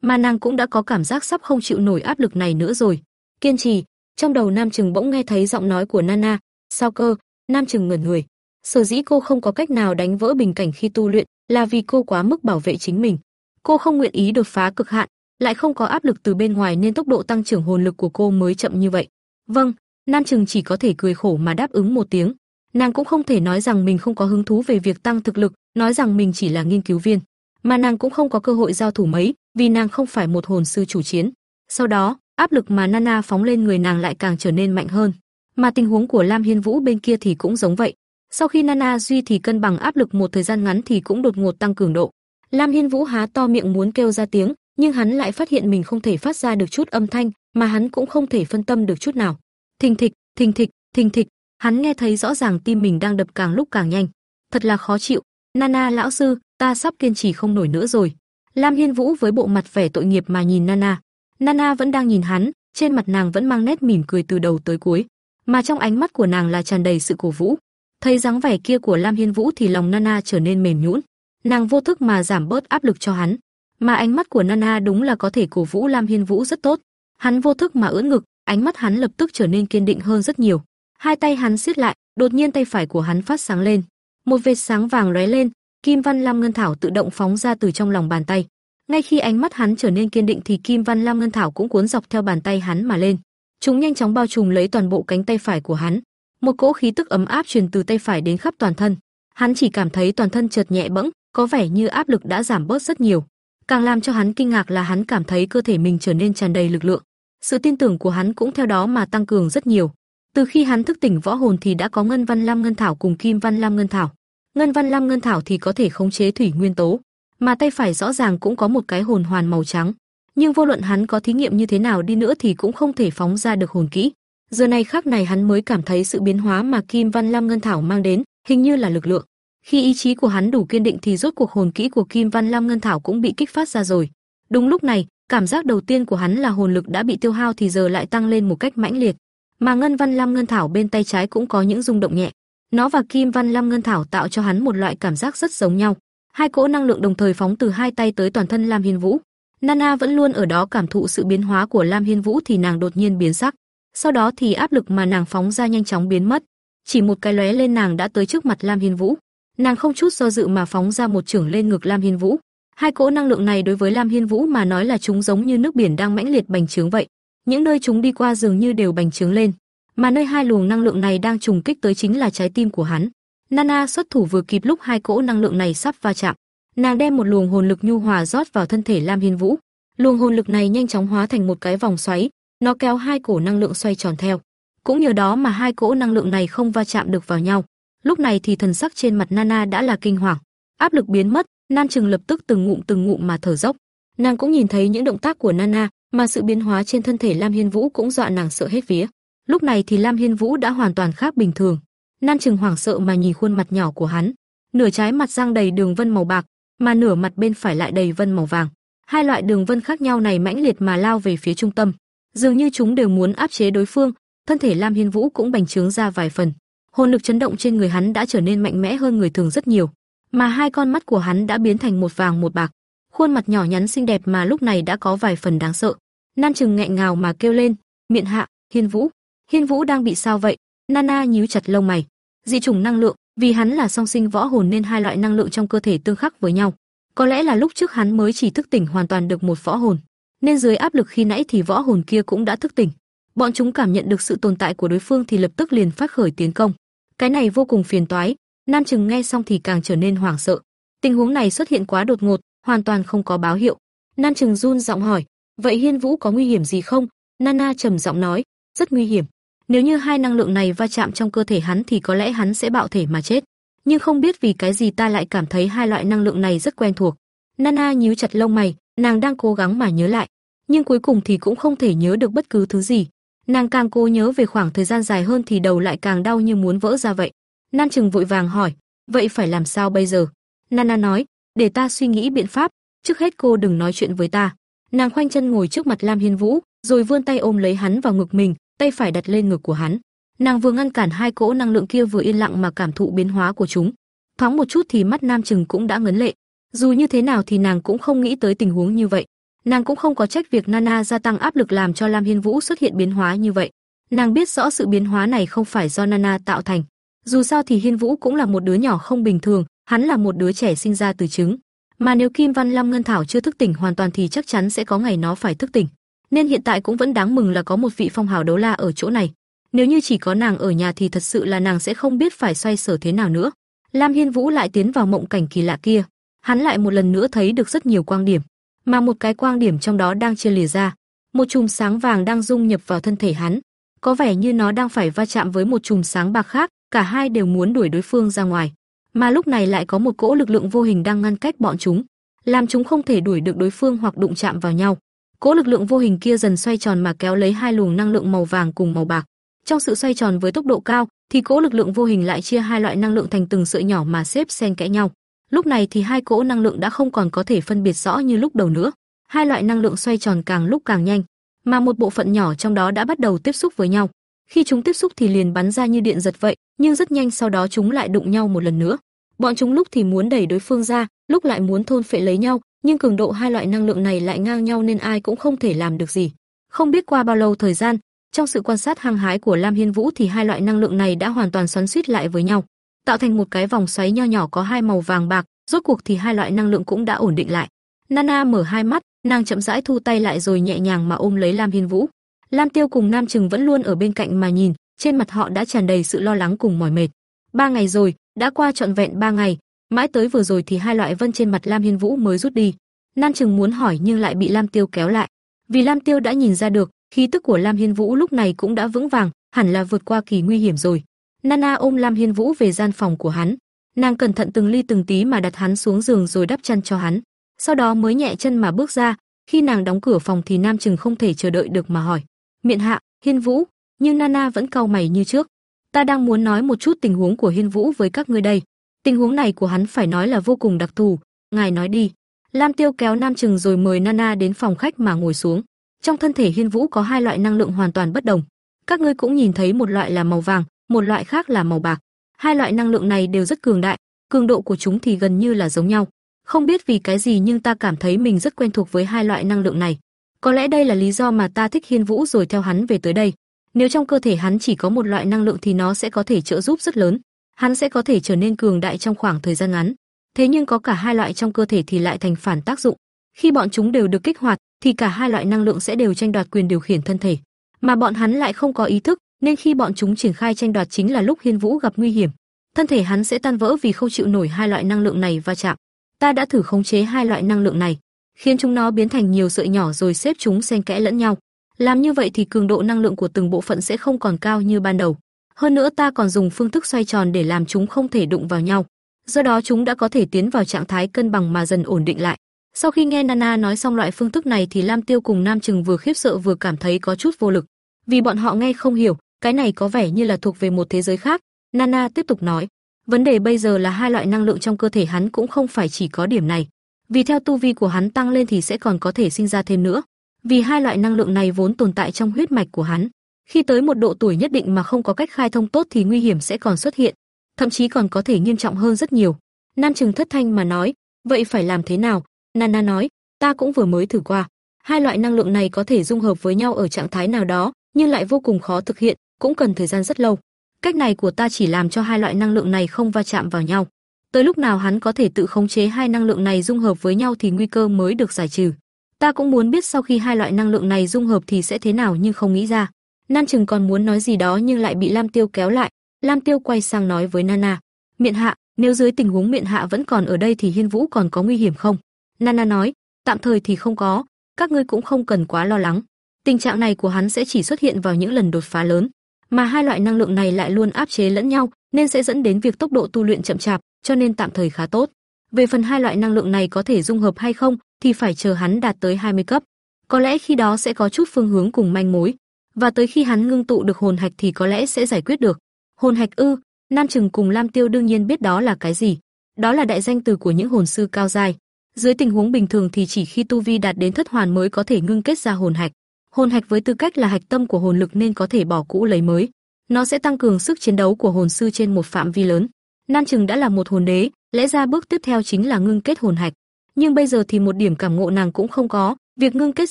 mà nàng cũng đã có cảm giác sắp không chịu nổi áp lực này nữa rồi. Kiên trì, trong đầu Nam Trừng bỗng nghe thấy giọng nói của Nana, sao cơ? Nam Trừng ngẩn người. Sở dĩ cô không có cách nào đánh vỡ bình cảnh khi tu luyện, là vì cô quá mức bảo vệ chính mình. Cô không nguyện ý đột phá cực hạn, lại không có áp lực từ bên ngoài nên tốc độ tăng trưởng hồn lực của cô mới chậm như vậy. Vâng, Nam Trừng chỉ có thể cười khổ mà đáp ứng một tiếng. Nàng cũng không thể nói rằng mình không có hứng thú về việc tăng thực lực, nói rằng mình chỉ là nghiên cứu viên, mà nàng cũng không có cơ hội giao thủ mấy, vì nàng không phải một hồn sư chủ chiến. Sau đó, áp lực mà Nana phóng lên người nàng lại càng trở nên mạnh hơn, mà tình huống của Lam Hiên Vũ bên kia thì cũng giống vậy. Sau khi Nana duy thì cân bằng áp lực một thời gian ngắn thì cũng đột ngột tăng cường độ. Lam Hiên Vũ há to miệng muốn kêu ra tiếng, nhưng hắn lại phát hiện mình không thể phát ra được chút âm thanh, mà hắn cũng không thể phân tâm được chút nào. Thình thịch, thình thịch, thình thịch, hắn nghe thấy rõ ràng tim mình đang đập càng lúc càng nhanh. Thật là khó chịu. Nana lão sư, ta sắp kiên trì không nổi nữa rồi. Lam Hiên Vũ với bộ mặt vẻ tội nghiệp mà nhìn Nana. Nana vẫn đang nhìn hắn, trên mặt nàng vẫn mang nét mỉm cười từ đầu tới cuối, mà trong ánh mắt của nàng là tràn đầy sự cổ vũ. Thấy dáng vẻ kia của Lam Hiên Vũ thì lòng Nana trở nên mềm nhũn. Nàng vô thức mà giảm bớt áp lực cho hắn, mà ánh mắt của Nana đúng là có thể cổ vũ Lam Hiên Vũ rất tốt. Hắn vô thức mà ưỡn ngực, ánh mắt hắn lập tức trở nên kiên định hơn rất nhiều. Hai tay hắn siết lại, đột nhiên tay phải của hắn phát sáng lên. Một vệt sáng vàng lóe lên, Kim Văn Lam Ngân Thảo tự động phóng ra từ trong lòng bàn tay. Ngay khi ánh mắt hắn trở nên kiên định thì Kim Văn Lam Ngân Thảo cũng cuốn dọc theo bàn tay hắn mà lên. Chúng nhanh chóng bao trùm lấy toàn bộ cánh tay phải của hắn. Một cỗ khí tức ấm áp truyền từ tay phải đến khắp toàn thân. Hắn chỉ cảm thấy toàn thân chợt nhẹ bẫng, có vẻ như áp lực đã giảm bớt rất nhiều. Càng làm cho hắn kinh ngạc là hắn cảm thấy cơ thể mình trở nên tràn đầy lực lượng. Sự tin tưởng của hắn cũng theo đó mà tăng cường rất nhiều. Từ khi hắn thức tỉnh võ hồn thì đã có Ngân Văn Lam Ngân Thảo cùng Kim Văn Lam Ngân Thảo. Ngân Văn Lam Ngân Thảo thì có thể khống chế thủy nguyên tố, mà tay phải rõ ràng cũng có một cái hồn hoàn màu trắng. Nhưng vô luận hắn có thí nghiệm như thế nào đi nữa thì cũng không thể phóng ra được hồn kỹ. Giờ này khắc này hắn mới cảm thấy sự biến hóa mà Kim Văn Lam Ngân Thảo mang đến, hình như là lực lượng. Khi ý chí của hắn đủ kiên định thì rốt cuộc hồn kỹ của Kim Văn Lam Ngân Thảo cũng bị kích phát ra rồi. Đúng lúc này, cảm giác đầu tiên của hắn là hồn lực đã bị tiêu hao thì giờ lại tăng lên một cách mãnh liệt. Mà Ngân Văn Lam Ngân Thảo bên tay trái cũng có những rung động nhẹ. Nó và Kim Văn Lam Ngân Thảo tạo cho hắn một loại cảm giác rất giống nhau. Hai cỗ năng lượng đồng thời phóng từ hai tay tới toàn thân Lam Hiên Vũ. Nana vẫn luôn ở đó cảm thụ sự biến hóa của Lam Hiên Vũ thì nàng đột nhiên biến sắc. Sau đó thì áp lực mà nàng phóng ra nhanh chóng biến mất. Chỉ một cái lóe lên nàng đã tới trước mặt Lam Hiên Vũ. Nàng không chút do dự mà phóng ra một chưởng lên ngực Lam Hiên Vũ. Hai cỗ năng lượng này đối với Lam Hiên Vũ mà nói là chúng giống như nước biển đang mãnh liệt bành trướng vậy. Những nơi chúng đi qua dường như đều bành trướng lên, mà nơi hai luồng năng lượng này đang trùng kích tới chính là trái tim của hắn. Nana xuất thủ vừa kịp lúc hai cỗ năng lượng này sắp va chạm. Nàng đem một luồng hồn lực nhu hòa rót vào thân thể Lam Hiên Vũ. Luồng hồn lực này nhanh chóng hóa thành một cái vòng xoáy, nó kéo hai cổ năng lượng xoay tròn theo. Cũng nhờ đó mà hai cỗ năng lượng này không va chạm được vào nhau. Lúc này thì thần sắc trên mặt Nana đã là kinh hoàng. Áp lực biến mất, Nan Trừng lập tức từng ngụm từng ngụm mà thở dốc. Nàng cũng nhìn thấy những động tác của Nana, mà sự biến hóa trên thân thể Lam Hiên Vũ cũng dọa nàng sợ hết vía. Lúc này thì Lam Hiên Vũ đã hoàn toàn khác bình thường. Nan Trừng hoảng sợ mà nhìn khuôn mặt nhỏ của hắn, nửa trái mặt răng đầy đường vân màu bạc, mà nửa mặt bên phải lại đầy vân màu vàng. Hai loại đường vân khác nhau này mãnh liệt mà lao về phía trung tâm, dường như chúng đều muốn áp chế đối phương, thân thể Lam Hiên Vũ cũng bành trướng ra vài phần. Hồn lực chấn động trên người hắn đã trở nên mạnh mẽ hơn người thường rất nhiều, mà hai con mắt của hắn đã biến thành một vàng một bạc. Khuôn mặt nhỏ nhắn xinh đẹp mà lúc này đã có vài phần đáng sợ. Nan Trừng nghẹn ngào mà kêu lên, "Miện hạ, Hiên Vũ, Hiên Vũ đang bị sao vậy?" Nana nhíu chặt lông mày. Dị chủng năng lượng, vì hắn là song sinh võ hồn nên hai loại năng lượng trong cơ thể tương khắc với nhau. Có lẽ là lúc trước hắn mới chỉ thức tỉnh hoàn toàn được một võ hồn, nên dưới áp lực khi nãy thì võ hồn kia cũng đã thức tỉnh. Bọn chúng cảm nhận được sự tồn tại của đối phương thì lập tức liền phát khởi tiến công. Cái này vô cùng phiền toái, Nam Trừng nghe xong thì càng trở nên hoảng sợ. Tình huống này xuất hiện quá đột ngột, hoàn toàn không có báo hiệu. Nam Trừng run giọng hỏi, "Vậy Hiên Vũ có nguy hiểm gì không?" Nana trầm giọng nói, "Rất nguy hiểm. Nếu như hai năng lượng này va chạm trong cơ thể hắn thì có lẽ hắn sẽ bạo thể mà chết. Nhưng không biết vì cái gì ta lại cảm thấy hai loại năng lượng này rất quen thuộc." Nana nhíu chặt lông mày, nàng đang cố gắng mà nhớ lại, nhưng cuối cùng thì cũng không thể nhớ được bất cứ thứ gì. Nàng càng cố nhớ về khoảng thời gian dài hơn thì đầu lại càng đau như muốn vỡ ra vậy. Nan Trừng vội vàng hỏi, vậy phải làm sao bây giờ? Nana nói, để ta suy nghĩ biện pháp, trước hết cô đừng nói chuyện với ta. Nàng khoanh chân ngồi trước mặt Lam Hiên Vũ, rồi vươn tay ôm lấy hắn vào ngực mình, tay phải đặt lên ngực của hắn. Nàng vừa ngăn cản hai cỗ năng lượng kia vừa yên lặng mà cảm thụ biến hóa của chúng. Thoáng một chút thì mắt Nam Trừng cũng đã ngấn lệ. Dù như thế nào thì nàng cũng không nghĩ tới tình huống như vậy. Nàng cũng không có trách việc Nana gia tăng áp lực làm cho Lam Hiên Vũ xuất hiện biến hóa như vậy. Nàng biết rõ sự biến hóa này không phải do Nana tạo thành. Dù sao thì Hiên Vũ cũng là một đứa nhỏ không bình thường, hắn là một đứa trẻ sinh ra từ trứng. Mà nếu Kim Văn Lam Ngân Thảo chưa thức tỉnh hoàn toàn thì chắc chắn sẽ có ngày nó phải thức tỉnh. Nên hiện tại cũng vẫn đáng mừng là có một vị phong hào đấu la ở chỗ này. Nếu như chỉ có nàng ở nhà thì thật sự là nàng sẽ không biết phải xoay sở thế nào nữa. Lam Hiên Vũ lại tiến vào mộng cảnh kỳ lạ kia, hắn lại một lần nữa thấy được rất nhiều quang điểm, mà một cái quang điểm trong đó đang chia lìa ra, một chùm sáng vàng đang dung nhập vào thân thể hắn, có vẻ như nó đang phải va chạm với một chùm sáng bạc khác, cả hai đều muốn đuổi đối phương ra ngoài. Mà lúc này lại có một cỗ lực lượng vô hình đang ngăn cách bọn chúng, làm chúng không thể đuổi được đối phương hoặc đụng chạm vào nhau. Cỗ lực lượng vô hình kia dần xoay tròn mà kéo lấy hai luồng năng lượng màu vàng cùng màu bạc. Trong sự xoay tròn với tốc độ cao, thì cỗ lực lượng vô hình lại chia hai loại năng lượng thành từng sợi nhỏ mà xếp xen kẽ nhau. Lúc này thì hai cỗ năng lượng đã không còn có thể phân biệt rõ như lúc đầu nữa. Hai loại năng lượng xoay tròn càng lúc càng nhanh, mà một bộ phận nhỏ trong đó đã bắt đầu tiếp xúc với nhau. Khi chúng tiếp xúc thì liền bắn ra như điện giật vậy, nhưng rất nhanh sau đó chúng lại đụng nhau một lần nữa. Bọn chúng lúc thì muốn đẩy đối phương ra, lúc lại muốn thôn phệ lấy nhau, nhưng cường độ hai loại năng lượng này lại ngang nhau nên ai cũng không thể làm được gì. Không biết qua bao lâu thời gian, trong sự quan sát hăng hái của Lam Hiên Vũ thì hai loại năng lượng này đã hoàn toàn xoắn xuýt lại với nhau, tạo thành một cái vòng xoáy nho nhỏ có hai màu vàng bạc, rốt cuộc thì hai loại năng lượng cũng đã ổn định lại. Nana mở hai mắt, nàng chậm rãi thu tay lại rồi nhẹ nhàng mà ôm lấy Lam Hiên Vũ. Lam Tiêu cùng Nam Trừng vẫn luôn ở bên cạnh mà nhìn, trên mặt họ đã tràn đầy sự lo lắng cùng mỏi mệt. Ba ngày rồi, đã qua trọn vẹn ba ngày, mãi tới vừa rồi thì hai loại vân trên mặt Lam Hiên Vũ mới rút đi. Nan Trừng muốn hỏi nhưng lại bị Lam Tiêu kéo lại, vì Lam Tiêu đã nhìn ra được, khí tức của Lam Hiên Vũ lúc này cũng đã vững vàng, hẳn là vượt qua kỳ nguy hiểm rồi. Nana ôm Lam Hiên Vũ về gian phòng của hắn, nàng cẩn thận từng ly từng tí mà đặt hắn xuống giường rồi đắp chăn cho hắn, sau đó mới nhẹ chân mà bước ra. Khi nàng đóng cửa phòng thì Nam Trừng không thể chờ đợi được mà hỏi: "Miện Hạ, Hiên Vũ?" Nhưng Nana vẫn cau mày như trước. "Ta đang muốn nói một chút tình huống của Hiên Vũ với các ngươi đây. Tình huống này của hắn phải nói là vô cùng đặc thù, ngài nói đi." Lam Tiêu kéo Nam Trừng rồi mời Nana đến phòng khách mà ngồi xuống. Trong thân thể Hiên Vũ có hai loại năng lượng hoàn toàn bất đồng. Các ngươi cũng nhìn thấy một loại là màu vàng, một loại khác là màu bạc. Hai loại năng lượng này đều rất cường đại, cường độ của chúng thì gần như là giống nhau. Không biết vì cái gì nhưng ta cảm thấy mình rất quen thuộc với hai loại năng lượng này. Có lẽ đây là lý do mà ta thích Hiên Vũ rồi theo hắn về tới đây. Nếu trong cơ thể hắn chỉ có một loại năng lượng thì nó sẽ có thể trợ giúp rất lớn. Hắn sẽ có thể trở nên cường đại trong khoảng thời gian ngắn. Thế nhưng có cả hai loại trong cơ thể thì lại thành phản tác dụng. Khi bọn chúng đều được kích hoạt thì cả hai loại năng lượng sẽ đều tranh đoạt quyền điều khiển thân thể. Mà bọn hắn lại không có ý thức, nên khi bọn chúng triển khai tranh đoạt chính là lúc Hiên Vũ gặp nguy hiểm. Thân thể hắn sẽ tan vỡ vì không chịu nổi hai loại năng lượng này va chạm. Ta đã thử khống chế hai loại năng lượng này, khiến chúng nó biến thành nhiều sợi nhỏ rồi xếp chúng xen kẽ lẫn nhau. Làm như vậy thì cường độ năng lượng của từng bộ phận sẽ không còn cao như ban đầu. Hơn nữa ta còn dùng phương thức xoay tròn để làm chúng không thể đụng vào nhau. Do đó chúng đã có thể tiến vào trạng thái cân bằng mà dần ổn định lại. Sau khi nghe Nana nói xong loại phương thức này thì Lam Tiêu cùng Nam Trừng vừa khiếp sợ vừa cảm thấy có chút vô lực, vì bọn họ nghe không hiểu, cái này có vẻ như là thuộc về một thế giới khác. Nana tiếp tục nói, vấn đề bây giờ là hai loại năng lượng trong cơ thể hắn cũng không phải chỉ có điểm này, vì theo tu vi của hắn tăng lên thì sẽ còn có thể sinh ra thêm nữa. Vì hai loại năng lượng này vốn tồn tại trong huyết mạch của hắn, khi tới một độ tuổi nhất định mà không có cách khai thông tốt thì nguy hiểm sẽ còn xuất hiện, thậm chí còn có thể nghiêm trọng hơn rất nhiều. Nam Trừng thất thanh mà nói, vậy phải làm thế nào? Nana nói, ta cũng vừa mới thử qua. Hai loại năng lượng này có thể dung hợp với nhau ở trạng thái nào đó, nhưng lại vô cùng khó thực hiện, cũng cần thời gian rất lâu. Cách này của ta chỉ làm cho hai loại năng lượng này không va chạm vào nhau. Tới lúc nào hắn có thể tự khống chế hai năng lượng này dung hợp với nhau thì nguy cơ mới được giải trừ. Ta cũng muốn biết sau khi hai loại năng lượng này dung hợp thì sẽ thế nào nhưng không nghĩ ra. Nan Trừng còn muốn nói gì đó nhưng lại bị Lam Tiêu kéo lại. Lam Tiêu quay sang nói với Nana, "Miện Hạ, nếu dưới tình huống Miện Hạ vẫn còn ở đây thì Hiên Vũ còn có nguy hiểm không?" Nana nói, "Tạm thời thì không có, các ngươi cũng không cần quá lo lắng. Tình trạng này của hắn sẽ chỉ xuất hiện vào những lần đột phá lớn, mà hai loại năng lượng này lại luôn áp chế lẫn nhau, nên sẽ dẫn đến việc tốc độ tu luyện chậm chạp, cho nên tạm thời khá tốt. Về phần hai loại năng lượng này có thể dung hợp hay không thì phải chờ hắn đạt tới 20 cấp. Có lẽ khi đó sẽ có chút phương hướng cùng manh mối, và tới khi hắn ngưng tụ được hồn hạch thì có lẽ sẽ giải quyết được. Hồn hạch ư? Nam Trừng cùng Lam Tiêu đương nhiên biết đó là cái gì. Đó là đại danh từ của những hồn sư cao giai. Dưới tình huống bình thường thì chỉ khi tu vi đạt đến thất hoàn mới có thể ngưng kết ra hồn hạch. Hồn hạch với tư cách là hạch tâm của hồn lực nên có thể bỏ cũ lấy mới. Nó sẽ tăng cường sức chiến đấu của hồn sư trên một phạm vi lớn. Nam Trừng đã là một hồn đế, lẽ ra bước tiếp theo chính là ngưng kết hồn hạch. Nhưng bây giờ thì một điểm cảm ngộ nàng cũng không có, việc ngưng kết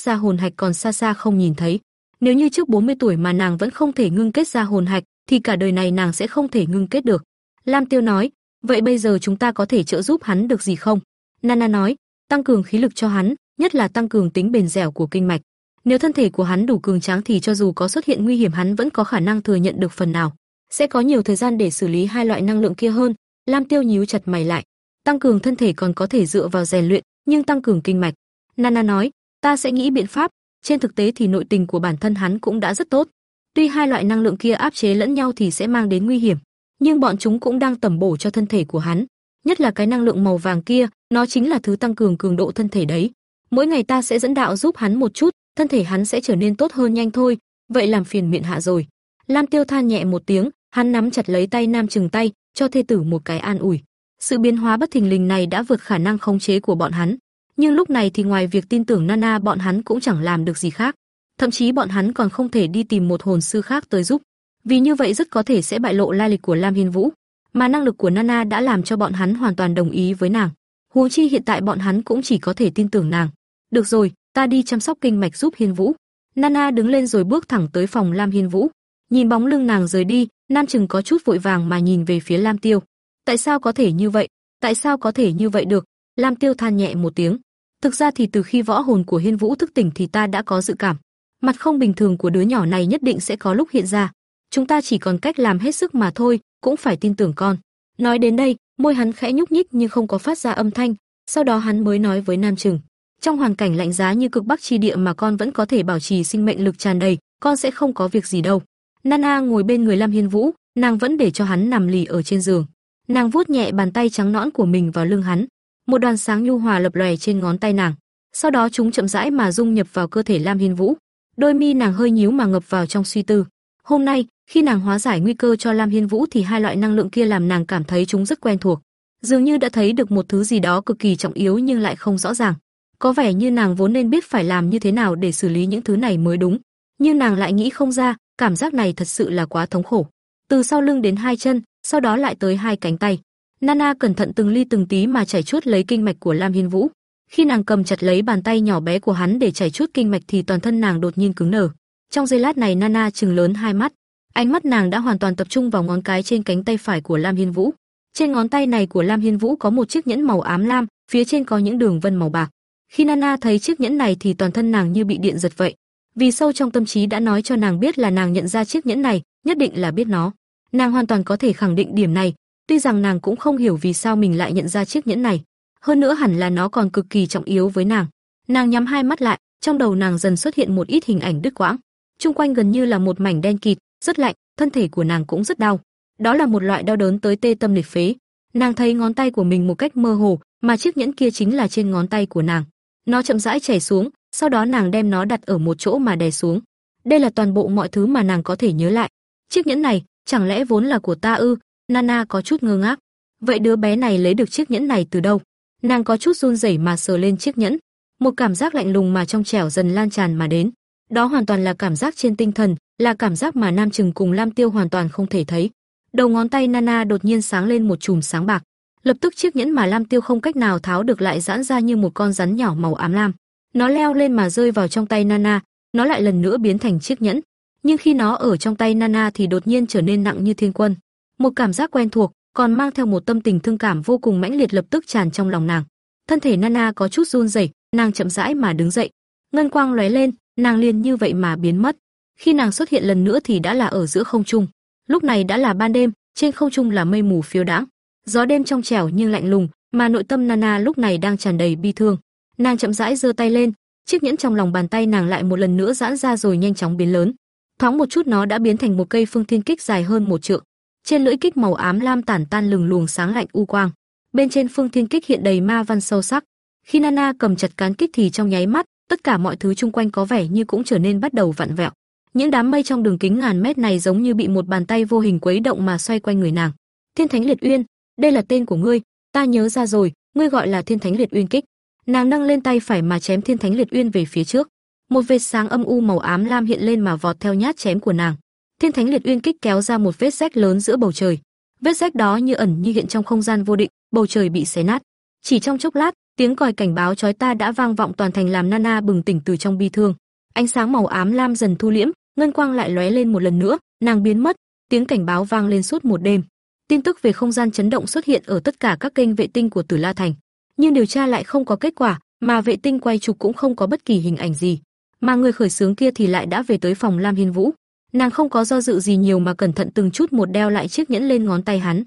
ra hồn hạch còn xa xa không nhìn thấy. Nếu như trước 40 tuổi mà nàng vẫn không thể ngưng kết ra hồn hạch, thì cả đời này nàng sẽ không thể ngưng kết được. Lam Tiêu nói, vậy bây giờ chúng ta có thể trợ giúp hắn được gì không? Nana nói, tăng cường khí lực cho hắn, nhất là tăng cường tính bền dẻo của kinh mạch. Nếu thân thể của hắn đủ cường tráng thì cho dù có xuất hiện nguy hiểm hắn vẫn có khả năng thừa nhận được phần nào. Sẽ có nhiều thời gian để xử lý hai loại năng lượng kia hơn. Lam Tiêu nhíu chặt mày lại. Tăng cường thân thể còn có thể dựa vào rèn luyện, nhưng tăng cường kinh mạch. Nana nói, ta sẽ nghĩ biện pháp, trên thực tế thì nội tình của bản thân hắn cũng đã rất tốt. Tuy hai loại năng lượng kia áp chế lẫn nhau thì sẽ mang đến nguy hiểm, nhưng bọn chúng cũng đang tẩm bổ cho thân thể của hắn, nhất là cái năng lượng màu vàng kia, nó chính là thứ tăng cường cường độ thân thể đấy. Mỗi ngày ta sẽ dẫn đạo giúp hắn một chút, thân thể hắn sẽ trở nên tốt hơn nhanh thôi, vậy làm phiền miệng hạ rồi. Lam Tiêu than nhẹ một tiếng, hắn nắm chặt lấy tay Nam Trừng tay, cho thê tử một cái an ủi. Sự biến hóa bất thình lình này đã vượt khả năng khống chế của bọn hắn, nhưng lúc này thì ngoài việc tin tưởng Nana bọn hắn cũng chẳng làm được gì khác. Thậm chí bọn hắn còn không thể đi tìm một hồn sư khác tới giúp, vì như vậy rất có thể sẽ bại lộ lai lịch của Lam Hiên Vũ, mà năng lực của Nana đã làm cho bọn hắn hoàn toàn đồng ý với nàng. Huống chi hiện tại bọn hắn cũng chỉ có thể tin tưởng nàng. Được rồi, ta đi chăm sóc kinh mạch giúp Hiên Vũ. Nana đứng lên rồi bước thẳng tới phòng Lam Hiên Vũ. Nhìn bóng lưng nàng rời đi, Nam Trừng có chút vội vàng mà nhìn về phía Lam Tiêu. Tại sao có thể như vậy? Tại sao có thể như vậy được? Lam Tiêu than nhẹ một tiếng. Thực ra thì từ khi võ hồn của Hiên Vũ thức tỉnh thì ta đã có dự cảm, mặt không bình thường của đứa nhỏ này nhất định sẽ có lúc hiện ra. Chúng ta chỉ còn cách làm hết sức mà thôi, cũng phải tin tưởng con. Nói đến đây, môi hắn khẽ nhúc nhích nhưng không có phát ra âm thanh, sau đó hắn mới nói với Nam Trừng, trong hoàn cảnh lạnh giá như cực bắc chi địa mà con vẫn có thể bảo trì sinh mệnh lực tràn đầy, con sẽ không có việc gì đâu. Nana ngồi bên người Lam Hiên Vũ, nàng vẫn để cho hắn nằm lì ở trên giường. Nàng vuốt nhẹ bàn tay trắng nõn của mình vào lưng hắn, một đoàn sáng nhu hòa lập lòe trên ngón tay nàng. Sau đó chúng chậm rãi mà dung nhập vào cơ thể Lam Hiên Vũ. Đôi mi nàng hơi nhíu mà ngập vào trong suy tư. Hôm nay, khi nàng hóa giải nguy cơ cho Lam Hiên Vũ thì hai loại năng lượng kia làm nàng cảm thấy chúng rất quen thuộc, dường như đã thấy được một thứ gì đó cực kỳ trọng yếu nhưng lại không rõ ràng. Có vẻ như nàng vốn nên biết phải làm như thế nào để xử lý những thứ này mới đúng, nhưng nàng lại nghĩ không ra, cảm giác này thật sự là quá thống khổ. Từ sau lưng đến hai chân, sau đó lại tới hai cánh tay. Nana cẩn thận từng ly từng tí mà chảy chuốt lấy kinh mạch của Lam Hiên Vũ. Khi nàng cầm chặt lấy bàn tay nhỏ bé của hắn để chảy chuốt kinh mạch thì toàn thân nàng đột nhiên cứng nở. Trong giây lát này Nana trừng lớn hai mắt, ánh mắt nàng đã hoàn toàn tập trung vào ngón cái trên cánh tay phải của Lam Hiên Vũ. Trên ngón tay này của Lam Hiên Vũ có một chiếc nhẫn màu ám lam, phía trên có những đường vân màu bạc. Khi Nana thấy chiếc nhẫn này thì toàn thân nàng như bị điện giật vậy. Vì sâu trong tâm trí đã nói cho nàng biết là nàng nhận ra chiếc nhẫn này, nhất định là biết nó. Nàng hoàn toàn có thể khẳng định điểm này, tuy rằng nàng cũng không hiểu vì sao mình lại nhận ra chiếc nhẫn này. Hơn nữa hẳn là nó còn cực kỳ trọng yếu với nàng. Nàng nhắm hai mắt lại, trong đầu nàng dần xuất hiện một ít hình ảnh đứt quãng. Trung quanh gần như là một mảnh đen kịt, rất lạnh, thân thể của nàng cũng rất đau. Đó là một loại đau đớn tới tê tâm liệt phế. Nàng thấy ngón tay của mình một cách mơ hồ, mà chiếc nhẫn kia chính là trên ngón tay của nàng. Nó chậm rãi chảy xuống, sau đó nàng đem nó đặt ở một chỗ mà đè xuống. Đây là toàn bộ mọi thứ mà nàng có thể nhớ lại. Chiếc nhẫn này, chẳng lẽ vốn là của ta ư? Nana có chút ngơ ngác. Vậy đứa bé này lấy được chiếc nhẫn này từ đâu? Nàng có chút run rẩy mà sờ lên chiếc nhẫn, một cảm giác lạnh lùng mà trong trẻo dần lan tràn mà đến. Đó hoàn toàn là cảm giác trên tinh thần, là cảm giác mà Nam Trừng cùng Lam Tiêu hoàn toàn không thể thấy. Đầu ngón tay Nana đột nhiên sáng lên một chùm sáng bạc, lập tức chiếc nhẫn mà Lam Tiêu không cách nào tháo được lại giãn ra như một con rắn nhỏ màu ám lam. Nó leo lên mà rơi vào trong tay Nana, nó lại lần nữa biến thành chiếc nhẫn, nhưng khi nó ở trong tay Nana thì đột nhiên trở nên nặng như thiên quân. Một cảm giác quen thuộc, còn mang theo một tâm tình thương cảm vô cùng mãnh liệt lập tức tràn trong lòng nàng. Thân thể Nana có chút run rẩy, nàng chậm rãi mà đứng dậy. Ngân quang lóe lên, nàng liền như vậy mà biến mất. Khi nàng xuất hiện lần nữa thì đã là ở giữa không trung. Lúc này đã là ban đêm, trên không trung là mây mù phiêu đãng. Gió đêm trong trẻo nhưng lạnh lùng, mà nội tâm Nana lúc này đang tràn đầy bi thương. Nàng chậm rãi giơ tay lên, chiếc nhẫn trong lòng bàn tay nàng lại một lần nữa giãn ra rồi nhanh chóng biến lớn. Thoáng một chút nó đã biến thành một cây phương thiên kích dài hơn một trượng. Trên lưỡi kích màu ám lam tản tan lừng luồng sáng lạnh u quang. Bên trên phương thiên kích hiện đầy ma văn sâu sắc. Khi Nana cầm chặt cán kích thì trong nháy mắt, tất cả mọi thứ xung quanh có vẻ như cũng trở nên bắt đầu vặn vẹo. Những đám mây trong đường kính ngàn mét này giống như bị một bàn tay vô hình quấy động mà xoay quanh người nàng. Thiên Thánh Liệt Uyên, đây là tên của ngươi, ta nhớ ra rồi, ngươi gọi là Thiên Thánh Liệt Uyên kích. Nàng nâng lên tay phải mà chém Thiên Thánh Liệt Uyên về phía trước. Một vệt sáng âm u màu ám lam hiện lên mà vọt theo nhát chém của nàng. Thiên Thánh Liệt Uyên kích kéo ra một vết rách lớn giữa bầu trời. Vết rách đó như ẩn như hiện trong không gian vô định, bầu trời bị xé nát. Chỉ trong chốc lát, tiếng còi cảnh báo chói ta đã vang vọng toàn thành làm Nana bừng tỉnh từ trong bi thương. Ánh sáng màu ám lam dần thu liễm, ngân quang lại lóe lên một lần nữa, nàng biến mất, tiếng cảnh báo vang lên suốt một đêm. Tin tức về không gian chấn động xuất hiện ở tất cả các kênh vệ tinh của Tử La Thành, nhưng điều tra lại không có kết quả, mà vệ tinh quay chụp cũng không có bất kỳ hình ảnh gì. Mà người khởi xướng kia thì lại đã về tới phòng Lam Hiên Vũ. Nàng không có do dự gì nhiều mà cẩn thận từng chút một đeo lại chiếc nhẫn lên ngón tay hắn.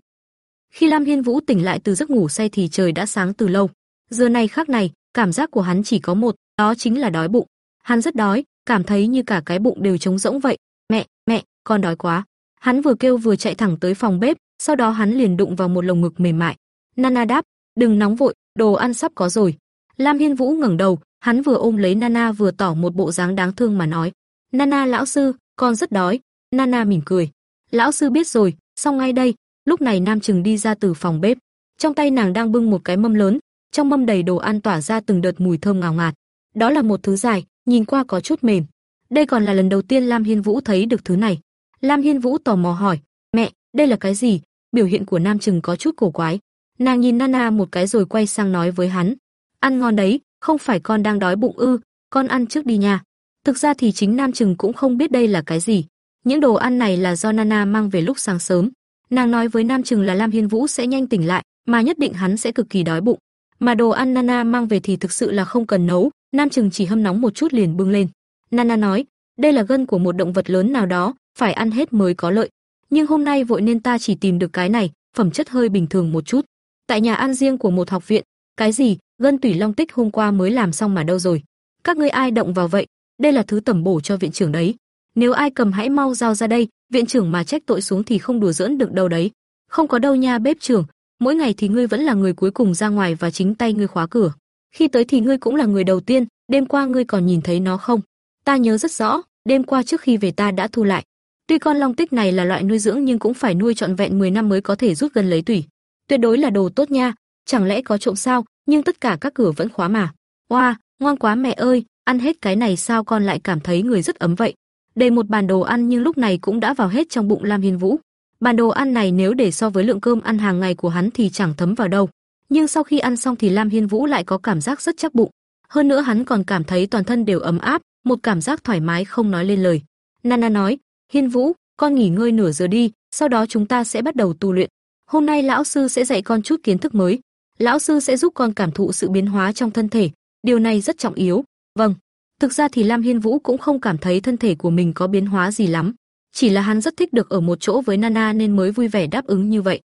Khi Lam Hiên Vũ tỉnh lại từ giấc ngủ say thì trời đã sáng từ lâu. Giờ này khắc này, cảm giác của hắn chỉ có một, đó chính là đói bụng. Hắn rất đói, cảm thấy như cả cái bụng đều trống rỗng vậy. "Mẹ, mẹ, con đói quá." Hắn vừa kêu vừa chạy thẳng tới phòng bếp, sau đó hắn liền đụng vào một lồng ngực mềm mại. Nana đáp, "Đừng nóng vội, đồ ăn sắp có rồi." Lam Hiên Vũ ngẩng đầu, hắn vừa ôm lấy Nana vừa tỏ một bộ dáng đáng thương mà nói, "Nana lão sư, con rất đói." Nana mỉm cười, "Lão sư biết rồi, xong ngay đây." Lúc này Nam Trừng đi ra từ phòng bếp, trong tay nàng đang bưng một cái mâm lớn, trong mâm đầy đồ ăn tỏa ra từng đợt mùi thơm ngào ngạt. Đó là một thứ dài, nhìn qua có chút mềm. Đây còn là lần đầu tiên Lam Hiên Vũ thấy được thứ này. Lam Hiên Vũ tò mò hỏi, "Mẹ, đây là cái gì?" Biểu hiện của Nam Trừng có chút cổ quái. Nàng nhìn Nana một cái rồi quay sang nói với hắn, "Ăn ngon đấy, không phải con đang đói bụng ư, con ăn trước đi nha." Thực ra thì chính Nam Trừng cũng không biết đây là cái gì. Những đồ ăn này là do Nana mang về lúc sáng sớm. Nàng nói với Nam Trừng là Lam Hiên Vũ sẽ nhanh tỉnh lại, mà nhất định hắn sẽ cực kỳ đói bụng. Mà đồ ăn Nana mang về thì thực sự là không cần nấu, Nam Trừng chỉ hâm nóng một chút liền bưng lên. Nana nói, đây là gân của một động vật lớn nào đó, phải ăn hết mới có lợi. Nhưng hôm nay vội nên ta chỉ tìm được cái này, phẩm chất hơi bình thường một chút. Tại nhà ăn riêng của một học viện, cái gì, gân tủy long tích hôm qua mới làm xong mà đâu rồi? Các ngươi ai động vào vậy? Đây là thứ tẩm bổ cho viện trưởng đấy. Nếu ai cầm hãy mau giao ra đây, viện trưởng mà trách tội xuống thì không đùa giỡn được đâu đấy. Không có đâu nha bếp trưởng, mỗi ngày thì ngươi vẫn là người cuối cùng ra ngoài và chính tay ngươi khóa cửa. Khi tới thì ngươi cũng là người đầu tiên, đêm qua ngươi còn nhìn thấy nó không? Ta nhớ rất rõ, đêm qua trước khi về ta đã thu lại. Tuy con long tích này là loại nuôi dưỡng nhưng cũng phải nuôi trọn vẹn 10 năm mới có thể rút gần lấy tủy. Tuyệt đối là đồ tốt nha, chẳng lẽ có trộm sao, nhưng tất cả các cửa vẫn khóa mà. Oa, wow, ngoan quá mẹ ơi, ăn hết cái này sao con lại cảm thấy người rất ấm vậy. Đầy một bàn đồ ăn nhưng lúc này cũng đã vào hết trong bụng Lam Hiên Vũ. Bàn đồ ăn này nếu để so với lượng cơm ăn hàng ngày của hắn thì chẳng thấm vào đâu. Nhưng sau khi ăn xong thì Lam Hiên Vũ lại có cảm giác rất chắc bụng. Hơn nữa hắn còn cảm thấy toàn thân đều ấm áp, một cảm giác thoải mái không nói lên lời. Nana nói, Hiên Vũ, con nghỉ ngơi nửa giờ đi, sau đó chúng ta sẽ bắt đầu tu luyện. Hôm nay lão sư sẽ dạy con chút kiến thức mới. Lão sư sẽ giúp con cảm thụ sự biến hóa trong thân thể, điều này rất trọng yếu. Vâng. Thực ra thì Lam Hiên Vũ cũng không cảm thấy thân thể của mình có biến hóa gì lắm, chỉ là hắn rất thích được ở một chỗ với Nana nên mới vui vẻ đáp ứng như vậy.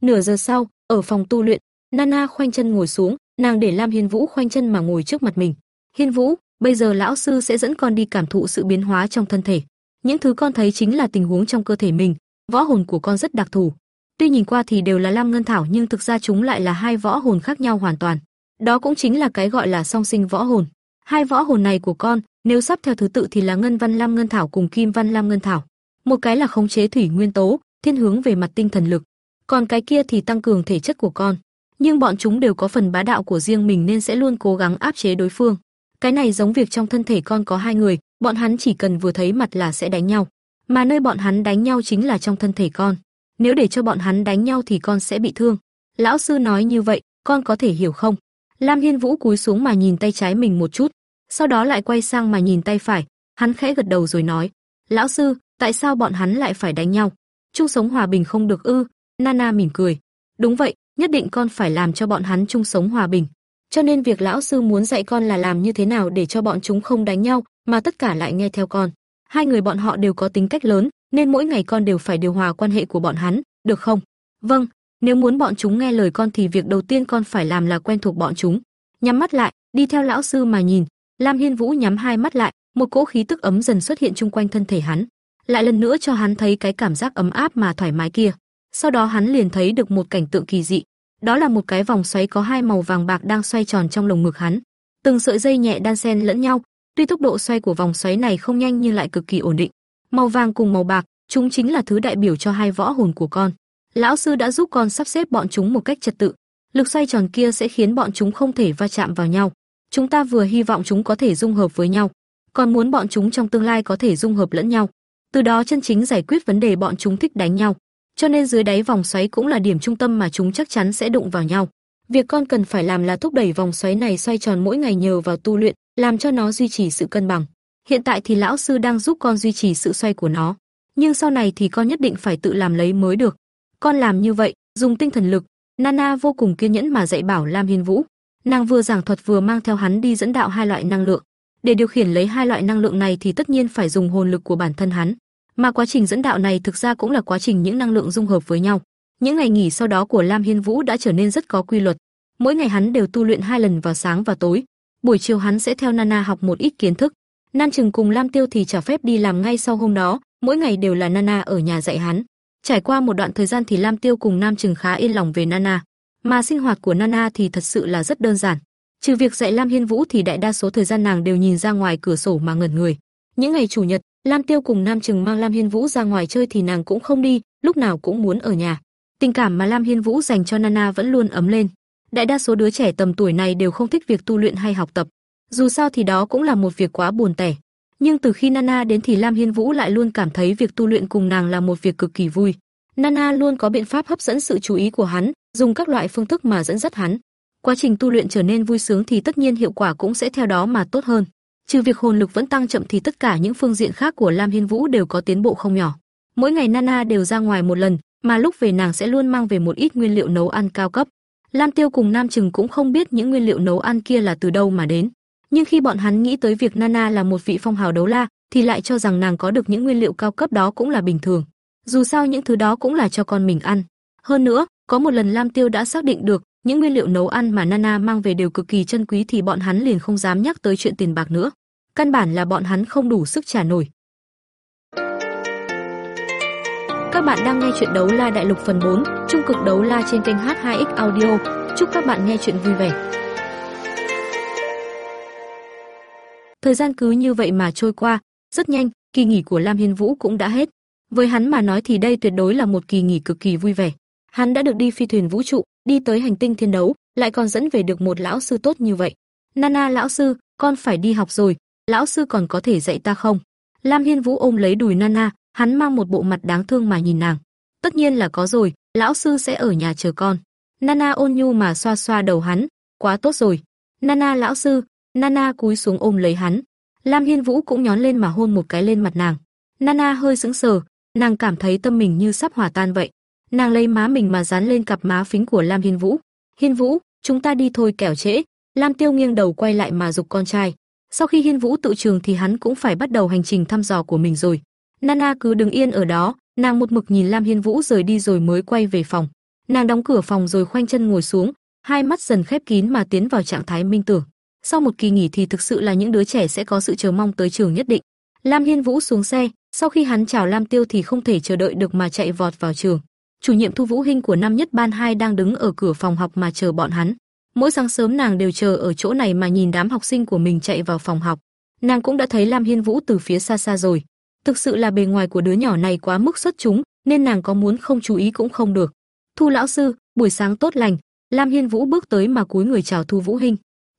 Nửa giờ sau, ở phòng tu luyện, Nana khoanh chân ngồi xuống, nàng để Lam Hiên Vũ khoanh chân mà ngồi trước mặt mình. "Hiên Vũ, bây giờ lão sư sẽ dẫn con đi cảm thụ sự biến hóa trong thân thể. Những thứ con thấy chính là tình huống trong cơ thể mình, võ hồn của con rất đặc thù. Tuy nhìn qua thì đều là Lam Ngân Thảo nhưng thực ra chúng lại là hai võ hồn khác nhau hoàn toàn. Đó cũng chính là cái gọi là song sinh võ hồn. Hai võ hồn này của con, nếu sắp theo thứ tự thì là Ngân Văn Lam Ngân Thảo cùng Kim Văn Lam Ngân Thảo. Một cái là khống chế thủy nguyên tố, thiên hướng về mặt tinh thần lực, còn cái kia thì tăng cường thể chất của con. Nhưng bọn chúng đều có phần bá đạo của riêng mình nên sẽ luôn cố gắng áp chế đối phương. Cái này giống việc trong thân thể con có hai người, bọn hắn chỉ cần vừa thấy mặt là sẽ đánh nhau, mà nơi bọn hắn đánh nhau chính là trong thân thể con. Nếu để cho bọn hắn đánh nhau thì con sẽ bị thương. Lão sư nói như vậy, con có thể hiểu không? Lam Hiên Vũ cúi xuống mà nhìn tay trái mình một chút, sau đó lại quay sang mà nhìn tay phải, hắn khẽ gật đầu rồi nói: "Lão sư, tại sao bọn hắn lại phải đánh nhau? Chung sống hòa bình không được ư?" Nana mỉm cười: "Đúng vậy, nhất định con phải làm cho bọn hắn chung sống hòa bình. Cho nên việc lão sư muốn dạy con là làm như thế nào để cho bọn chúng không đánh nhau, mà tất cả lại nghe theo con. Hai người bọn họ đều có tính cách lớn, nên mỗi ngày con đều phải điều hòa quan hệ của bọn hắn, được không? Vâng, nếu muốn bọn chúng nghe lời con thì việc đầu tiên con phải làm là quen thuộc bọn chúng. Nhắm mắt lại, đi theo lão sư mà nhìn. Lam Hiên Vũ nhắm hai mắt lại, một cỗ khí tức ấm dần xuất hiện chung quanh thân thể hắn, lại lần nữa cho hắn thấy cái cảm giác ấm áp mà thoải mái kia. Sau đó hắn liền thấy được một cảnh tượng kỳ dị, đó là một cái vòng xoáy có hai màu vàng bạc đang xoay tròn trong lồng ngực hắn. Từng sợi dây nhẹ đan xen lẫn nhau, tuy tốc độ xoay của vòng xoáy này không nhanh nhưng lại cực kỳ ổn định. Màu vàng cùng màu bạc, chúng chính là thứ đại biểu cho hai võ hồn của con. Lão sư đã giúp con sắp xếp bọn chúng một cách trật tự. Lực xoay tròn kia sẽ khiến bọn chúng không thể va chạm vào nhau. Chúng ta vừa hy vọng chúng có thể dung hợp với nhau, còn muốn bọn chúng trong tương lai có thể dung hợp lẫn nhau. Từ đó chân chính giải quyết vấn đề bọn chúng thích đánh nhau. Cho nên dưới đáy vòng xoáy cũng là điểm trung tâm mà chúng chắc chắn sẽ đụng vào nhau. Việc con cần phải làm là thúc đẩy vòng xoáy này xoay tròn mỗi ngày nhờ vào tu luyện, làm cho nó duy trì sự cân bằng. Hiện tại thì lão sư đang giúp con duy trì sự xoay của nó, nhưng sau này thì con nhất định phải tự làm lấy mới được. Con làm như vậy, dùng tinh thần lực, Nana vô cùng kiên nhẫn mà dạy bảo Lam Hiên Vũ. Nàng vừa giảng thuật vừa mang theo hắn đi dẫn đạo hai loại năng lượng. Để điều khiển lấy hai loại năng lượng này thì tất nhiên phải dùng hồn lực của bản thân hắn, mà quá trình dẫn đạo này thực ra cũng là quá trình những năng lượng dung hợp với nhau. Những ngày nghỉ sau đó của Lam Hiên Vũ đã trở nên rất có quy luật. Mỗi ngày hắn đều tu luyện hai lần vào sáng và tối. Buổi chiều hắn sẽ theo Nana học một ít kiến thức. Nam Trừng cùng Lam Tiêu thì trả phép đi làm ngay sau hôm đó, mỗi ngày đều là Nana ở nhà dạy hắn. Trải qua một đoạn thời gian thì Lam Tiêu cùng Nam Trừng khá yên lòng về Nana, mà sinh hoạt của Nana thì thật sự là rất đơn giản. Trừ việc dạy Lam Hiên Vũ thì đại đa số thời gian nàng đều nhìn ra ngoài cửa sổ mà ngẩn người. Những ngày chủ nhật, Lam Tiêu cùng Nam Trừng mang Lam Hiên Vũ ra ngoài chơi thì nàng cũng không đi, lúc nào cũng muốn ở nhà. Tình cảm mà Lam Hiên Vũ dành cho Nana vẫn luôn ấm lên. Đại đa số đứa trẻ tầm tuổi này đều không thích việc tu luyện hay học tập. Dù sao thì đó cũng là một việc quá buồn tẻ. Nhưng từ khi Nana đến thì Lam Hiên Vũ lại luôn cảm thấy việc tu luyện cùng nàng là một việc cực kỳ vui. Nana luôn có biện pháp hấp dẫn sự chú ý của hắn, dùng các loại phương thức mà dẫn dắt hắn. Quá trình tu luyện trở nên vui sướng thì tất nhiên hiệu quả cũng sẽ theo đó mà tốt hơn. Trừ việc hồn lực vẫn tăng chậm thì tất cả những phương diện khác của Lam Hiên Vũ đều có tiến bộ không nhỏ. Mỗi ngày Nana đều ra ngoài một lần, mà lúc về nàng sẽ luôn mang về một ít nguyên liệu nấu ăn cao cấp. Lam Tiêu cùng Nam Trừng cũng không biết những nguyên liệu nấu ăn kia là từ đâu mà đến, nhưng khi bọn hắn nghĩ tới việc Nana là một vị phong hào đấu la, thì lại cho rằng nàng có được những nguyên liệu cao cấp đó cũng là bình thường. Dù sao những thứ đó cũng là cho con mình ăn. Hơn nữa, có một lần Lam Tiêu đã xác định được, những nguyên liệu nấu ăn mà Nana mang về đều cực kỳ chân quý thì bọn hắn liền không dám nhắc tới chuyện tiền bạc nữa. Căn bản là bọn hắn không đủ sức trả nổi. Các bạn đang nghe chuyện đấu la đại lục phần 4, trung cực đấu la trên kênh H2X Audio. Chúc các bạn nghe chuyện vui vẻ. Thời gian cứ như vậy mà trôi qua, rất nhanh, kỳ nghỉ của Lam Hiên Vũ cũng đã hết. Với hắn mà nói thì đây tuyệt đối là một kỳ nghỉ cực kỳ vui vẻ. Hắn đã được đi phi thuyền vũ trụ, đi tới hành tinh thiên đấu, lại còn dẫn về được một lão sư tốt như vậy. Nana lão sư, con phải đi học rồi, lão sư còn có thể dạy ta không? Lam Hiên Vũ ôm lấy đùi Nana, hắn mang một bộ mặt đáng thương mà nhìn nàng. Tất nhiên là có rồi, lão sư sẽ ở nhà chờ con. Nana ôn nhu mà xoa xoa đầu hắn, quá tốt rồi. Nana lão sư, Nana cúi xuống ôm lấy hắn. Lam Hiên Vũ cũng nhón lên mà hôn một cái lên mặt nàng. Nana hơi sững sờ, nàng cảm thấy tâm mình như sắp hòa tan vậy. Nàng lấy má mình mà dán lên cặp má phính của Lam Hiên Vũ. "Hiên Vũ, chúng ta đi thôi kẻo trễ." Lam Tiêu nghiêng đầu quay lại mà dục con trai. Sau khi Hiên Vũ tự trường thì hắn cũng phải bắt đầu hành trình thăm dò của mình rồi. Nana cứ đứng yên ở đó, nàng một mực nhìn Lam Hiên Vũ rời đi rồi mới quay về phòng. Nàng đóng cửa phòng rồi khoanh chân ngồi xuống, hai mắt dần khép kín mà tiến vào trạng thái minh tưởng. Sau một kỳ nghỉ thì thực sự là những đứa trẻ sẽ có sự chờ mong tới trường nhất định. Lam Hiên Vũ xuống xe, sau khi hắn chào Lam Tiêu thì không thể chờ đợi được mà chạy vọt vào trường. Chủ nhiệm Thu Vũ Hinh của năm nhất ban 2 đang đứng ở cửa phòng học mà chờ bọn hắn. Mỗi sáng sớm nàng đều chờ ở chỗ này mà nhìn đám học sinh của mình chạy vào phòng học. Nàng cũng đã thấy Lam Hiên Vũ từ phía xa xa rồi. Thực sự là bề ngoài của đứa nhỏ này quá mức xuất chúng, nên nàng có muốn không chú ý cũng không được. Thu lão sư, buổi sáng tốt lành. Lam Hiên Vũ bước tới mà cúi người chào Thu Vũ Hinh.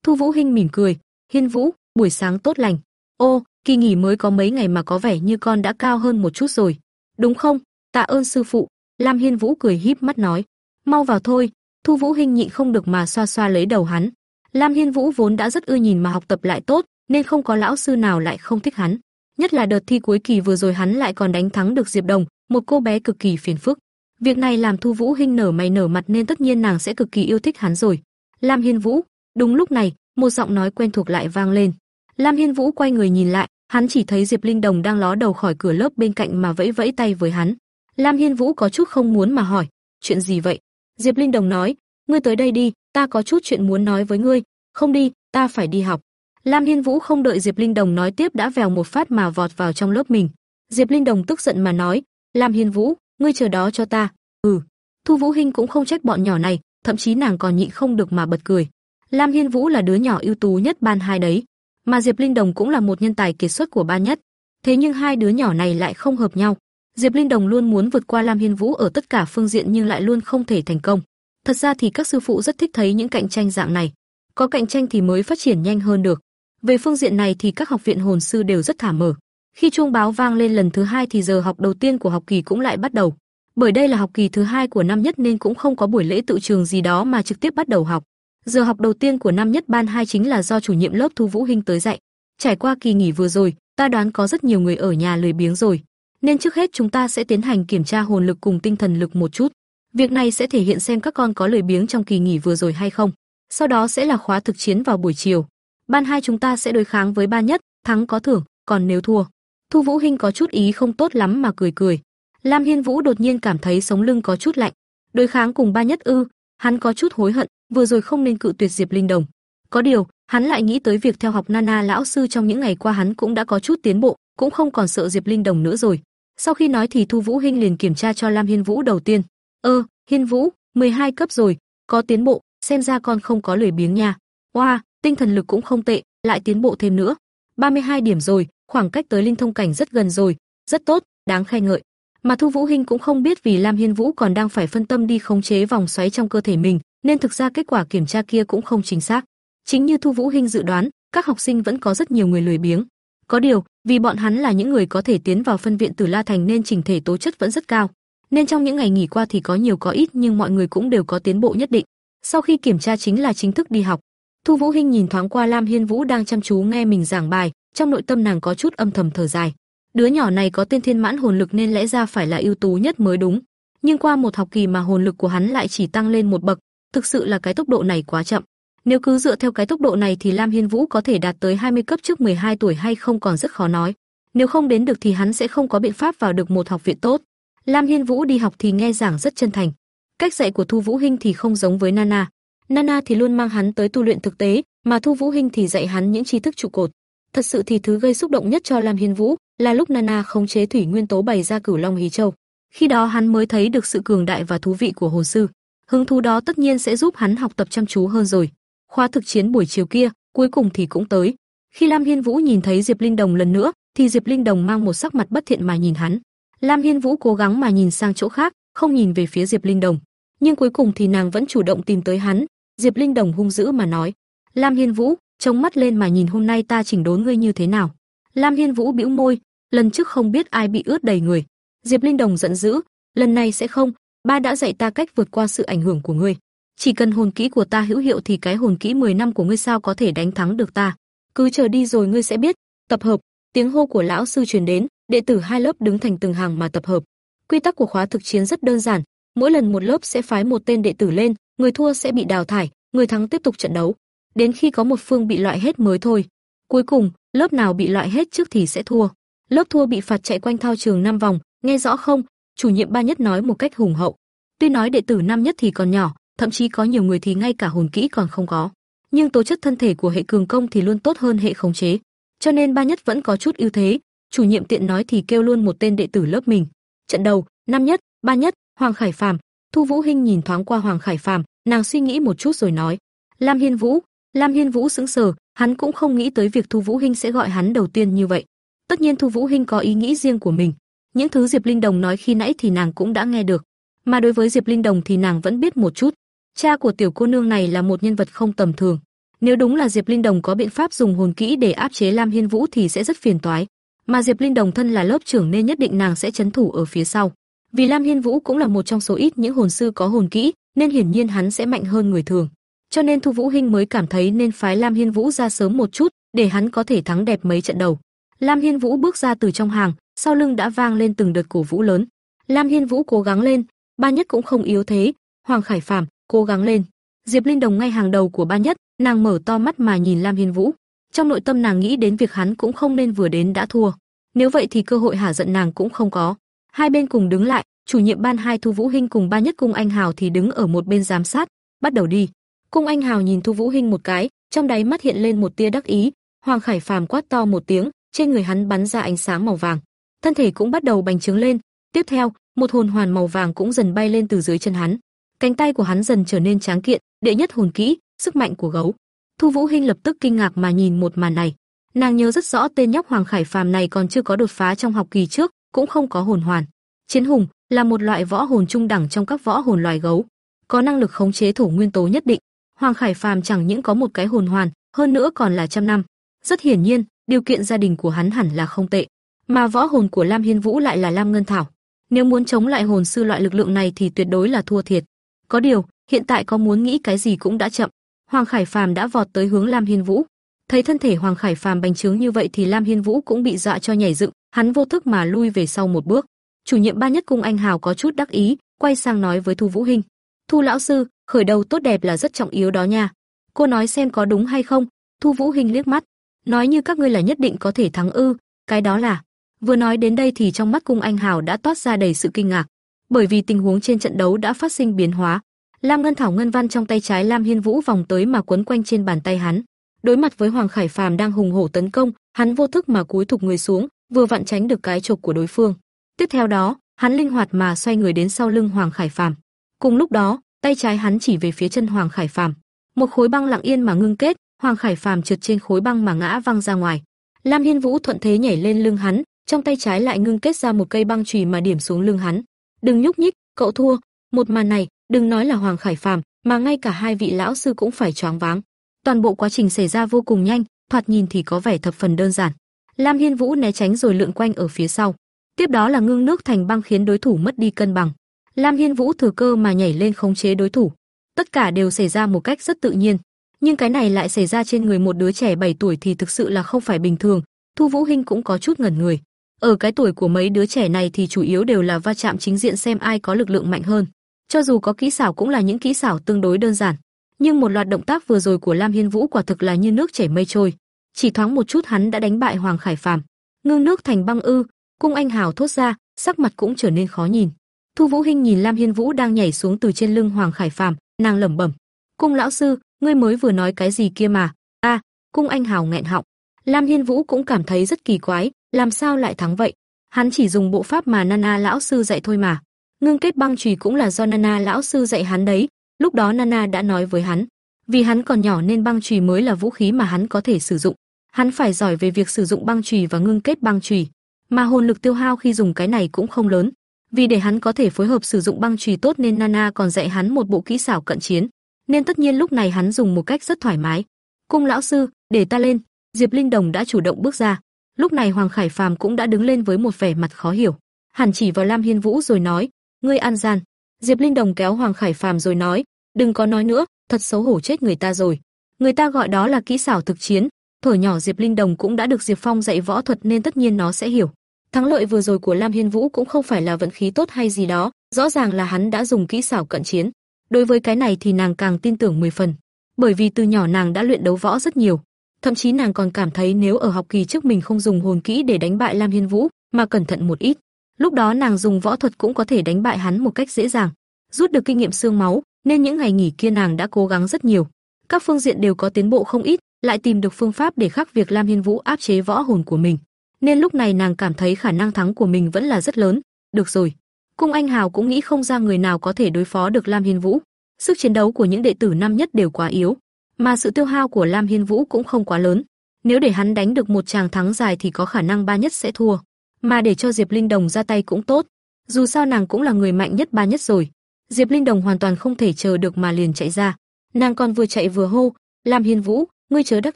Thu Vũ Hinh mỉm cười, "Hiên Vũ, buổi sáng tốt lành. Ô, kỳ nghỉ mới có mấy ngày mà có vẻ như con đã cao hơn một chút rồi. Đúng không? Tạ ơn sư phụ." Lam Hiên Vũ cười híp mắt nói, "Mau vào thôi." Thu Vũ Hinh nhịn không được mà xoa xoa lấy đầu hắn. Lam Hiên Vũ vốn đã rất ưa nhìn mà học tập lại tốt, nên không có lão sư nào lại không thích hắn. Nhất là đợt thi cuối kỳ vừa rồi hắn lại còn đánh thắng được Diệp Đồng, một cô bé cực kỳ phiền phức. Việc này làm Thu Vũ Hinh nở mày nở mặt nên tất nhiên nàng sẽ cực kỳ yêu thích hắn rồi. Lam Hiên Vũ, đúng lúc này, một giọng nói quen thuộc lại vang lên. Lam Hiên Vũ quay người nhìn lại, hắn chỉ thấy Diệp Linh Đồng đang ló đầu khỏi cửa lớp bên cạnh mà vẫy vẫy tay với hắn. Lam Hiên Vũ có chút không muốn mà hỏi, chuyện gì vậy? Diệp Linh Đồng nói, ngươi tới đây đi, ta có chút chuyện muốn nói với ngươi. Không đi, ta phải đi học. Lam Hiên Vũ không đợi Diệp Linh Đồng nói tiếp đã vèo một phát mà vọt vào trong lớp mình. Diệp Linh Đồng tức giận mà nói, Lam Hiên Vũ, ngươi chờ đó cho ta. Ừ. Thu Vũ Hinh cũng không trách bọn nhỏ này, thậm chí nàng còn nhịn không được mà bật cười. Lam Hiên Vũ là đứa nhỏ ưu tú nhất ban hai đấy, mà Diệp Linh Đồng cũng là một nhân tài kiệt xuất của ban nhất. Thế nhưng hai đứa nhỏ này lại không hợp nhau. Diệp Linh Đồng luôn muốn vượt qua Lam Hiên Vũ ở tất cả phương diện nhưng lại luôn không thể thành công. Thật ra thì các sư phụ rất thích thấy những cạnh tranh dạng này. Có cạnh tranh thì mới phát triển nhanh hơn được. Về phương diện này thì các học viện hồn sư đều rất thả mở. Khi chuông báo vang lên lần thứ hai thì giờ học đầu tiên của học kỳ cũng lại bắt đầu. Bởi đây là học kỳ thứ hai của năm nhất nên cũng không có buổi lễ tự trường gì đó mà trực tiếp bắt đầu học. Giờ học đầu tiên của năm nhất ban 2 chính là do chủ nhiệm lớp Thu Vũ Hinh tới dạy. Trải qua kỳ nghỉ vừa rồi, ta đoán có rất nhiều người ở nhà lười biếng rồi, nên trước hết chúng ta sẽ tiến hành kiểm tra hồn lực cùng tinh thần lực một chút. Việc này sẽ thể hiện xem các con có lười biếng trong kỳ nghỉ vừa rồi hay không. Sau đó sẽ là khóa thực chiến vào buổi chiều. Ban hai chúng ta sẽ đối kháng với ban nhất, thắng có thưởng, còn nếu thua. Thu Vũ Hinh có chút ý không tốt lắm mà cười cười. Lam Hiên Vũ đột nhiên cảm thấy sống lưng có chút lạnh. Đối kháng cùng ba nhất ư? Hắn có chút hối hận, vừa rồi không nên cự tuyệt Diệp Linh Đồng. Có điều, hắn lại nghĩ tới việc theo học Nana lão sư trong những ngày qua hắn cũng đã có chút tiến bộ, cũng không còn sợ Diệp Linh Đồng nữa rồi. Sau khi nói thì Thu Vũ Hinh liền kiểm tra cho Lam Hiên Vũ đầu tiên. "Ơ, Hiên Vũ, 12 cấp rồi, có tiến bộ, xem ra con không có lười biếng nha. Oa, wow, tinh thần lực cũng không tệ, lại tiến bộ thêm nữa. 32 điểm rồi, khoảng cách tới linh thông cảnh rất gần rồi, rất tốt, đáng khen ngợi." Mà Thu Vũ Hinh cũng không biết vì Lam Hiên Vũ còn đang phải phân tâm đi khống chế vòng xoáy trong cơ thể mình, nên thực ra kết quả kiểm tra kia cũng không chính xác. Chính như Thu Vũ Hinh dự đoán, các học sinh vẫn có rất nhiều người lười biếng. Có điều, vì bọn hắn là những người có thể tiến vào phân viện Tử La Thành nên trình thể tố chất vẫn rất cao, nên trong những ngày nghỉ qua thì có nhiều có ít nhưng mọi người cũng đều có tiến bộ nhất định. Sau khi kiểm tra chính là chính thức đi học. Thu Vũ Hinh nhìn thoáng qua Lam Hiên Vũ đang chăm chú nghe mình giảng bài, trong nội tâm nàng có chút âm thầm thở dài. Đứa nhỏ này có tiên thiên mãn hồn lực nên lẽ ra phải là ưu tú nhất mới đúng, nhưng qua một học kỳ mà hồn lực của hắn lại chỉ tăng lên một bậc, thực sự là cái tốc độ này quá chậm. Nếu cứ dựa theo cái tốc độ này thì Lam Hiên Vũ có thể đạt tới 20 cấp trước 12 tuổi hay không còn rất khó nói. Nếu không đến được thì hắn sẽ không có biện pháp vào được một học viện tốt. Lam Hiên Vũ đi học thì nghe giảng rất chân thành. Cách dạy của Thu Vũ Hinh thì không giống với Nana. Nana thì luôn mang hắn tới tu luyện thực tế, mà Thu Vũ Hinh thì dạy hắn những tri thức trụ cột. Thật sự thì thứ gây xúc động nhất cho Lam Hiên Vũ là lúc Nana khống chế thủy nguyên tố bày ra Cửu Long Hí Châu. Khi đó hắn mới thấy được sự cường đại và thú vị của hồn sư. Hứng thú đó tất nhiên sẽ giúp hắn học tập chăm chú hơn rồi. Khóa thực chiến buổi chiều kia, cuối cùng thì cũng tới. Khi Lam Hiên Vũ nhìn thấy Diệp Linh Đồng lần nữa, thì Diệp Linh Đồng mang một sắc mặt bất thiện mà nhìn hắn. Lam Hiên Vũ cố gắng mà nhìn sang chỗ khác, không nhìn về phía Diệp Linh Đồng, nhưng cuối cùng thì nàng vẫn chủ động tìm tới hắn. Diệp Linh Đồng hung dữ mà nói: "Lam Hiên Vũ, trông mắt lên mà nhìn hôm nay ta chỉnh đốn ngươi như thế nào?" Lam Hiên Vũ bĩu môi, lần trước không biết ai bị ướt đầy người. Diệp Linh Đồng giận dữ, lần này sẽ không, ba đã dạy ta cách vượt qua sự ảnh hưởng của ngươi. Chỉ cần hồn kỹ của ta hữu hiệu thì cái hồn kỹ 10 năm của ngươi sao có thể đánh thắng được ta. Cứ chờ đi rồi ngươi sẽ biết. Tập hợp, tiếng hô của lão sư truyền đến, đệ tử hai lớp đứng thành từng hàng mà tập hợp. Quy tắc của khóa thực chiến rất đơn giản, mỗi lần một lớp sẽ phái một tên đệ tử lên, người thua sẽ bị đào thải, người thắng tiếp tục trận đấu, đến khi có một phương bị loại hết mới thôi. Cuối cùng, lớp nào bị loại hết trước thì sẽ thua. Lớp thua bị phạt chạy quanh thao trường 5 vòng, nghe rõ không? Chủ nhiệm ba nhất nói một cách hùng hậu. Tuy nói đệ tử năm nhất thì còn nhỏ, thậm chí có nhiều người thì ngay cả hồn kỹ còn không có, nhưng tố chất thân thể của hệ cường công thì luôn tốt hơn hệ khống chế, cho nên ba nhất vẫn có chút ưu thế. Chủ nhiệm tiện nói thì kêu luôn một tên đệ tử lớp mình. Trận đầu, năm nhất, ba nhất, Hoàng Khải Phàm. Thu Vũ Hinh nhìn thoáng qua Hoàng Khải Phàm, nàng suy nghĩ một chút rồi nói: Lam Hiên Vũ, Lam Hiên Vũ sững sờ, hắn cũng không nghĩ tới việc Thu Vũ Hinh sẽ gọi hắn đầu tiên như vậy. Tất nhiên Thu Vũ Hinh có ý nghĩ riêng của mình, những thứ Diệp Linh Đồng nói khi nãy thì nàng cũng đã nghe được, mà đối với Diệp Linh Đồng thì nàng vẫn biết một chút. Cha của tiểu cô nương này là một nhân vật không tầm thường. Nếu đúng là Diệp Linh Đồng có biện pháp dùng hồn kỹ để áp chế Lam Hiên Vũ thì sẽ rất phiền toái, mà Diệp Linh Đồng thân là lớp trưởng nên nhất định nàng sẽ chấn thủ ở phía sau. Vì Lam Hiên Vũ cũng là một trong số ít những hồn sư có hồn kỹ, nên hiển nhiên hắn sẽ mạnh hơn người thường. Cho nên Thu Vũ Hinh mới cảm thấy nên phái Lam Hiên Vũ ra sớm một chút, để hắn có thể thắng đẹp mấy trận đầu. Lam Hiên Vũ bước ra từ trong hàng, sau lưng đã vang lên từng đợt cổ vũ lớn. Lam Hiên Vũ cố gắng lên, ba nhất cũng không yếu thế, Hoàng Khải Phàm, cố gắng lên. Diệp Linh Đồng ngay hàng đầu của ba nhất, nàng mở to mắt mà nhìn Lam Hiên Vũ. Trong nội tâm nàng nghĩ đến việc hắn cũng không nên vừa đến đã thua. Nếu vậy thì cơ hội hả giận nàng cũng không có. Hai bên cùng đứng lại, chủ nhiệm ban hai Thu Vũ Hinh cùng ba nhất cung anh Hào thì đứng ở một bên giám sát, bắt đầu đi. Cung anh Hào nhìn Thu Vũ Hinh một cái, trong đáy mắt hiện lên một tia đắc ý, Hoàng Khải Phàm quát to một tiếng, trên người hắn bắn ra ánh sáng màu vàng, thân thể cũng bắt đầu bành trướng lên. Tiếp theo, một hồn hoàn màu vàng cũng dần bay lên từ dưới chân hắn. Cánh tay của hắn dần trở nên tráng kiện, đệ nhất hồn kỹ, sức mạnh của gấu. Thu Vũ Hinh lập tức kinh ngạc mà nhìn một màn này. Nàng nhớ rất rõ tên nhóc Hoàng Khải Phàm này còn chưa có đột phá trong học kỳ trước, cũng không có hồn hoàn. Chiến hùng là một loại võ hồn trung đẳng trong các võ hồn loài gấu, có năng lực khống chế thổ nguyên tố nhất định. Hoàng Khải Phàm chẳng những có một cái hồn hoàn, hơn nữa còn là trăm năm. Rất hiển nhiên, điều kiện gia đình của hắn hẳn là không tệ, mà võ hồn của Lam Hiên Vũ lại là Lam Ngân Thảo. Nếu muốn chống lại hồn sư loại lực lượng này thì tuyệt đối là thua thiệt. Có điều, hiện tại có muốn nghĩ cái gì cũng đã chậm. Hoàng Khải Phàm đã vọt tới hướng Lam Hiên Vũ. Thấy thân thể Hoàng Khải Phàm bành trướng như vậy thì Lam Hiên Vũ cũng bị dọa cho nhảy dựng, hắn vô thức mà lui về sau một bước. Chủ nhiệm ba nhất cung anh Hào có chút đắc ý, quay sang nói với Thu Vũ Hinh: "Thu lão sư, khởi đầu tốt đẹp là rất trọng yếu đó nha. Cô nói xem có đúng hay không?" Thu Vũ Hinh liếc mắt, nói như các ngươi là nhất định có thể thắng ư? Cái đó là Vừa nói đến đây thì trong mắt cung anh Hào đã toát ra đầy sự kinh ngạc, bởi vì tình huống trên trận đấu đã phát sinh biến hóa. Lam Ngân Thảo Ngân Văn trong tay trái Lam Hiên Vũ vòng tới mà quấn quanh trên bàn tay hắn. Đối mặt với Hoàng Khải Phàm đang hùng hổ tấn công, hắn vô thức mà cúi thụp người xuống, vừa vặn tránh được cái chộp của đối phương. Tiếp theo đó, hắn linh hoạt mà xoay người đến sau lưng Hoàng Khải Phàm. Cùng lúc đó, tay trái hắn chỉ về phía chân Hoàng Khải Phàm. Một khối băng lặng yên mà ngưng kết, Hoàng Khải Phàm trượt trên khối băng mà ngã văng ra ngoài. Lam Hiên Vũ thuận thế nhảy lên lưng hắn, trong tay trái lại ngưng kết ra một cây băng chùy mà điểm xuống lưng hắn. "Đừng nhúc nhích, cậu thua." Một màn này, đừng nói là Hoàng Khải Phàm, mà ngay cả hai vị lão sư cũng phải choáng váng. Toàn bộ quá trình xảy ra vô cùng nhanh, thoạt nhìn thì có vẻ thập phần đơn giản. Lam Hiên Vũ né tránh rồi lượn quanh ở phía sau. Tiếp đó là ngưng nước thành băng khiến đối thủ mất đi cân bằng. Lam Hiên Vũ thừa cơ mà nhảy lên khống chế đối thủ. Tất cả đều xảy ra một cách rất tự nhiên, nhưng cái này lại xảy ra trên người một đứa trẻ 7 tuổi thì thực sự là không phải bình thường. Thu Vũ Hinh cũng có chút ngẩn người. Ở cái tuổi của mấy đứa trẻ này thì chủ yếu đều là va chạm chính diện xem ai có lực lượng mạnh hơn. Cho dù có kỹ xảo cũng là những kỹ xảo tương đối đơn giản, nhưng một loạt động tác vừa rồi của Lam Hiên Vũ quả thực là như nước chảy mây trôi. Chỉ thoáng một chút hắn đã đánh bại Hoàng Khải Phàm, ngưng nước thành băng ư? Cung Anh Hào thốt ra, sắc mặt cũng trở nên khó nhìn. Thu Vũ Hinh nhìn Lam Hiên Vũ đang nhảy xuống từ trên lưng Hoàng Khải Phàm, nàng lẩm bẩm: "Cung lão sư, ngươi mới vừa nói cái gì kia mà?" A, Cung Anh Hào nghẹn họng. Lam Hiên Vũ cũng cảm thấy rất kỳ quái, làm sao lại thắng vậy? Hắn chỉ dùng bộ pháp mà Nana lão sư dạy thôi mà. Ngưng kết băng chùy cũng là do Nana lão sư dạy hắn đấy, lúc đó Nana đã nói với hắn, vì hắn còn nhỏ nên băng chùy mới là vũ khí mà hắn có thể sử dụng. Hắn phải giỏi về việc sử dụng băng chùy và ngưng kết băng chùy, mà hồn lực tiêu hao khi dùng cái này cũng không lớn. Vì để hắn có thể phối hợp sử dụng băng chùy tốt nên Nana còn dạy hắn một bộ kỹ xảo cận chiến, nên tất nhiên lúc này hắn dùng một cách rất thoải mái. "Cung lão sư, để ta lên." Diệp Linh Đồng đã chủ động bước ra. Lúc này Hoàng Khải Phàm cũng đã đứng lên với một vẻ mặt khó hiểu. Hàn chỉ vào Lam Hiên Vũ rồi nói, "Ngươi an gian." Diệp Linh Đồng kéo Hoàng Khải Phàm rồi nói, "Đừng có nói nữa, thật xấu hổ chết người ta rồi. Người ta gọi đó là kỹ xảo thực chiến." thở nhỏ Diệp Linh Đồng cũng đã được Diệp Phong dạy võ thuật nên tất nhiên nó sẽ hiểu. Thắng lợi vừa rồi của Lam Hiên Vũ cũng không phải là vận khí tốt hay gì đó, rõ ràng là hắn đã dùng kỹ xảo cận chiến. Đối với cái này thì nàng càng tin tưởng 10 phần, bởi vì từ nhỏ nàng đã luyện đấu võ rất nhiều, thậm chí nàng còn cảm thấy nếu ở học kỳ trước mình không dùng hồn kỹ để đánh bại Lam Hiên Vũ, mà cẩn thận một ít, lúc đó nàng dùng võ thuật cũng có thể đánh bại hắn một cách dễ dàng. Rút được kinh nghiệm xương máu, nên những ngày nghỉ kia nàng đã cố gắng rất nhiều. Các phương diện đều có tiến bộ không ít, lại tìm được phương pháp để khắc việc Lam Hiên Vũ áp chế võ hồn của mình. Nên lúc này nàng cảm thấy khả năng thắng của mình vẫn là rất lớn. Được rồi, Cung Anh Hào cũng nghĩ không ra người nào có thể đối phó được Lam Hiên Vũ. Sức chiến đấu của những đệ tử năm nhất đều quá yếu, mà sự tiêu hao của Lam Hiên Vũ cũng không quá lớn. Nếu để hắn đánh được một tràng thắng dài thì có khả năng ba nhất sẽ thua, mà để cho Diệp Linh Đồng ra tay cũng tốt. Dù sao nàng cũng là người mạnh nhất ba nhất rồi. Diệp Linh Đồng hoàn toàn không thể chờ được mà liền chạy ra. Nàng còn vừa chạy vừa hô, "Lam Hiên Vũ, ngươi chớ đắc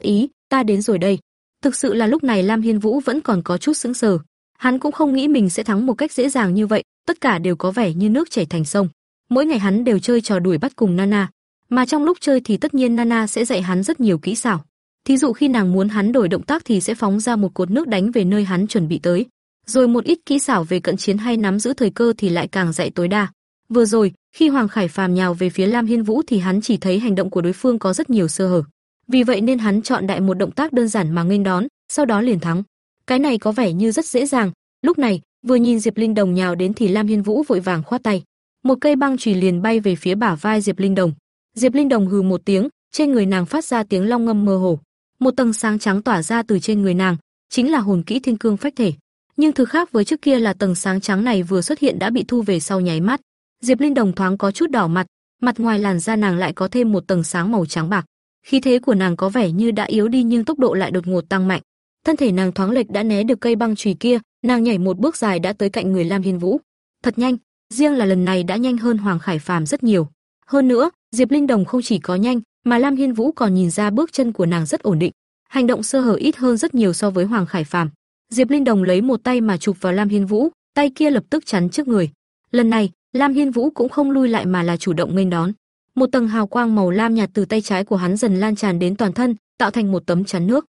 ý, ta đến rồi đây." Thực sự là lúc này Lam Hiên Vũ vẫn còn có chút sững sờ. Hắn cũng không nghĩ mình sẽ thắng một cách dễ dàng như vậy, tất cả đều có vẻ như nước chảy thành sông. Mỗi ngày hắn đều chơi trò đuổi bắt cùng Nana, mà trong lúc chơi thì tất nhiên Nana sẽ dạy hắn rất nhiều kỹ xảo. Thí dụ khi nàng muốn hắn đổi động tác thì sẽ phóng ra một cột nước đánh về nơi hắn chuẩn bị tới, rồi một ít kỹ xảo về cận chiến hay nắm giữ thời cơ thì lại càng dạy tối đa. Vừa rồi, khi Hoàng Khải Phàm nhào về phía Lam Hiên Vũ thì hắn chỉ thấy hành động của đối phương có rất nhiều sơ hở. Vì vậy nên hắn chọn đại một động tác đơn giản mà nghênh đón, sau đó liền thắng. Cái này có vẻ như rất dễ dàng. Lúc này, vừa nhìn Diệp Linh Đồng nhào đến thì Lam Hiên Vũ vội vàng khoát tay. Một cây băng chùy liền bay về phía bả vai Diệp Linh Đồng. Diệp Linh Đồng hừ một tiếng, trên người nàng phát ra tiếng long ngâm mơ hồ. Một tầng sáng trắng tỏa ra từ trên người nàng, chính là hồn kỹ thiên cương phách thể. Nhưng thứ khác với trước kia là tầng sáng trắng này vừa xuất hiện đã bị thu về sau nháy mắt. Diệp Linh Đồng thoáng có chút đỏ mặt, mặt ngoài làn da nàng lại có thêm một tầng sáng màu trắng bạc. Khí thế của nàng có vẻ như đã yếu đi nhưng tốc độ lại đột ngột tăng mạnh. Thân thể nàng thoáng lệch đã né được cây băng chùy kia, nàng nhảy một bước dài đã tới cạnh người Lam Hiên Vũ. Thật nhanh, riêng là lần này đã nhanh hơn Hoàng Khải Phàm rất nhiều. Hơn nữa, Diệp Linh Đồng không chỉ có nhanh, mà Lam Hiên Vũ còn nhìn ra bước chân của nàng rất ổn định, hành động sơ hở ít hơn rất nhiều so với Hoàng Khải Phàm. Diệp Linh Đồng lấy một tay mà chụp vào Lam Hiên Vũ, tay kia lập tức chắn trước người. Lần này, Lam Hiên Vũ cũng không lui lại mà là chủ động nghênh đón. Một tầng hào quang màu lam nhạt từ tay trái của hắn dần lan tràn đến toàn thân, tạo thành một tấm chắn nước.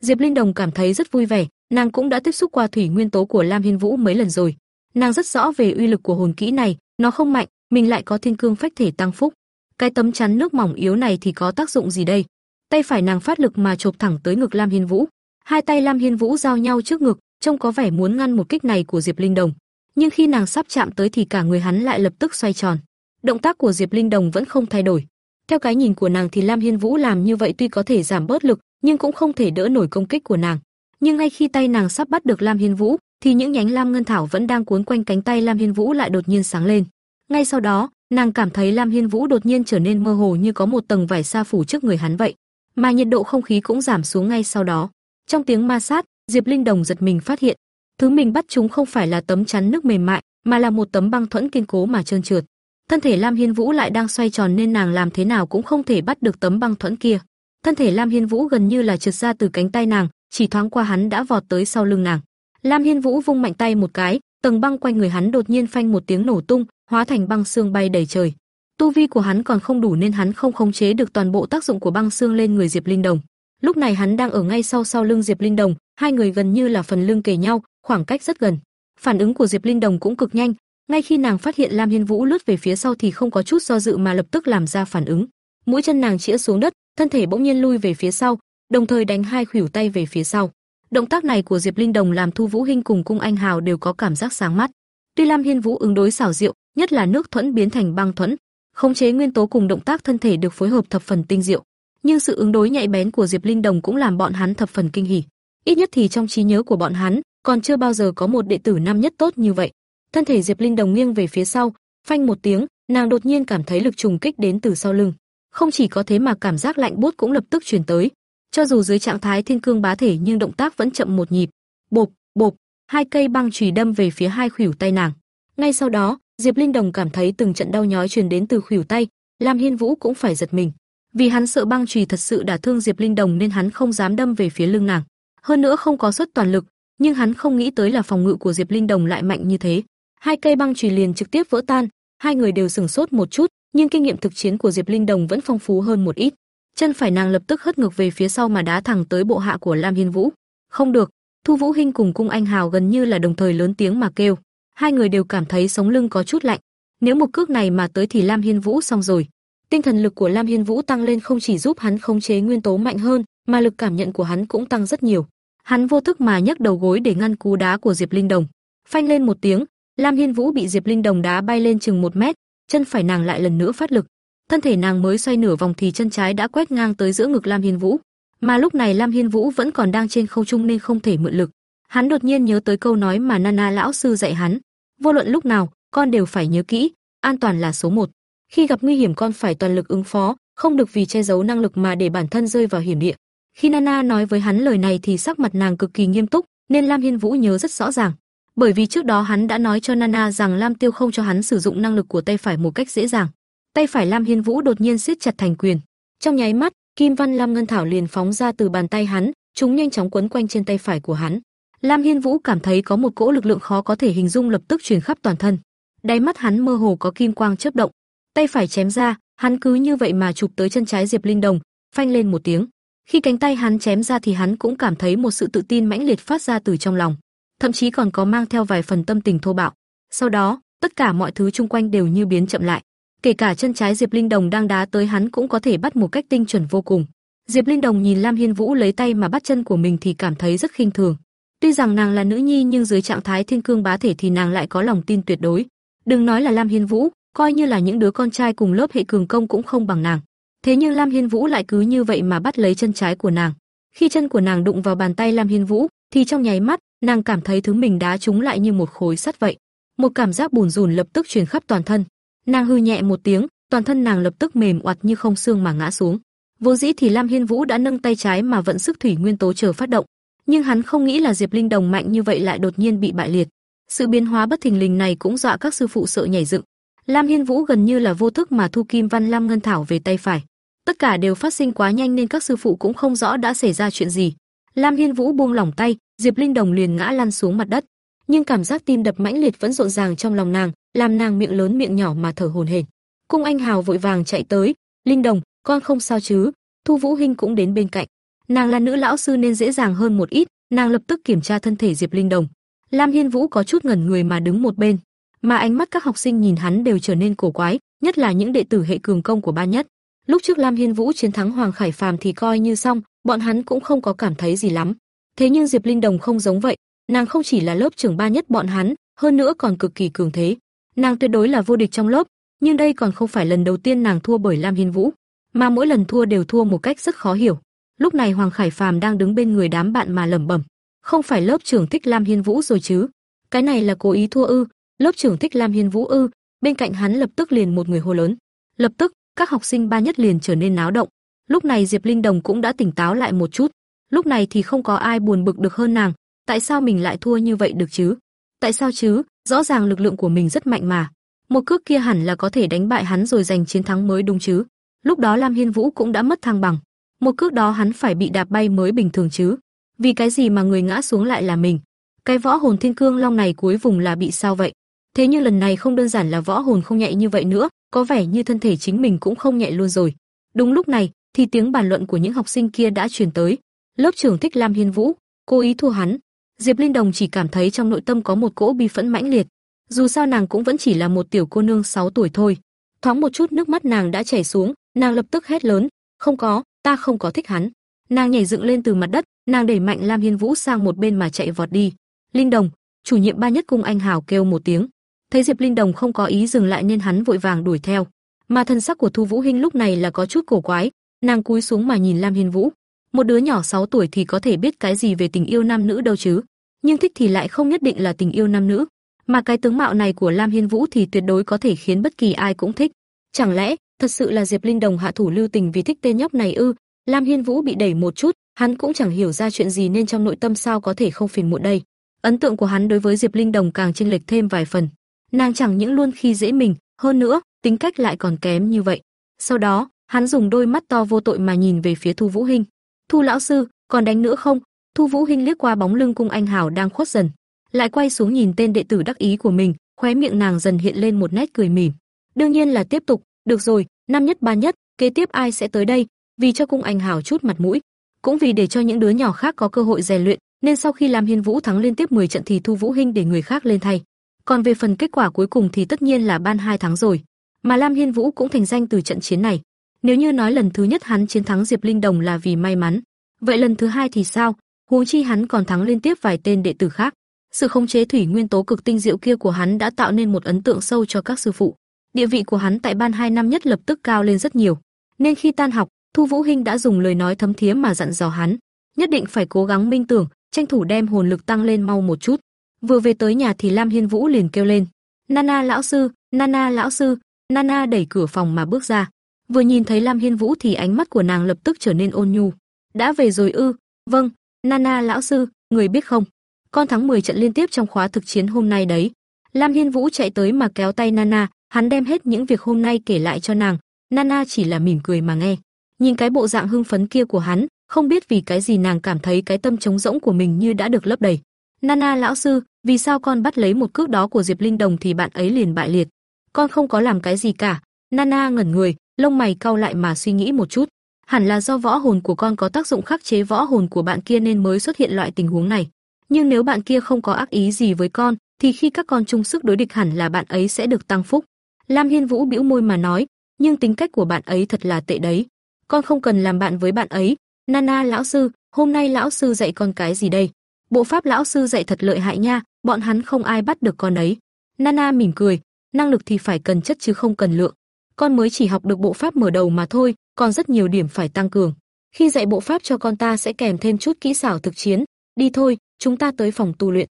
Diệp Linh Đồng cảm thấy rất vui vẻ, nàng cũng đã tiếp xúc qua thủy nguyên tố của Lam Hiên Vũ mấy lần rồi. Nàng rất rõ về uy lực của hồn kỹ này, nó không mạnh, mình lại có thiên cương phách thể tăng phúc. Cái tấm chắn nước mỏng yếu này thì có tác dụng gì đây? Tay phải nàng phát lực mà chộp thẳng tới ngực Lam Hiên Vũ. Hai tay Lam Hiên Vũ giao nhau trước ngực, trông có vẻ muốn ngăn một kích này của Diệp Linh Đồng. Nhưng khi nàng sắp chạm tới thì cả người hắn lại lập tức xoay tròn. Động tác của Diệp Linh Đồng vẫn không thay đổi. Theo cái nhìn của nàng thì Lam Hiên Vũ làm như vậy tuy có thể giảm bớt lực, nhưng cũng không thể đỡ nổi công kích của nàng. Nhưng ngay khi tay nàng sắp bắt được Lam Hiên Vũ, thì những nhánh lam ngân thảo vẫn đang cuốn quanh cánh tay Lam Hiên Vũ lại đột nhiên sáng lên. Ngay sau đó, nàng cảm thấy Lam Hiên Vũ đột nhiên trở nên mơ hồ như có một tầng vải sa phủ trước người hắn vậy, mà nhiệt độ không khí cũng giảm xuống ngay sau đó. Trong tiếng ma sát, Diệp Linh Đồng giật mình phát hiện, thứ mình bắt chúng không phải là tấm chắn nước mềm mại, mà là một tấm băng thuẫn kiên cố mà trơn trượt. Thân thể Lam Hiên Vũ lại đang xoay tròn nên nàng làm thế nào cũng không thể bắt được tấm băng thuẫn kia. Thân thể Lam Hiên Vũ gần như là trượt ra từ cánh tay nàng, chỉ thoáng qua hắn đã vọt tới sau lưng nàng. Lam Hiên Vũ vung mạnh tay một cái, tầng băng quanh người hắn đột nhiên phanh một tiếng nổ tung, hóa thành băng xương bay đầy trời. Tu vi của hắn còn không đủ nên hắn không khống chế được toàn bộ tác dụng của băng xương lên người Diệp Linh Đồng. Lúc này hắn đang ở ngay sau sau lưng Diệp Linh Đồng, hai người gần như là phần lưng kề nhau, khoảng cách rất gần. Phản ứng của Diệp Linh Đồng cũng cực nhanh, ngay khi nàng phát hiện Lam Hiên Vũ lướt về phía sau thì không có chút do dự mà lập tức làm ra phản ứng. Mũi chân nàng chĩa xuống đất, thân thể bỗng nhiên lui về phía sau, đồng thời đánh hai khuỷu tay về phía sau. Động tác này của Diệp Linh Đồng làm Thu Vũ Hinh cùng Cung Anh Hào đều có cảm giác sáng mắt. Tuy Lam Hiên Vũ ứng đối xảo diệu, nhất là nước thuẫn biến thành băng thuẫn, khống chế nguyên tố cùng động tác thân thể được phối hợp thập phần tinh diệu, nhưng sự ứng đối nhạy bén của Diệp Linh Đồng cũng làm bọn hắn thập phần kinh hỉ. Ít nhất thì trong trí nhớ của bọn hắn, còn chưa bao giờ có một đệ tử nam nhất tốt như vậy. Thân thể Diệp Linh Đồng nghiêng về phía sau, phanh một tiếng, nàng đột nhiên cảm thấy lực trùng kích đến từ sau lưng. Không chỉ có thế mà cảm giác lạnh buốt cũng lập tức truyền tới. Cho dù dưới trạng thái thiên cương bá thể nhưng động tác vẫn chậm một nhịp. Bộp, bộp, hai cây băng chùy đâm về phía hai khuỷu tay nàng. Ngay sau đó, Diệp Linh Đồng cảm thấy từng trận đau nhói truyền đến từ khuỷu tay, Lam Hiên Vũ cũng phải giật mình. Vì hắn sợ băng chùy thật sự đả thương Diệp Linh Đồng nên hắn không dám đâm về phía lưng nàng. Hơn nữa không có xuất toàn lực, nhưng hắn không nghĩ tới là phòng ngự của Diệp Linh Đồng lại mạnh như thế. Hai cây băng chùy liền trực tiếp vỡ tan, hai người đều sửng sốt một chút, nhưng kinh nghiệm thực chiến của Diệp Linh Đồng vẫn phong phú hơn một ít. Chân phải nàng lập tức hất ngược về phía sau mà đá thẳng tới bộ hạ của Lam Hiên Vũ. Không được, Thu Vũ Hinh cùng Cung Anh Hào gần như là đồng thời lớn tiếng mà kêu. Hai người đều cảm thấy sống lưng có chút lạnh. Nếu một cước này mà tới thì Lam Hiên Vũ xong rồi. Tinh thần lực của Lam Hiên Vũ tăng lên không chỉ giúp hắn khống chế nguyên tố mạnh hơn, mà lực cảm nhận của hắn cũng tăng rất nhiều. Hắn vô thức mà nhấc đầu gối để ngăn cú đá của Diệp Linh Đồng. Phanh lên một tiếng, Lam Hiên Vũ bị Diệp Linh Đồng đá bay lên chừng một mét, chân phải nàng lại lần nữa phát lực. Thân thể nàng mới xoay nửa vòng thì chân trái đã quét ngang tới giữa ngực Lam Hiên Vũ, mà lúc này Lam Hiên Vũ vẫn còn đang trên không trung nên không thể mượn lực. Hắn đột nhiên nhớ tới câu nói mà Nana lão sư dạy hắn, vô luận lúc nào, con đều phải nhớ kỹ, an toàn là số một. Khi gặp nguy hiểm con phải toàn lực ứng phó, không được vì che giấu năng lực mà để bản thân rơi vào hiểm địa. Khi Nana nói với hắn lời này thì sắc mặt nàng cực kỳ nghiêm túc, nên Lam Hiên Vũ nhớ rất rõ ràng. Bởi vì trước đó hắn đã nói cho Nana rằng Lam Tiêu không cho hắn sử dụng năng lực của tay phải một cách dễ dàng. Tay phải Lam Hiên Vũ đột nhiên siết chặt thành quyền. Trong nháy mắt, Kim Văn Lam Ngân Thảo liền phóng ra từ bàn tay hắn, chúng nhanh chóng quấn quanh trên tay phải của hắn. Lam Hiên Vũ cảm thấy có một cỗ lực lượng khó có thể hình dung lập tức truyền khắp toàn thân. Đáy mắt hắn mơ hồ có kim quang chớp động, tay phải chém ra, hắn cứ như vậy mà chụp tới chân trái Diệp Linh Đồng, phanh lên một tiếng. Khi cánh tay hắn chém ra thì hắn cũng cảm thấy một sự tự tin mãnh liệt phát ra từ trong lòng, thậm chí còn có mang theo vài phần tâm tình thô bạo. Sau đó, tất cả mọi thứ xung quanh đều như biến chậm lại, kể cả chân trái Diệp Linh Đồng đang đá tới hắn cũng có thể bắt một cách tinh chuẩn vô cùng. Diệp Linh Đồng nhìn Lam Hiên Vũ lấy tay mà bắt chân của mình thì cảm thấy rất khinh thường. Tuy rằng nàng là nữ nhi nhưng dưới trạng thái thiên cương bá thể thì nàng lại có lòng tin tuyệt đối. Đừng nói là Lam Hiên Vũ, coi như là những đứa con trai cùng lớp hệ cường công cũng không bằng nàng. Thế nhưng Lam Hiên Vũ lại cứ như vậy mà bắt lấy chân trái của nàng. Khi chân của nàng đụng vào bàn tay Lam Hiên Vũ, thì trong nháy mắt, nàng cảm thấy thứ mình đá trúng lại như một khối sắt vậy. Một cảm giác bùn rùn lập tức truyền khắp toàn thân. Nàng hư nhẹ một tiếng, toàn thân nàng lập tức mềm oặt như không xương mà ngã xuống. Vô dĩ thì Lam Hiên Vũ đã nâng tay trái mà vận sức thủy nguyên tố chờ phát động, nhưng hắn không nghĩ là Diệp Linh Đồng mạnh như vậy lại đột nhiên bị bại liệt. Sự biến hóa bất thình lình này cũng dọa các sư phụ sợ nhảy dựng. Lam Hiên Vũ gần như là vô thức mà thu Kim Văn Lam Ngân Thảo về tay phải. Tất cả đều phát sinh quá nhanh nên các sư phụ cũng không rõ đã xảy ra chuyện gì. Lam Hiên Vũ buông lỏng tay, Diệp Linh Đồng liền ngã lăn xuống mặt đất, nhưng cảm giác tim đập mãnh liệt vẫn rộn ràng trong lòng nàng, làm nàng miệng lớn miệng nhỏ mà thở hổn hển. Cung Anh Hào vội vàng chạy tới, "Linh Đồng, con không sao chứ?" Thu Vũ Hinh cũng đến bên cạnh. Nàng là nữ lão sư nên dễ dàng hơn một ít, nàng lập tức kiểm tra thân thể Diệp Linh Đồng. Lam Hiên Vũ có chút ngẩn người mà đứng một bên, mà ánh mắt các học sinh nhìn hắn đều trở nên cổ quái, nhất là những đệ tử hệ cường công của ba nhất. Lúc trước Lam Hiên Vũ chiến thắng Hoàng Khải Phàm thì coi như xong, bọn hắn cũng không có cảm thấy gì lắm. Thế nhưng Diệp Linh Đồng không giống vậy, nàng không chỉ là lớp trưởng ba nhất bọn hắn, hơn nữa còn cực kỳ cường thế. Nàng tuyệt đối là vô địch trong lớp, nhưng đây còn không phải lần đầu tiên nàng thua bởi Lam Hiên Vũ, mà mỗi lần thua đều thua một cách rất khó hiểu. Lúc này Hoàng Khải Phàm đang đứng bên người đám bạn mà lẩm bẩm, không phải lớp trưởng thích Lam Hiên Vũ rồi chứ? Cái này là cố ý thua ư? Lớp trưởng thích Lam Hiên Vũ ư? Bên cạnh hắn lập tức liền một người hô lớn. Lập tức, các học sinh ba nhất liền trở nên náo động. Lúc này Diệp Linh Đồng cũng đã tỉnh táo lại một chút. Lúc này thì không có ai buồn bực được hơn nàng, tại sao mình lại thua như vậy được chứ? Tại sao chứ? Rõ ràng lực lượng của mình rất mạnh mà. Một cước kia hẳn là có thể đánh bại hắn rồi giành chiến thắng mới đúng chứ? Lúc đó Lam Hiên Vũ cũng đã mất thăng bằng. Một cước đó hắn phải bị đạp bay mới bình thường chứ. Vì cái gì mà người ngã xuống lại là mình? Cái võ hồn thiên cương long này cuối vùng là bị sao vậy? Thế nhưng lần này không đơn giản là võ hồn không nhẹ như vậy nữa, có vẻ như thân thể chính mình cũng không nhẹ luôn rồi. Đúng lúc này, thì tiếng bàn luận của những học sinh kia đã truyền tới. Lớp trưởng thích Lam Hiên Vũ, cố ý thua hắn. Diệp Linh Đồng chỉ cảm thấy trong nội tâm có một cỗ bi phẫn mãnh liệt. Dù sao nàng cũng vẫn chỉ là một tiểu cô nương 6 tuổi thôi. Thoáng một chút nước mắt nàng đã chảy xuống, nàng lập tức hét lớn, "Không có, ta không có thích hắn." Nàng nhảy dựng lên từ mặt đất, nàng đẩy mạnh Lam Hiên Vũ sang một bên mà chạy vọt đi. "Linh Đồng!" Chủ nhiệm ba nhất cung anh hào kêu một tiếng. Thấy Diệp Linh Đồng không có ý dừng lại nên hắn vội vàng đuổi theo. Mà thân sắc của Thu Vũ Hinh lúc này là có chút cổ quái, nàng cúi xuống mà nhìn Lam Hiên Vũ. Một đứa nhỏ 6 tuổi thì có thể biết cái gì về tình yêu nam nữ đâu chứ, nhưng thích thì lại không nhất định là tình yêu nam nữ, mà cái tướng mạo này của Lam Hiên Vũ thì tuyệt đối có thể khiến bất kỳ ai cũng thích. Chẳng lẽ, thật sự là Diệp Linh Đồng hạ thủ lưu tình vì thích tên nhóc này ư? Lam Hiên Vũ bị đẩy một chút, hắn cũng chẳng hiểu ra chuyện gì nên trong nội tâm sao có thể không phiền muộn đây. Ấn tượng của hắn đối với Diệp Linh Đồng càng chênh lệch thêm vài phần. Nàng chẳng những luôn khi dễ mình, hơn nữa, tính cách lại còn kém như vậy. Sau đó, hắn dùng đôi mắt to vô tội mà nhìn về phía Thu Vũ Hinh. "Thu lão sư, còn đánh nữa không?" Thu Vũ Hinh liếc qua bóng lưng cung anh hảo đang khuất dần, lại quay xuống nhìn tên đệ tử đắc ý của mình, khóe miệng nàng dần hiện lên một nét cười mỉm. Đương nhiên là tiếp tục, được rồi, năm nhất ba nhất, kế tiếp ai sẽ tới đây, vì cho cung anh hảo chút mặt mũi, cũng vì để cho những đứa nhỏ khác có cơ hội rèn luyện, nên sau khi Lam Hiên Vũ thắng liên tiếp 10 trận thì Thu Vũ Hinh để người khác lên thay. Còn về phần kết quả cuối cùng thì tất nhiên là ban hai tháng rồi, mà Lam Hiên Vũ cũng thành danh từ trận chiến này. Nếu như nói lần thứ nhất hắn chiến thắng Diệp Linh Đồng là vì may mắn, vậy lần thứ hai thì sao? Huống chi hắn còn thắng liên tiếp vài tên đệ tử khác. Sự khống chế thủy nguyên tố cực tinh diệu kia của hắn đã tạo nên một ấn tượng sâu cho các sư phụ. Địa vị của hắn tại ban hai năm nhất lập tức cao lên rất nhiều. Nên khi tan học, Thu Vũ Hinh đã dùng lời nói thấm thía mà dặn dò hắn, nhất định phải cố gắng minh tưởng, tranh thủ đem hồn lực tăng lên mau một chút. Vừa về tới nhà thì Lam Hiên Vũ liền kêu lên, "Nana lão sư, Nana lão sư." Nana đẩy cửa phòng mà bước ra. Vừa nhìn thấy Lam Hiên Vũ thì ánh mắt của nàng lập tức trở nên ôn nhu. "Đã về rồi ư?" "Vâng, Nana lão sư, người biết không, con thắng 10 trận liên tiếp trong khóa thực chiến hôm nay đấy." Lam Hiên Vũ chạy tới mà kéo tay Nana, hắn đem hết những việc hôm nay kể lại cho nàng. Nana chỉ là mỉm cười mà nghe. Nhìn cái bộ dạng hưng phấn kia của hắn, không biết vì cái gì nàng cảm thấy cái tâm trống rỗng của mình như đã được lấp đầy. Nana lão sư, vì sao con bắt lấy một cước đó của Diệp Linh Đồng thì bạn ấy liền bại liệt? Con không có làm cái gì cả. Nana ngẩn người, lông mày cau lại mà suy nghĩ một chút. Hẳn là do võ hồn của con có tác dụng khắc chế võ hồn của bạn kia nên mới xuất hiện loại tình huống này. Nhưng nếu bạn kia không có ác ý gì với con, thì khi các con chung sức đối địch hẳn là bạn ấy sẽ được tăng phúc. Lam Hiên Vũ bĩu môi mà nói, nhưng tính cách của bạn ấy thật là tệ đấy. Con không cần làm bạn với bạn ấy. Nana lão sư, hôm nay lão sư dạy con cái gì đây? Bộ pháp lão sư dạy thật lợi hại nha, bọn hắn không ai bắt được con ấy. Nana mỉm cười, năng lực thì phải cần chất chứ không cần lượng. Con mới chỉ học được bộ pháp mở đầu mà thôi, còn rất nhiều điểm phải tăng cường. Khi dạy bộ pháp cho con ta sẽ kèm thêm chút kỹ xảo thực chiến. Đi thôi, chúng ta tới phòng tu luyện.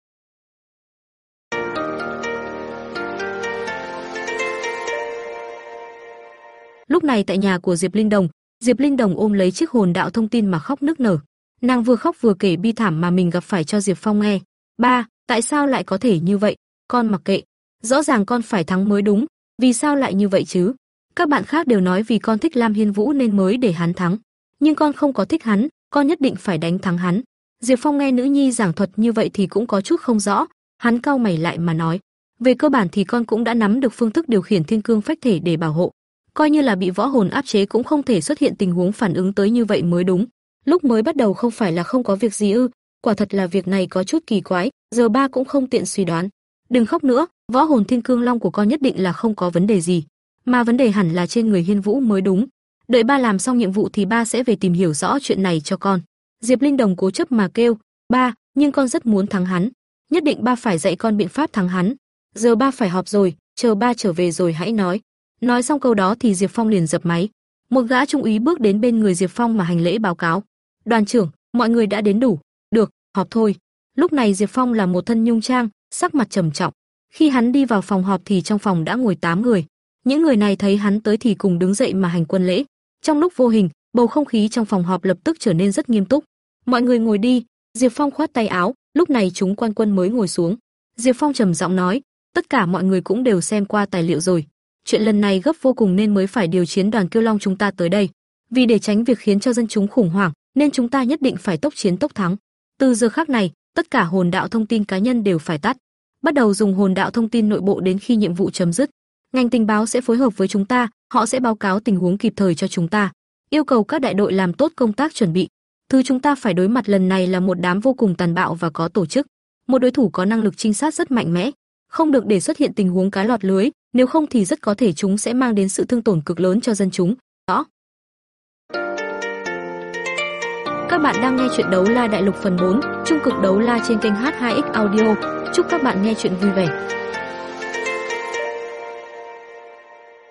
Lúc này tại nhà của Diệp Linh Đồng, Diệp Linh Đồng ôm lấy chiếc hồn đạo thông tin mà khóc nức nở. Nàng vừa khóc vừa kể bi thảm mà mình gặp phải cho Diệp Phong nghe. "Ba, tại sao lại có thể như vậy? Con mặc kệ, rõ ràng con phải thắng mới đúng, vì sao lại như vậy chứ? Các bạn khác đều nói vì con thích Lam Hiên Vũ nên mới để hắn thắng, nhưng con không có thích hắn, con nhất định phải đánh thắng hắn." Diệp Phong nghe nữ nhi giảng thuật như vậy thì cũng có chút không rõ, hắn cau mày lại mà nói: "Về cơ bản thì con cũng đã nắm được phương thức điều khiển thiên cương phách thể để bảo hộ, coi như là bị võ hồn áp chế cũng không thể xuất hiện tình huống phản ứng tới như vậy mới đúng. Lúc mới bắt đầu không phải là không có việc gì ư? Quả thật là việc này có chút kỳ quái, giờ ba cũng không tiện suy đoán. Đừng khóc nữa, võ hồn thiên cương long của con nhất định là không có vấn đề gì, mà vấn đề hẳn là trên người Hiên Vũ mới đúng. Đợi ba làm xong nhiệm vụ thì ba sẽ về tìm hiểu rõ chuyện này cho con. Diệp Linh Đồng cố chấp mà kêu, "Ba, nhưng con rất muốn thắng hắn, nhất định ba phải dạy con biện pháp thắng hắn. Giờ ba phải họp rồi, chờ ba trở về rồi hãy nói." Nói xong câu đó thì Diệp Phong liền dập máy. Một gã trung úy bước đến bên người Diệp Phong mà hành lễ báo cáo. "Đoàn trưởng, mọi người đã đến đủ, được, họp thôi." Lúc này Diệp Phong là một thân nhung trang, sắc mặt trầm trọng. Khi hắn đi vào phòng họp thì trong phòng đã ngồi 8 người. Những người này thấy hắn tới thì cùng đứng dậy mà hành quân lễ. Trong lúc vô hình, bầu không khí trong phòng họp lập tức trở nên rất nghiêm túc. "Mọi người ngồi đi." Diệp Phong khoát tay áo, lúc này chúng quan quân mới ngồi xuống. Diệp Phong trầm giọng nói, "Tất cả mọi người cũng đều xem qua tài liệu rồi, chuyện lần này gấp vô cùng nên mới phải điều chiến đoàn Kiêu Long chúng ta tới đây. Vì để tránh việc khiến cho dân chúng khủng hoảng, nên chúng ta nhất định phải tốc chiến tốc thắng. Từ giờ khắc này, tất cả hồn đạo thông tin cá nhân đều phải tắt, bắt đầu dùng hồn đạo thông tin nội bộ đến khi nhiệm vụ chấm dứt. Ngành tình báo sẽ phối hợp với chúng ta, họ sẽ báo cáo tình huống kịp thời cho chúng ta, yêu cầu các đại đội làm tốt công tác chuẩn bị. Thứ chúng ta phải đối mặt lần này là một đám vô cùng tàn bạo và có tổ chức, một đối thủ có năng lực trinh sát rất mạnh mẽ, không được để xuất hiện tình huống cá lọt lưới, nếu không thì rất có thể chúng sẽ mang đến sự thương tổn cực lớn cho dân chúng. Đó. Các bạn đang nghe chuyện đấu la đại lục phần 4, trung cực đấu la trên kênh H2X Audio. Chúc các bạn nghe chuyện vui vẻ.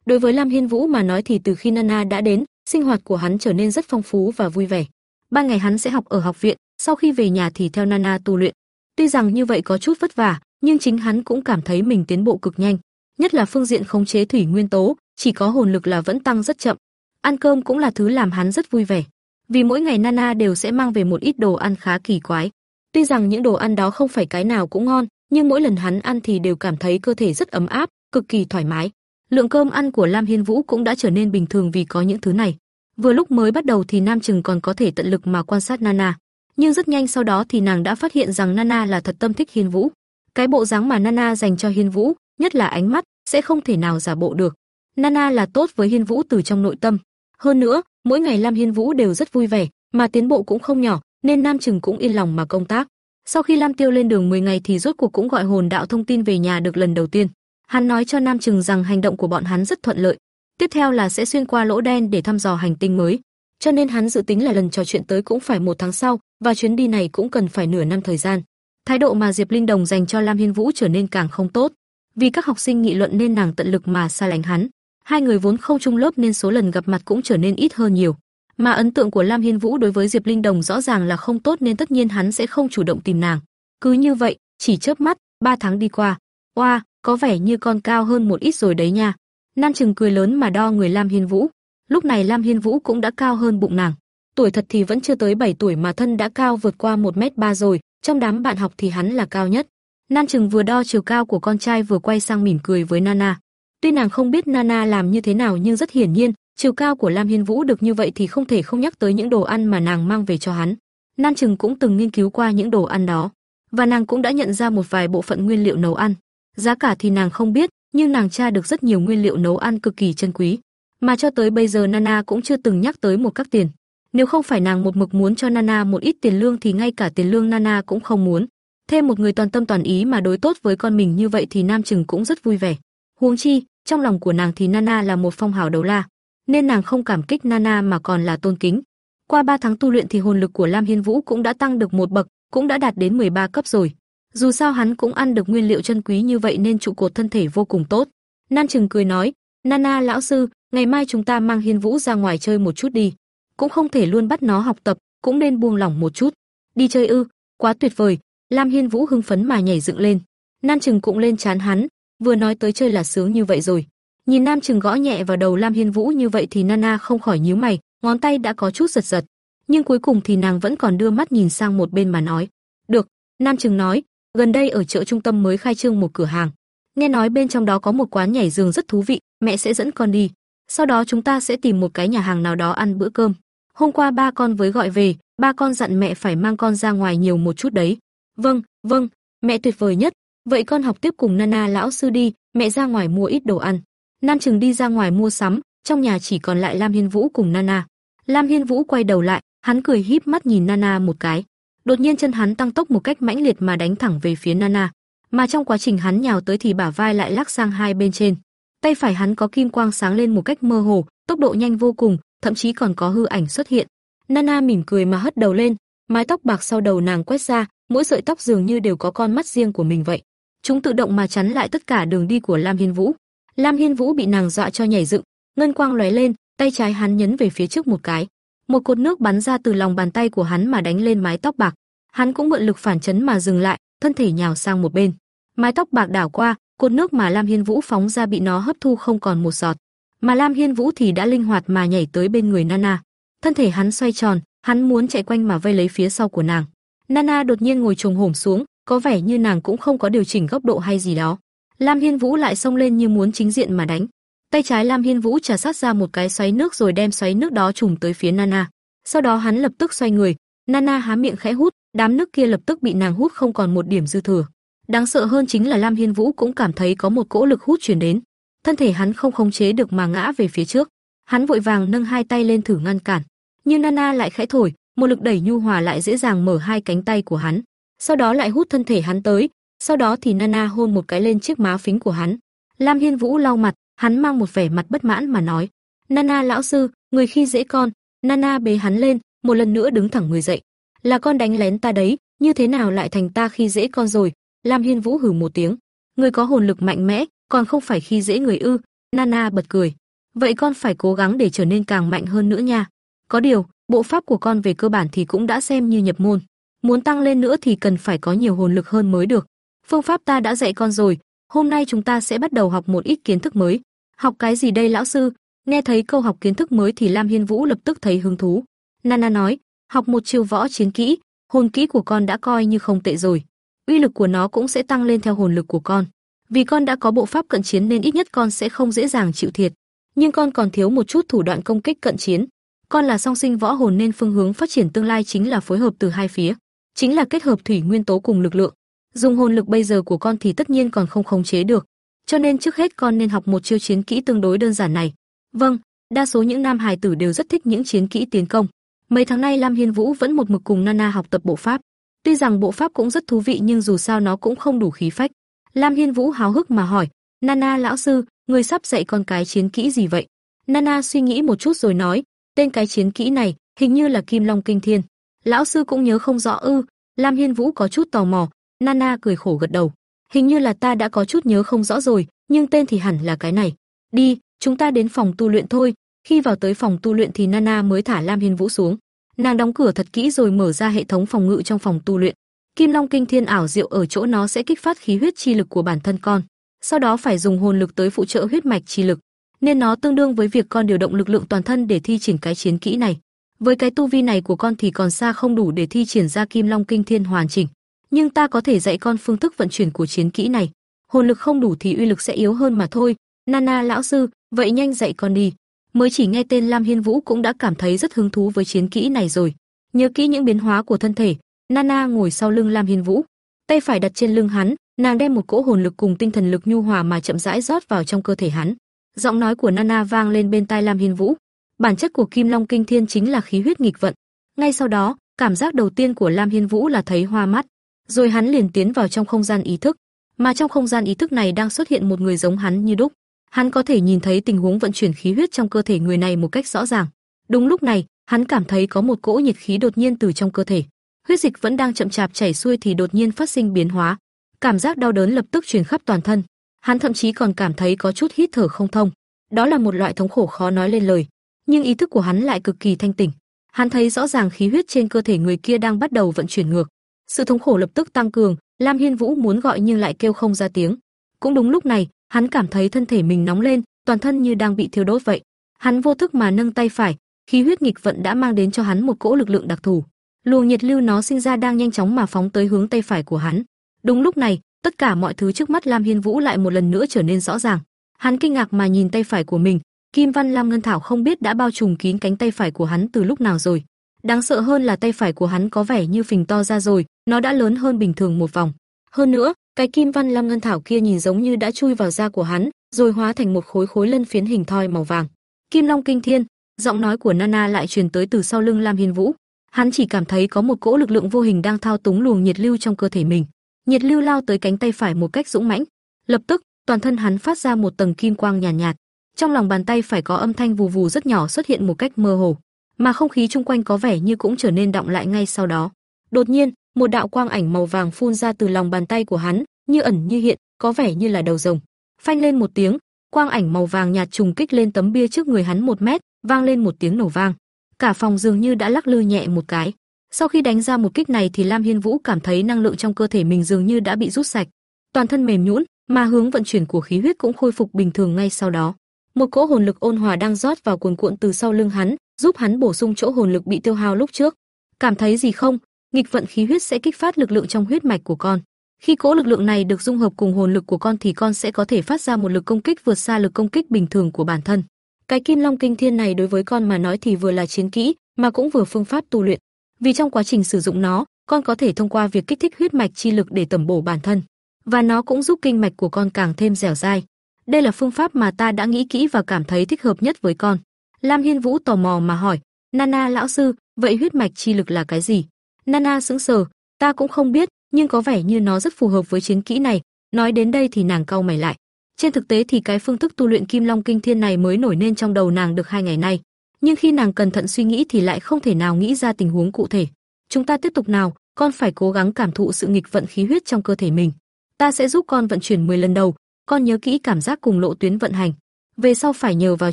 Đối với Lam Hiên Vũ mà nói thì từ khi Nana đã đến, sinh hoạt của hắn trở nên rất phong phú và vui vẻ. Ban ngày hắn sẽ học ở học viện, sau khi về nhà thì theo Nana tu luyện. Tuy rằng như vậy có chút vất vả, nhưng chính hắn cũng cảm thấy mình tiến bộ cực nhanh, nhất là phương diện khống chế thủy nguyên tố, chỉ có hồn lực là vẫn tăng rất chậm. Ăn cơm cũng là thứ làm hắn rất vui vẻ, vì mỗi ngày Nana đều sẽ mang về một ít đồ ăn khá kỳ quái. Tuy rằng những đồ ăn đó không phải cái nào cũng ngon, nhưng mỗi lần hắn ăn thì đều cảm thấy cơ thể rất ấm áp, cực kỳ thoải mái. Lượng cơm ăn của Lam Hiên Vũ cũng đã trở nên bình thường vì có những thứ này. Vừa lúc mới bắt đầu thì Nam Trừng còn có thể tận lực mà quan sát Nana, nhưng rất nhanh sau đó thì nàng đã phát hiện rằng Nana là thật tâm thích Hiên Vũ. Cái bộ dáng mà Nana dành cho Hiên Vũ, nhất là ánh mắt, sẽ không thể nào giả bộ được. Nana là tốt với Hiên Vũ từ trong nội tâm. Hơn nữa, mỗi ngày Lam Hiên Vũ đều rất vui vẻ, mà tiến bộ cũng không nhỏ, nên Nam Trừng cũng yên lòng mà công tác. Sau khi Lam Tiêu lên đường 10 ngày thì rốt cuộc cũng gọi hồn đạo thông tin về nhà được lần đầu tiên. Hắn nói cho Nam Trừng rằng hành động của bọn hắn rất thuận lợi. Tiếp theo là sẽ xuyên qua lỗ đen để thăm dò hành tinh mới. Cho nên hắn dự tính là lần trò chuyện tới cũng phải một tháng sau, và chuyến đi này cũng cần phải nửa năm thời gian. Thái độ mà Diệp Linh Đồng dành cho Lam Hiên Vũ trở nên càng không tốt. Vì các học sinh nghị luận nên nàng tận lực mà xa lánh hắn. Hai người vốn không chung lớp nên số lần gặp mặt cũng trở nên ít hơn nhiều. Mà ấn tượng của Lam Hiên Vũ đối với Diệp Linh Đồng rõ ràng là không tốt nên tất nhiên hắn sẽ không chủ động tìm nàng. Cứ như vậy, chỉ chớp mắt, ba tháng đi qua. Oa, có vẻ như con cao hơn một ít rồi đấy nha. Nam Trừng cười lớn mà đo người Lam Hiên Vũ. Lúc này Lam Hiên Vũ cũng đã cao hơn bụng nàng. Tuổi thật thì vẫn chưa tới 7 tuổi mà thân đã cao vượt qua 1m3 rồi, trong đám bạn học thì hắn là cao nhất. Nam Trừng vừa đo chiều cao của con trai vừa quay sang mỉm cười với Nana. Tuy nàng không biết Nana làm như thế nào nhưng rất hiển nhiên, chiều cao của Lam Hiên Vũ được như vậy thì không thể không nhắc tới những đồ ăn mà nàng mang về cho hắn. Nam Trừng cũng từng nghiên cứu qua những đồ ăn đó, và nàng cũng đã nhận ra một vài bộ phận nguyên liệu nấu ăn. Giá cả thì nàng không biết, nhưng nàng tra được rất nhiều nguyên liệu nấu ăn cực kỳ chân quý, mà cho tới bây giờ Nana cũng chưa từng nhắc tới một các tiền. Nếu không phải nàng một mực muốn cho Nana một ít tiền lương thì ngay cả tiền lương Nana cũng không muốn. Thêm một người toàn tâm toàn ý mà đối tốt với con mình như vậy thì Nam Trừng cũng rất vui vẻ. Huống chi, trong lòng của nàng thì Nana là một phong hào đấu la, nên nàng không cảm kích Nana mà còn là tôn kính. Qua 3 tháng tu luyện thì hồn lực của Lam Hiên Vũ cũng đã tăng được một bậc, cũng đã đạt đến 13 cấp rồi. Dù sao hắn cũng ăn được nguyên liệu chân quý như vậy nên trụ cột thân thể vô cùng tốt. Nan Trừng cười nói, "Nana lão sư, ngày mai chúng ta mang Hiên Vũ ra ngoài chơi một chút đi. Cũng không thể luôn bắt nó học tập, cũng nên buông lỏng một chút. Đi chơi ư? Quá tuyệt vời." Lam Hiên Vũ hưng phấn mà nhảy dựng lên. Nam Trừng cũng lên chán hắn, vừa nói tới chơi là sướng như vậy rồi. Nhìn Nam Trừng gõ nhẹ vào đầu Lam Hiên Vũ như vậy thì Nana không khỏi nhíu mày, ngón tay đã có chút giật giật, nhưng cuối cùng thì nàng vẫn còn đưa mắt nhìn sang một bên mà nói. "Được." Nam Trừng nói, "Gần đây ở chợ trung tâm mới khai trương một cửa hàng, nghe nói bên trong đó có một quán nhảy giường rất thú vị, mẹ sẽ dẫn con đi. Sau đó chúng ta sẽ tìm một cái nhà hàng nào đó ăn bữa cơm. Hôm qua ba con với gọi về, ba con dặn mẹ phải mang con ra ngoài nhiều một chút đấy." "Vâng, vâng, mẹ tuyệt vời nhất. Vậy con học tiếp cùng Nana lão sư đi, mẹ ra ngoài mua ít đồ ăn." Nam Trừng đi ra ngoài mua sắm, trong nhà chỉ còn lại Lam Hiên Vũ cùng Nana. Lam Hiên Vũ quay đầu lại, hắn cười híp mắt nhìn Nana một cái. Đột nhiên chân hắn tăng tốc một cách mãnh liệt mà đánh thẳng về phía Nana, mà trong quá trình hắn nhào tới thì bả vai lại lắc sang hai bên trên. Tay phải hắn có kim quang sáng lên một cách mơ hồ, tốc độ nhanh vô cùng, thậm chí còn có hư ảnh xuất hiện. Nana mỉm cười mà hất đầu lên, mái tóc bạc sau đầu nàng quét ra, mỗi sợi tóc dường như đều có con mắt riêng của mình vậy. Chúng tự động mà chắn lại tất cả đường đi của Lam Hiên Vũ. Lam Hiên Vũ bị nàng dọa cho nhảy dựng, ngân quang lóe lên, tay trái hắn nhấn về phía trước một cái. Một cột nước bắn ra từ lòng bàn tay của hắn mà đánh lên mái tóc bạc. Hắn cũng mượn lực phản chấn mà dừng lại, thân thể nhào sang một bên. Mái tóc bạc đảo qua, cột nước mà Lam Hiên Vũ phóng ra bị nó hấp thu không còn một giọt. Mà Lam Hiên Vũ thì đã linh hoạt mà nhảy tới bên người Nana. Thân thể hắn xoay tròn, hắn muốn chạy quanh mà vây lấy phía sau của nàng. Nana đột nhiên ngồi trùng hổm xuống, có vẻ như nàng cũng không có điều chỉnh góc độ hay gì đó. Lam Hiên Vũ lại xông lên như muốn chính diện mà đánh. Tay trái Lam Hiên Vũ trả sát ra một cái xoáy nước rồi đem xoáy nước đó trùm tới phía Nana. Sau đó hắn lập tức xoay người, Nana há miệng khẽ hút, đám nước kia lập tức bị nàng hút không còn một điểm dư thừa. Đáng sợ hơn chính là Lam Hiên Vũ cũng cảm thấy có một cỗ lực hút truyền đến. Thân thể hắn không khống chế được mà ngã về phía trước. Hắn vội vàng nâng hai tay lên thử ngăn cản, nhưng Nana lại khẽ thổi, một lực đẩy nhu hòa lại dễ dàng mở hai cánh tay của hắn. Sau đó lại hút thân thể hắn tới, sau đó thì Nana hôn một cái lên chiếc má phính của hắn. Lam Hiên Vũ lau mặt, hắn mang một vẻ mặt bất mãn mà nói: "Nana lão sư, người khi dễ con." Nana bế hắn lên, một lần nữa đứng thẳng người dậy. "Là con đánh lén ta đấy, như thế nào lại thành ta khi dễ con rồi?" Lam Hiên Vũ hừ một tiếng. "Người có hồn lực mạnh mẽ, còn không phải khi dễ người ư?" Nana bật cười. "Vậy con phải cố gắng để trở nên càng mạnh hơn nữa nha. Có điều, bộ pháp của con về cơ bản thì cũng đã xem như nhập môn, muốn tăng lên nữa thì cần phải có nhiều hồn lực hơn mới được." Phương pháp ta đã dạy con rồi, hôm nay chúng ta sẽ bắt đầu học một ít kiến thức mới. Học cái gì đây lão sư? Nghe thấy câu học kiến thức mới thì Lam Hiên Vũ lập tức thấy hứng thú. Nana nói, học một chiêu võ chiến kỹ, hồn kỹ của con đã coi như không tệ rồi. Uy lực của nó cũng sẽ tăng lên theo hồn lực của con. Vì con đã có bộ pháp cận chiến nên ít nhất con sẽ không dễ dàng chịu thiệt. Nhưng con còn thiếu một chút thủ đoạn công kích cận chiến. Con là song sinh võ hồn nên phương hướng phát triển tương lai chính là phối hợp từ hai phía, chính là kết hợp thủy nguyên tố cùng lực lượng. Dùng hồn lực bây giờ của con thì tất nhiên còn không khống chế được, cho nên trước hết con nên học một chiêu chiến kỹ tương đối đơn giản này. Vâng, đa số những nam hài tử đều rất thích những chiến kỹ tiến công. Mấy tháng nay Lam Hiên Vũ vẫn một mực cùng Nana học tập bộ pháp. Tuy rằng bộ pháp cũng rất thú vị nhưng dù sao nó cũng không đủ khí phách. Lam Hiên Vũ háo hức mà hỏi, "Nana lão sư, người sắp dạy con cái chiến kỹ gì vậy?" Nana suy nghĩ một chút rồi nói, "Tên cái chiến kỹ này hình như là Kim Long Kinh Thiên." Lão sư cũng nhớ không rõ ư? Lam Hiên Vũ có chút tò mò, Nana cười khổ gật đầu. Hình như là ta đã có chút nhớ không rõ rồi, nhưng tên thì hẳn là cái này. Đi, chúng ta đến phòng tu luyện thôi. Khi vào tới phòng tu luyện thì Nana mới thả Lam Hiên Vũ xuống. Nàng đóng cửa thật kỹ rồi mở ra hệ thống phòng ngự trong phòng tu luyện. Kim Long Kinh Thiên ảo diệu ở chỗ nó sẽ kích phát khí huyết chi lực của bản thân con. Sau đó phải dùng hồn lực tới phụ trợ huyết mạch chi lực. nên nó tương đương với việc con điều động lực lượng toàn thân để thi triển cái chiến kỹ này. Với cái tu vi này của con thì còn xa không đủ để thi triển ra Kim Long Kinh Thiên hoàn chỉnh, nhưng ta có thể dạy con phương thức vận chuyển của chiến kỹ này. Hồn lực không đủ thì uy lực sẽ yếu hơn mà thôi. Nana lão sư, vậy nhanh dạy con đi. Mới chỉ nghe tên Lam Hiên Vũ cũng đã cảm thấy rất hứng thú với chiến kỹ này rồi. Nhớ kỹ những biến hóa của thân thể, Nana ngồi sau lưng Lam Hiên Vũ, tay phải đặt trên lưng hắn, nàng đem một cỗ hồn lực cùng tinh thần lực nhu hòa mà chậm rãi rót vào trong cơ thể hắn. Giọng nói của Nana vang lên bên tai Lam Hiên Vũ. Bản chất của Kim Long Kinh Thiên chính là khí huyết nghịch vận. Ngay sau đó, cảm giác đầu tiên của Lam Hiên Vũ là thấy hoa mắt, rồi hắn liền tiến vào trong không gian ý thức, mà trong không gian ý thức này đang xuất hiện một người giống hắn như đúc. Hắn có thể nhìn thấy tình huống vận chuyển khí huyết trong cơ thể người này một cách rõ ràng. Đúng lúc này, hắn cảm thấy có một cỗ nhiệt khí đột nhiên từ trong cơ thể. Huyết dịch vẫn đang chậm chạp chảy xuôi thì đột nhiên phát sinh biến hóa. Cảm giác đau đớn lập tức truyền khắp toàn thân. Hắn thậm chí còn cảm thấy có chút hít thở không thông. Đó là một loại thống khổ khó nói lên lời, nhưng ý thức của hắn lại cực kỳ thanh tỉnh. Hắn thấy rõ ràng khí huyết trên cơ thể người kia đang bắt đầu vận chuyển ngược. Sự thống khổ lập tức tăng cường, Lam Hiên Vũ muốn gọi nhưng lại kêu không ra tiếng. Cũng đúng lúc này, hắn cảm thấy thân thể mình nóng lên, toàn thân như đang bị thiêu đốt vậy. Hắn vô thức mà nâng tay phải, khí huyết nghịch vận đã mang đến cho hắn một cỗ lực lượng đặc thù. Luồng nhiệt lưu nó sinh ra đang nhanh chóng mà phóng tới hướng tay phải của hắn. Đúng lúc này, tất cả mọi thứ trước mắt Lam Hiên Vũ lại một lần nữa trở nên rõ ràng. Hắn kinh ngạc mà nhìn tay phải của mình, Kim Văn Lam Ngân Thảo không biết đã bao trùm kín cánh tay phải của hắn từ lúc nào rồi. Đáng sợ hơn là tay phải của hắn có vẻ như phình to ra rồi, nó đã lớn hơn bình thường một vòng. Hơn nữa, cái Kim Văn Lam Ngân Thảo kia nhìn giống như đã chui vào da của hắn, rồi hóa thành một khối khối lân phiến hình thoi màu vàng. Kim Long Kinh Thiên, giọng nói của Nana lại truyền tới từ sau lưng Lam Hiên Vũ. Hắn chỉ cảm thấy có một cỗ lực lượng vô hình đang thao túng luồng nhiệt lưu trong cơ thể mình. Nhiệt lưu lao tới cánh tay phải một cách dũng mãnh. Lập tức, toàn thân hắn phát ra một tầng kim quang nhàn nhạt, nhạt. Trong lòng bàn tay phải có âm thanh vù vù rất nhỏ xuất hiện một cách mơ hồ, mà không khí chung quanh có vẻ như cũng trở nên động lại ngay sau đó. Đột nhiên, một đạo quang ảnh màu vàng phun ra từ lòng bàn tay của hắn, như ẩn như hiện, có vẻ như là đầu rồng. Phanh lên một tiếng, quang ảnh màu vàng nhạt trùng kích lên tấm bia trước người hắn một mét, vang lên một tiếng nổ vang. Cả phòng dường như đã lắc lư nhẹ một cái. Sau khi đánh ra một kích này thì Lam Hiên Vũ cảm thấy năng lượng trong cơ thể mình dường như đã bị rút sạch, toàn thân mềm nhũn, mà hướng vận chuyển của khí huyết cũng khôi phục bình thường ngay sau đó. Một cỗ hồn lực ôn hòa đang rót vào cuồn cuộn từ sau lưng hắn, giúp hắn bổ sung chỗ hồn lực bị tiêu hao lúc trước. Cảm thấy gì không? Nghịch vận khí huyết sẽ kích phát lực lượng trong huyết mạch của con. Khi cỗ lực lượng này được dung hợp cùng hồn lực của con thì con sẽ có thể phát ra một lực công kích vượt xa lực công kích bình thường của bản thân. Cái Kim Long Kinh Thiên này đối với con mà nói thì vừa là chiến kỹ, mà cũng vừa phương pháp tu luyện. Vì trong quá trình sử dụng nó, con có thể thông qua việc kích thích huyết mạch chi lực để tẩm bổ bản thân, và nó cũng giúp kinh mạch của con càng thêm dẻo dai. Đây là phương pháp mà ta đã nghĩ kỹ và cảm thấy thích hợp nhất với con. Lam Hiên Vũ tò mò mà hỏi, Nana lão sư, vậy huyết mạch chi lực là cái gì? Nana sững sờ, ta cũng không biết, nhưng có vẻ như nó rất phù hợp với chiến kỹ này. Nói đến đây thì nàng cau mày lại. Trên thực tế thì cái phương thức tu luyện Kim Long Kinh Thiên này mới nổi lên trong đầu nàng được hai ngày nay, nhưng khi nàng cẩn thận suy nghĩ thì lại không thể nào nghĩ ra tình huống cụ thể. Chúng ta tiếp tục nào, con phải cố gắng cảm thụ sự nghịch vận khí huyết trong cơ thể mình. Ta sẽ giúp con vận chuyển 10 lần đầu, con nhớ kỹ cảm giác cùng lộ tuyến vận hành. Về sau phải nhờ vào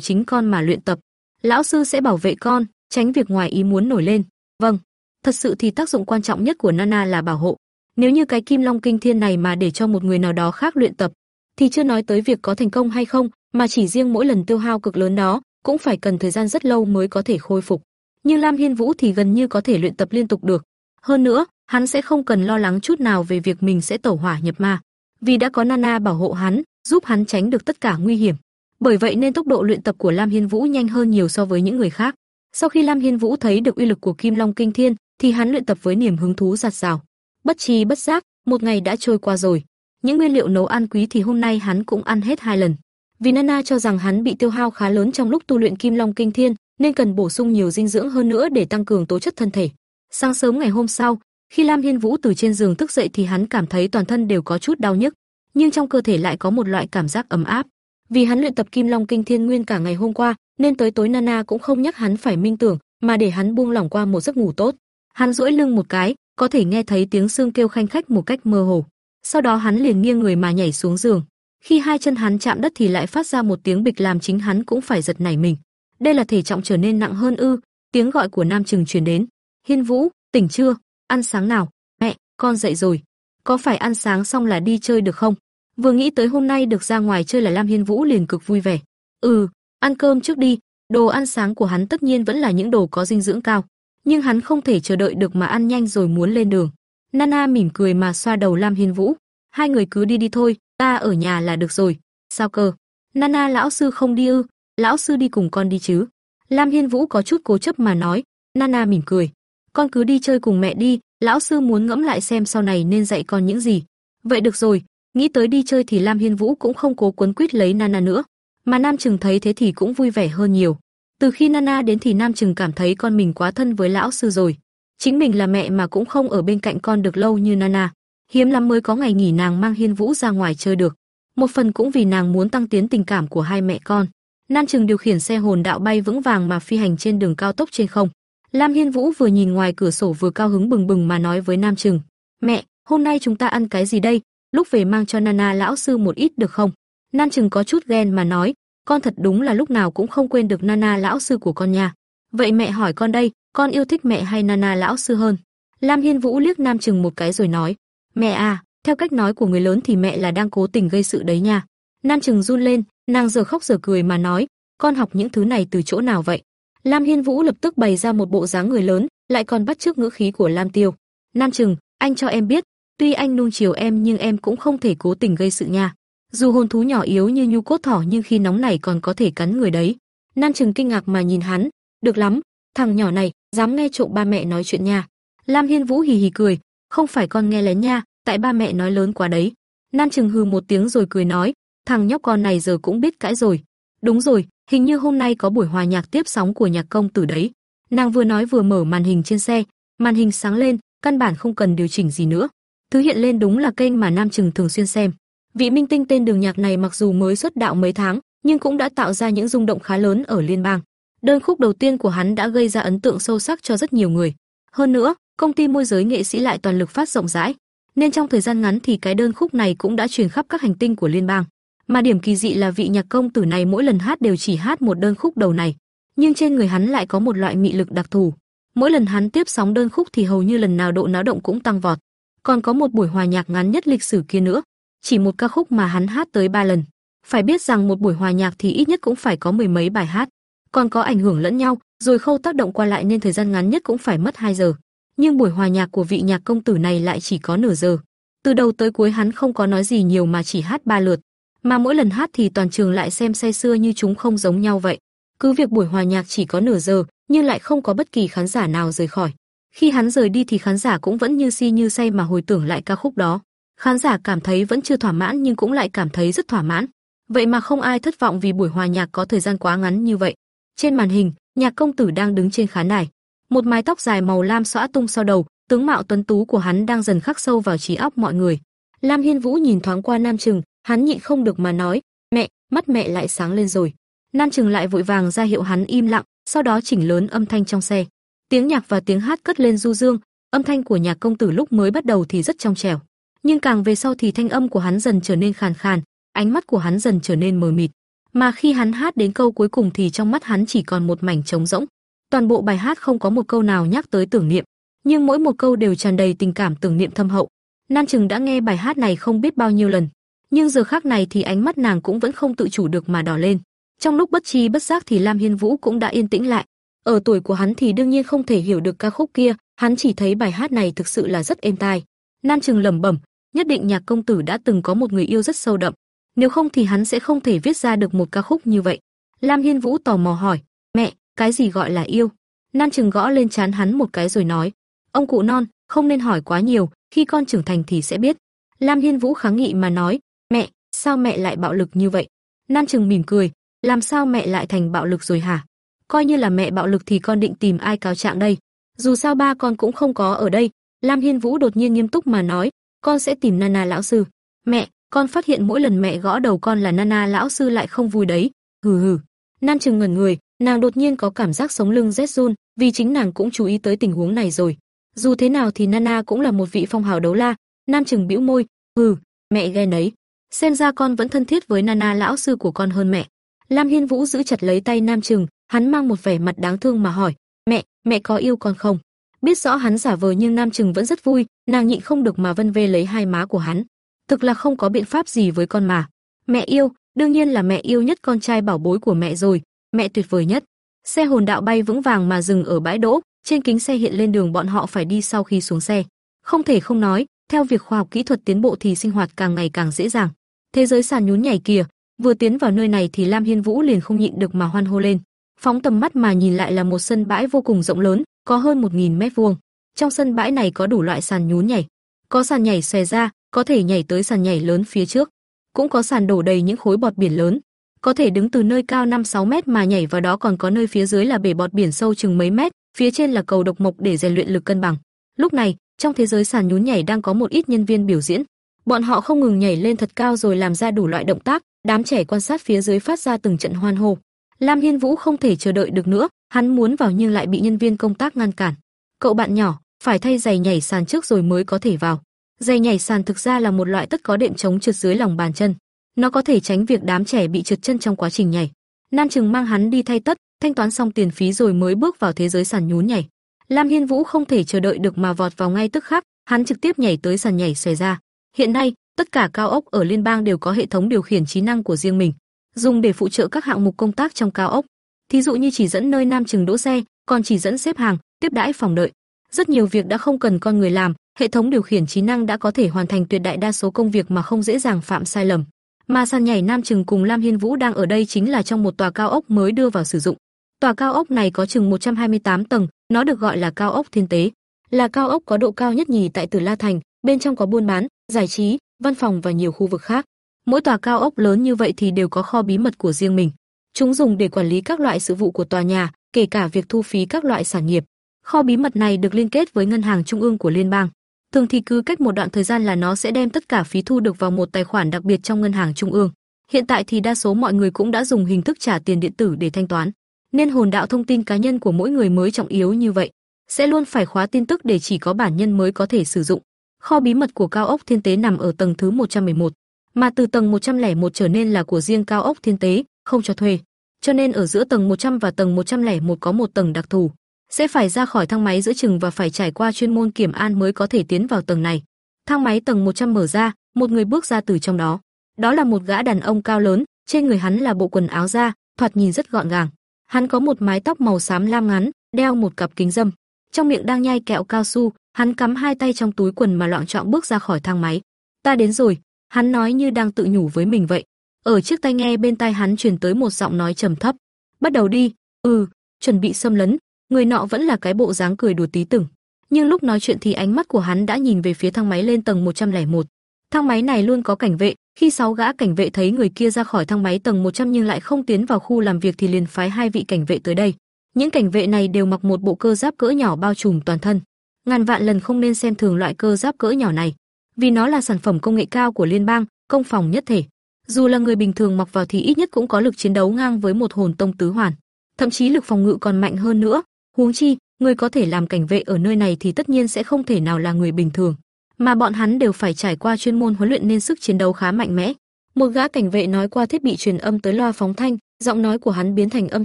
chính con mà luyện tập. Lão sư sẽ bảo vệ con, tránh việc ngoài ý muốn nổi lên. Vâng, thật sự thì tác dụng quan trọng nhất của Nana là bảo hộ. Nếu như cái Kim Long Kinh Thiên này mà để cho một người nào đó khác luyện tập, thì chưa nói tới việc có thành công hay không, mà chỉ riêng mỗi lần tiêu hao cực lớn đó, cũng phải cần thời gian rất lâu mới có thể khôi phục. Nhưng Lam Hiên Vũ thì gần như có thể luyện tập liên tục được. Hơn nữa, hắn sẽ không cần lo lắng chút nào về việc mình sẽ tẩu hỏa nhập ma, vì đã có Nana bảo hộ hắn, giúp hắn tránh được tất cả nguy hiểm. Bởi vậy nên tốc độ luyện tập của Lam Hiên Vũ nhanh hơn nhiều so với những người khác. Sau khi Lam Hiên Vũ thấy được uy lực của Kim Long Kinh Thiên, thì hắn luyện tập với niềm hứng thú giạt rào. Bất chi bất giác, một ngày đã trôi qua rồi. Những nguyên liệu nấu ăn quý thì hôm nay hắn cũng ăn hết hai lần. Vì Nana cho rằng hắn bị tiêu hao khá lớn trong lúc tu luyện Kim Long Kinh Thiên, nên cần bổ sung nhiều dinh dưỡng hơn nữa để tăng cường tố chất thân thể. Sáng sớm ngày hôm sau, khi Lam Hiên Vũ từ trên giường thức dậy thì hắn cảm thấy toàn thân đều có chút đau nhức, nhưng trong cơ thể lại có một loại cảm giác ấm áp. Vì hắn luyện tập Kim Long Kinh Thiên Nguyên cả ngày hôm qua, nên tới tối Nana cũng không nhắc hắn phải minh tưởng, mà để hắn buông lỏng qua một giấc ngủ tốt. Hắn duỗi lưng một cái, có thể nghe thấy tiếng xương kêu khanh khách một cách mơ hồ. Sau đó hắn liền nghiêng người mà nhảy xuống giường. Khi hai chân hắn chạm đất thì lại phát ra một tiếng bịch làm chính hắn cũng phải giật nảy mình. Đây là thể trọng trở nên nặng hơn ư? Tiếng gọi của Nam Trừng truyền đến. Hiên Vũ, tỉnh chưa? Ăn sáng nào? Mẹ, con dậy rồi. Có phải ăn sáng xong là đi chơi được không? Vừa nghĩ tới hôm nay được ra ngoài chơi là Lam Hiên Vũ liền cực vui vẻ. "Ừ, ăn cơm trước đi." Đồ ăn sáng của hắn tất nhiên vẫn là những đồ có dinh dưỡng cao, nhưng hắn không thể chờ đợi được mà ăn nhanh rồi muốn lên đường. Nana mỉm cười mà xoa đầu Lam Hiên Vũ, "Hai người cứ đi đi thôi, ta ở nhà là được rồi." "Sao cơ?" "Nana lão sư không đi ư?" "Lão sư đi cùng con đi chứ?" Lam Hiên Vũ có chút cố chấp mà nói, Nana mỉm cười, "Con cứ đi chơi cùng mẹ đi, lão sư muốn ngẫm lại xem sau này nên dạy con những gì." "Vậy được rồi." Nghĩ tới đi chơi thì Lam Hiên Vũ cũng không cố quấn quýt lấy Nana nữa, mà Nam Trừng thấy thế thì cũng vui vẻ hơn nhiều. Từ khi Nana đến thì Nam Trừng cảm thấy con mình quá thân với lão sư rồi. Chính mình là mẹ mà cũng không ở bên cạnh con được lâu như Nana. Hiếm lắm mới có ngày nghỉ nàng mang Hiên Vũ ra ngoài chơi được. Một phần cũng vì nàng muốn tăng tiến tình cảm của hai mẹ con. Nam Trừng điều khiển xe hồn đạo bay vững vàng mà phi hành trên đường cao tốc trên không. Lam Hiên Vũ vừa nhìn ngoài cửa sổ vừa cao hứng bừng bừng mà nói với Nam Trừng: "Mẹ, hôm nay chúng ta ăn cái gì đây? Lúc về mang cho Nana lão sư một ít được không?" Nam Trừng có chút ghen mà nói: "Con thật đúng là lúc nào cũng không quên được Nana lão sư của con nha. Vậy mẹ hỏi con đây, con yêu thích mẹ hay Nana lão sư hơn?" Lam Hiên Vũ liếc Nam Trừng một cái rồi nói: "Mẹ à, theo cách nói của người lớn thì mẹ là đang cố tình gây sự đấy nha." Nam Trừng run lên, nàng giờ khóc giờ cười mà nói: "Con học những thứ này từ chỗ nào vậy?" Lam Hiên Vũ lập tức bày ra một bộ dáng người lớn, lại còn bắt chước ngữ khí của Lam Tiêu. "Nam Trừng, anh cho em biết, tuy anh nuông chiều em nhưng em cũng không thể cố tình gây sự nha. Dù hồn thú nhỏ yếu như nhu cốt thỏ nhưng khi nóng này còn có thể cắn người đấy." Nam Trừng kinh ngạc mà nhìn hắn, "Được lắm, thằng nhỏ này dám nghe trộm ba mẹ nói chuyện nha." Lam Hiên Vũ hì hì cười, "Không phải con nghe lén nha, tại ba mẹ nói lớn quá đấy." Nam Trừng hừ một tiếng rồi cười nói, "Thằng nhóc con này giờ cũng biết cãi rồi." "Đúng rồi, hình như hôm nay có buổi hòa nhạc tiếp sóng của nhạc công tử đấy." Nàng vừa nói vừa mở màn hình trên xe, màn hình sáng lên, căn bản không cần điều chỉnh gì nữa. Thứ hiện lên đúng là kênh mà Nam Trừng thường xuyên xem. Vị minh tinh tên Đường Nhạc này mặc dù mới xuất đạo mấy tháng, nhưng cũng đã tạo ra những rung động khá lớn ở liên bang. Đơn khúc đầu tiên của hắn đã gây ra ấn tượng sâu sắc cho rất nhiều người. Hơn nữa, công ty môi giới nghệ sĩ lại toàn lực phát rộng rãi, nên trong thời gian ngắn thì cái đơn khúc này cũng đã truyền khắp các hành tinh của liên bang. Mà điểm kỳ dị là vị nhạc công tử này mỗi lần hát đều chỉ hát một đơn khúc đầu này, nhưng trên người hắn lại có một loại mị lực đặc thù. Mỗi lần hắn tiếp sóng đơn khúc thì hầu như lần nào độ náo động cũng tăng vọt. Còn có một buổi hòa nhạc ngắn nhất lịch sử kia nữa, chỉ một ca khúc mà hắn hát tới ba lần. Phải biết rằng một buổi hòa nhạc thì ít nhất cũng phải có mười mấy bài hát, còn có ảnh hưởng lẫn nhau, rồi khâu tác động qua lại nên thời gian ngắn nhất cũng phải mất 2 giờ. Nhưng buổi hòa nhạc của vị nhạc công tử này lại chỉ có nửa giờ. Từ đầu tới cuối hắn không có nói gì nhiều mà chỉ hát ba lượt, mà mỗi lần hát thì toàn trường lại xem say sưa như chúng không giống nhau vậy. Cứ việc buổi hòa nhạc chỉ có nửa giờ, nhưng lại không có bất kỳ khán giả nào rời khỏi. Khi hắn rời đi thì khán giả cũng vẫn như si như say mà hồi tưởng lại ca khúc đó. Khán giả cảm thấy vẫn chưa thỏa mãn nhưng cũng lại cảm thấy rất thỏa mãn. Vậy mà không ai thất vọng vì buổi hòa nhạc có thời gian quá ngắn như vậy. Trên màn hình, nhạc công tử đang đứng trên khán đài. Một mái tóc dài màu lam xõa tung sau đầu, tướng mạo tuấn tú của hắn đang dần khắc sâu vào trí óc mọi người. Lam Hiên Vũ nhìn thoáng qua Nam Trừng, hắn nhịn không được mà nói, "Mẹ, mắt mẹ lại sáng lên rồi." Nam Trừng lại vội vàng ra hiệu hắn im lặng, sau đó chỉnh lớn âm thanh trong xe. Tiếng nhạc và tiếng hát cất lên du dương, âm thanh của nhạc công tử lúc mới bắt đầu thì rất trong trẻo, nhưng càng về sau thì thanh âm của hắn dần trở nên khàn khàn, ánh mắt của hắn dần trở nên mờ mịt. Mà khi hắn hát đến câu cuối cùng thì trong mắt hắn chỉ còn một mảnh trống rỗng. Toàn bộ bài hát không có một câu nào nhắc tới tưởng niệm, nhưng mỗi một câu đều tràn đầy tình cảm tưởng niệm thâm hậu. Nan Trừng đã nghe bài hát này không biết bao nhiêu lần, nhưng giờ khắc này thì ánh mắt nàng cũng vẫn không tự chủ được mà đỏ lên. Trong lúc bất chi bất giác thì Lam Hiên Vũ cũng đã yên tĩnh lại. Ở tuổi của hắn thì đương nhiên không thể hiểu được ca khúc kia, hắn chỉ thấy bài hát này thực sự là rất êm tai. Nan Trừng lẩm bẩm, nhất định nhạc công tử đã từng có một người yêu rất sâu đậm, nếu không thì hắn sẽ không thể viết ra được một ca khúc như vậy. Lam Hiên Vũ tò mò hỏi, "Mẹ, cái gì gọi là yêu?" Nan Trừng gõ lên chán hắn một cái rồi nói, "Ông cụ non, không nên hỏi quá nhiều, khi con trưởng thành thì sẽ biết." Lam Hiên Vũ kháng nghị mà nói, "Mẹ, sao mẹ lại bạo lực như vậy?" Nan Trừng mỉm cười, "Làm sao mẹ lại thành bạo lực rồi hả? Coi như là mẹ bạo lực thì con định tìm ai cáo trạng đây? Dù sao ba con cũng không có ở đây." Lam Hiên Vũ đột nhiên nghiêm túc mà nói, "Con sẽ tìm Nana lão sư." "Mẹ, con phát hiện mỗi lần mẹ gõ đầu con là Nana lão sư lại không vui đấy." Hừ hừ. Nan Trừng ngẩn người, nàng đột nhiên có cảm giác sống lưng rét run, vì chính nàng cũng chú ý tới tình huống này rồi. Dù thế nào thì Nana cũng là một vị phong hào đấu la. Nam Trừng bĩu môi, "Hừ, mẹ ghen đấy. Xem ra con vẫn thân thiết với Nana lão sư của con hơn mẹ." Lam Hiên Vũ giữ chặt lấy tay Nam Trừng, hắn mang một vẻ mặt đáng thương mà hỏi, "Mẹ, mẹ có yêu con không?" Biết rõ hắn giả vờ nhưng Nam Trừng vẫn rất vui, nàng nhịn không được mà vân vê lấy hai má của hắn. Thực là không có biện pháp gì với con mà. Mẹ yêu, đương nhiên là mẹ yêu nhất con trai bảo bối của mẹ rồi, mẹ tuyệt vời nhất. Xe hồn đạo bay vững vàng mà dừng ở bãi đỗ, trên kính xe hiện lên đường bọn họ phải đi sau khi xuống xe. Không thể không nói, theo việc khoa học kỹ thuật tiến bộ thì sinh hoạt càng ngày càng dễ dàng. Thế giới sàn nhún nhảy kìa, vừa tiến vào nơi này thì Lam Hiên Vũ liền không nhịn được mà hoan hô lên. Phóng tầm mắt mà nhìn lại là một sân bãi vô cùng rộng lớn, có hơn 1000 mét vuông. Trong sân bãi này có đủ loại sàn nhún nhảy, có sàn nhảy xòe ra, có thể nhảy tới sàn nhảy lớn phía trước, cũng có sàn đổ đầy những khối bọt biển lớn, có thể đứng từ nơi cao 5-6 mét mà nhảy vào đó còn có nơi phía dưới là bể bọt biển sâu chừng mấy mét, phía trên là cầu độc mộc để rèn luyện lực cân bằng. Lúc này, trong thế giới sàn nhún nhảy đang có một ít nhân viên biểu diễn. Bọn họ không ngừng nhảy lên thật cao rồi làm ra đủ loại động tác, đám trẻ quan sát phía dưới phát ra từng trận hoan hô. Lam Hiên Vũ không thể chờ đợi được nữa, hắn muốn vào nhưng lại bị nhân viên công tác ngăn cản. "Cậu bạn nhỏ, phải thay giày nhảy sàn trước rồi mới có thể vào." Giày nhảy sàn thực ra là một loại tất có đệm chống trượt dưới lòng bàn chân. Nó có thể tránh việc đám trẻ bị trượt chân trong quá trình nhảy. Nam Trừng mang hắn đi thay tất, thanh toán xong tiền phí rồi mới bước vào thế giới sàn nhún nhảy. Lam Hiên Vũ không thể chờ đợi được mà vọt vào ngay tức khắc, hắn trực tiếp nhảy tới sàn nhảy xòe ra. Hiện nay, tất cả cao ốc ở liên bang đều có hệ thống điều khiển trí năng của riêng mình, dùng để phụ trợ các hạng mục công tác trong cao ốc. Thí dụ như chỉ dẫn nơi Nam chừng đỗ xe, còn chỉ dẫn xếp hàng, tiếp đãi phòng đợi. Rất nhiều việc đã không cần con người làm, hệ thống điều khiển trí năng đã có thể hoàn thành tuyệt đại đa số công việc mà không dễ dàng phạm sai lầm. Mà sàn nhảy Nam Trừng cùng Lam Hiên Vũ đang ở đây chính là trong một tòa cao ốc mới đưa vào sử dụng. Tòa cao ốc này có chừng 128 tầng, nó được gọi là cao ốc thiên tế, là cao ốc có độ cao nhất nhì tại Tử La Thành, bên trong có buôn bán, giải trí, văn phòng và nhiều khu vực khác. Mỗi tòa cao ốc lớn như vậy thì đều có kho bí mật của riêng mình. Chúng dùng để quản lý các loại sự vụ của tòa nhà, kể cả việc thu phí các loại sản nghiệp. Kho bí mật này được liên kết với ngân hàng trung ương của liên bang. Thường thì cứ cách một đoạn thời gian là nó sẽ đem tất cả phí thu được vào một tài khoản đặc biệt trong ngân hàng trung ương. Hiện tại thì đa số mọi người cũng đã dùng hình thức trả tiền điện tử để thanh toán, nên hồn đạo thông tin cá nhân của mỗi người mới trọng yếu như vậy, sẽ luôn phải khóa tin tức để chỉ có bản nhân mới có thể sử dụng. Kho bí mật của cao ốc Thiên Tế nằm ở tầng thứ 111, mà từ tầng 101 trở nên là của riêng cao ốc Thiên Tế, không cho thuê. Cho nên ở giữa tầng 100 và tầng 101 có một tầng đặc thù, sẽ phải ra khỏi thang máy giữa chừng và phải trải qua chuyên môn kiểm an mới có thể tiến vào tầng này. Thang máy tầng 100 mở ra, một người bước ra từ trong đó. Đó là một gã đàn ông cao lớn, trên người hắn là bộ quần áo da, thoạt nhìn rất gọn gàng. Hắn có một mái tóc màu xám lam ngắn, đeo một cặp kính dâm, trong miệng đang nhai kẹo cao su, hắn cắm hai tay trong túi quần mà loạn trọng bước ra khỏi thang máy. "Ta đến rồi." Hắn nói như đang tự nhủ với mình vậy. Ở chiếc tai nghe bên tai hắn truyền tới một giọng nói trầm thấp. "Bắt đầu đi." "Ừ." Chuẩn bị xâm lấn, người nọ vẫn là cái bộ dáng cười đùa tí từng. Nhưng lúc nói chuyện thì ánh mắt của hắn đã nhìn về phía thang máy lên tầng 101. Thang máy này luôn có cảnh vệ, khi sáu gã cảnh vệ thấy người kia ra khỏi thang máy tầng 100 nhưng lại không tiến vào khu làm việc thì liền phái hai vị cảnh vệ tới đây. Những cảnh vệ này đều mặc một bộ cơ giáp cỡ nhỏ bao trùm toàn thân. Ngàn vạn lần không nên xem thường loại cơ giáp cỡ nhỏ này, vì nó là sản phẩm công nghệ cao của liên bang, công phòng nhất thể. Dù là người bình thường mặc vào thì ít nhất cũng có lực chiến đấu ngang với một hồn tông tứ hoàn, thậm chí lực phòng ngự còn mạnh hơn nữa. Huống chi, người có thể làm cảnh vệ ở nơi này thì tất nhiên sẽ không thể nào là người bình thường, mà bọn hắn đều phải trải qua chuyên môn huấn luyện nên sức chiến đấu khá mạnh mẽ. Một gã cảnh vệ nói qua thiết bị truyền âm tới loa phóng thanh, giọng nói của hắn biến thành âm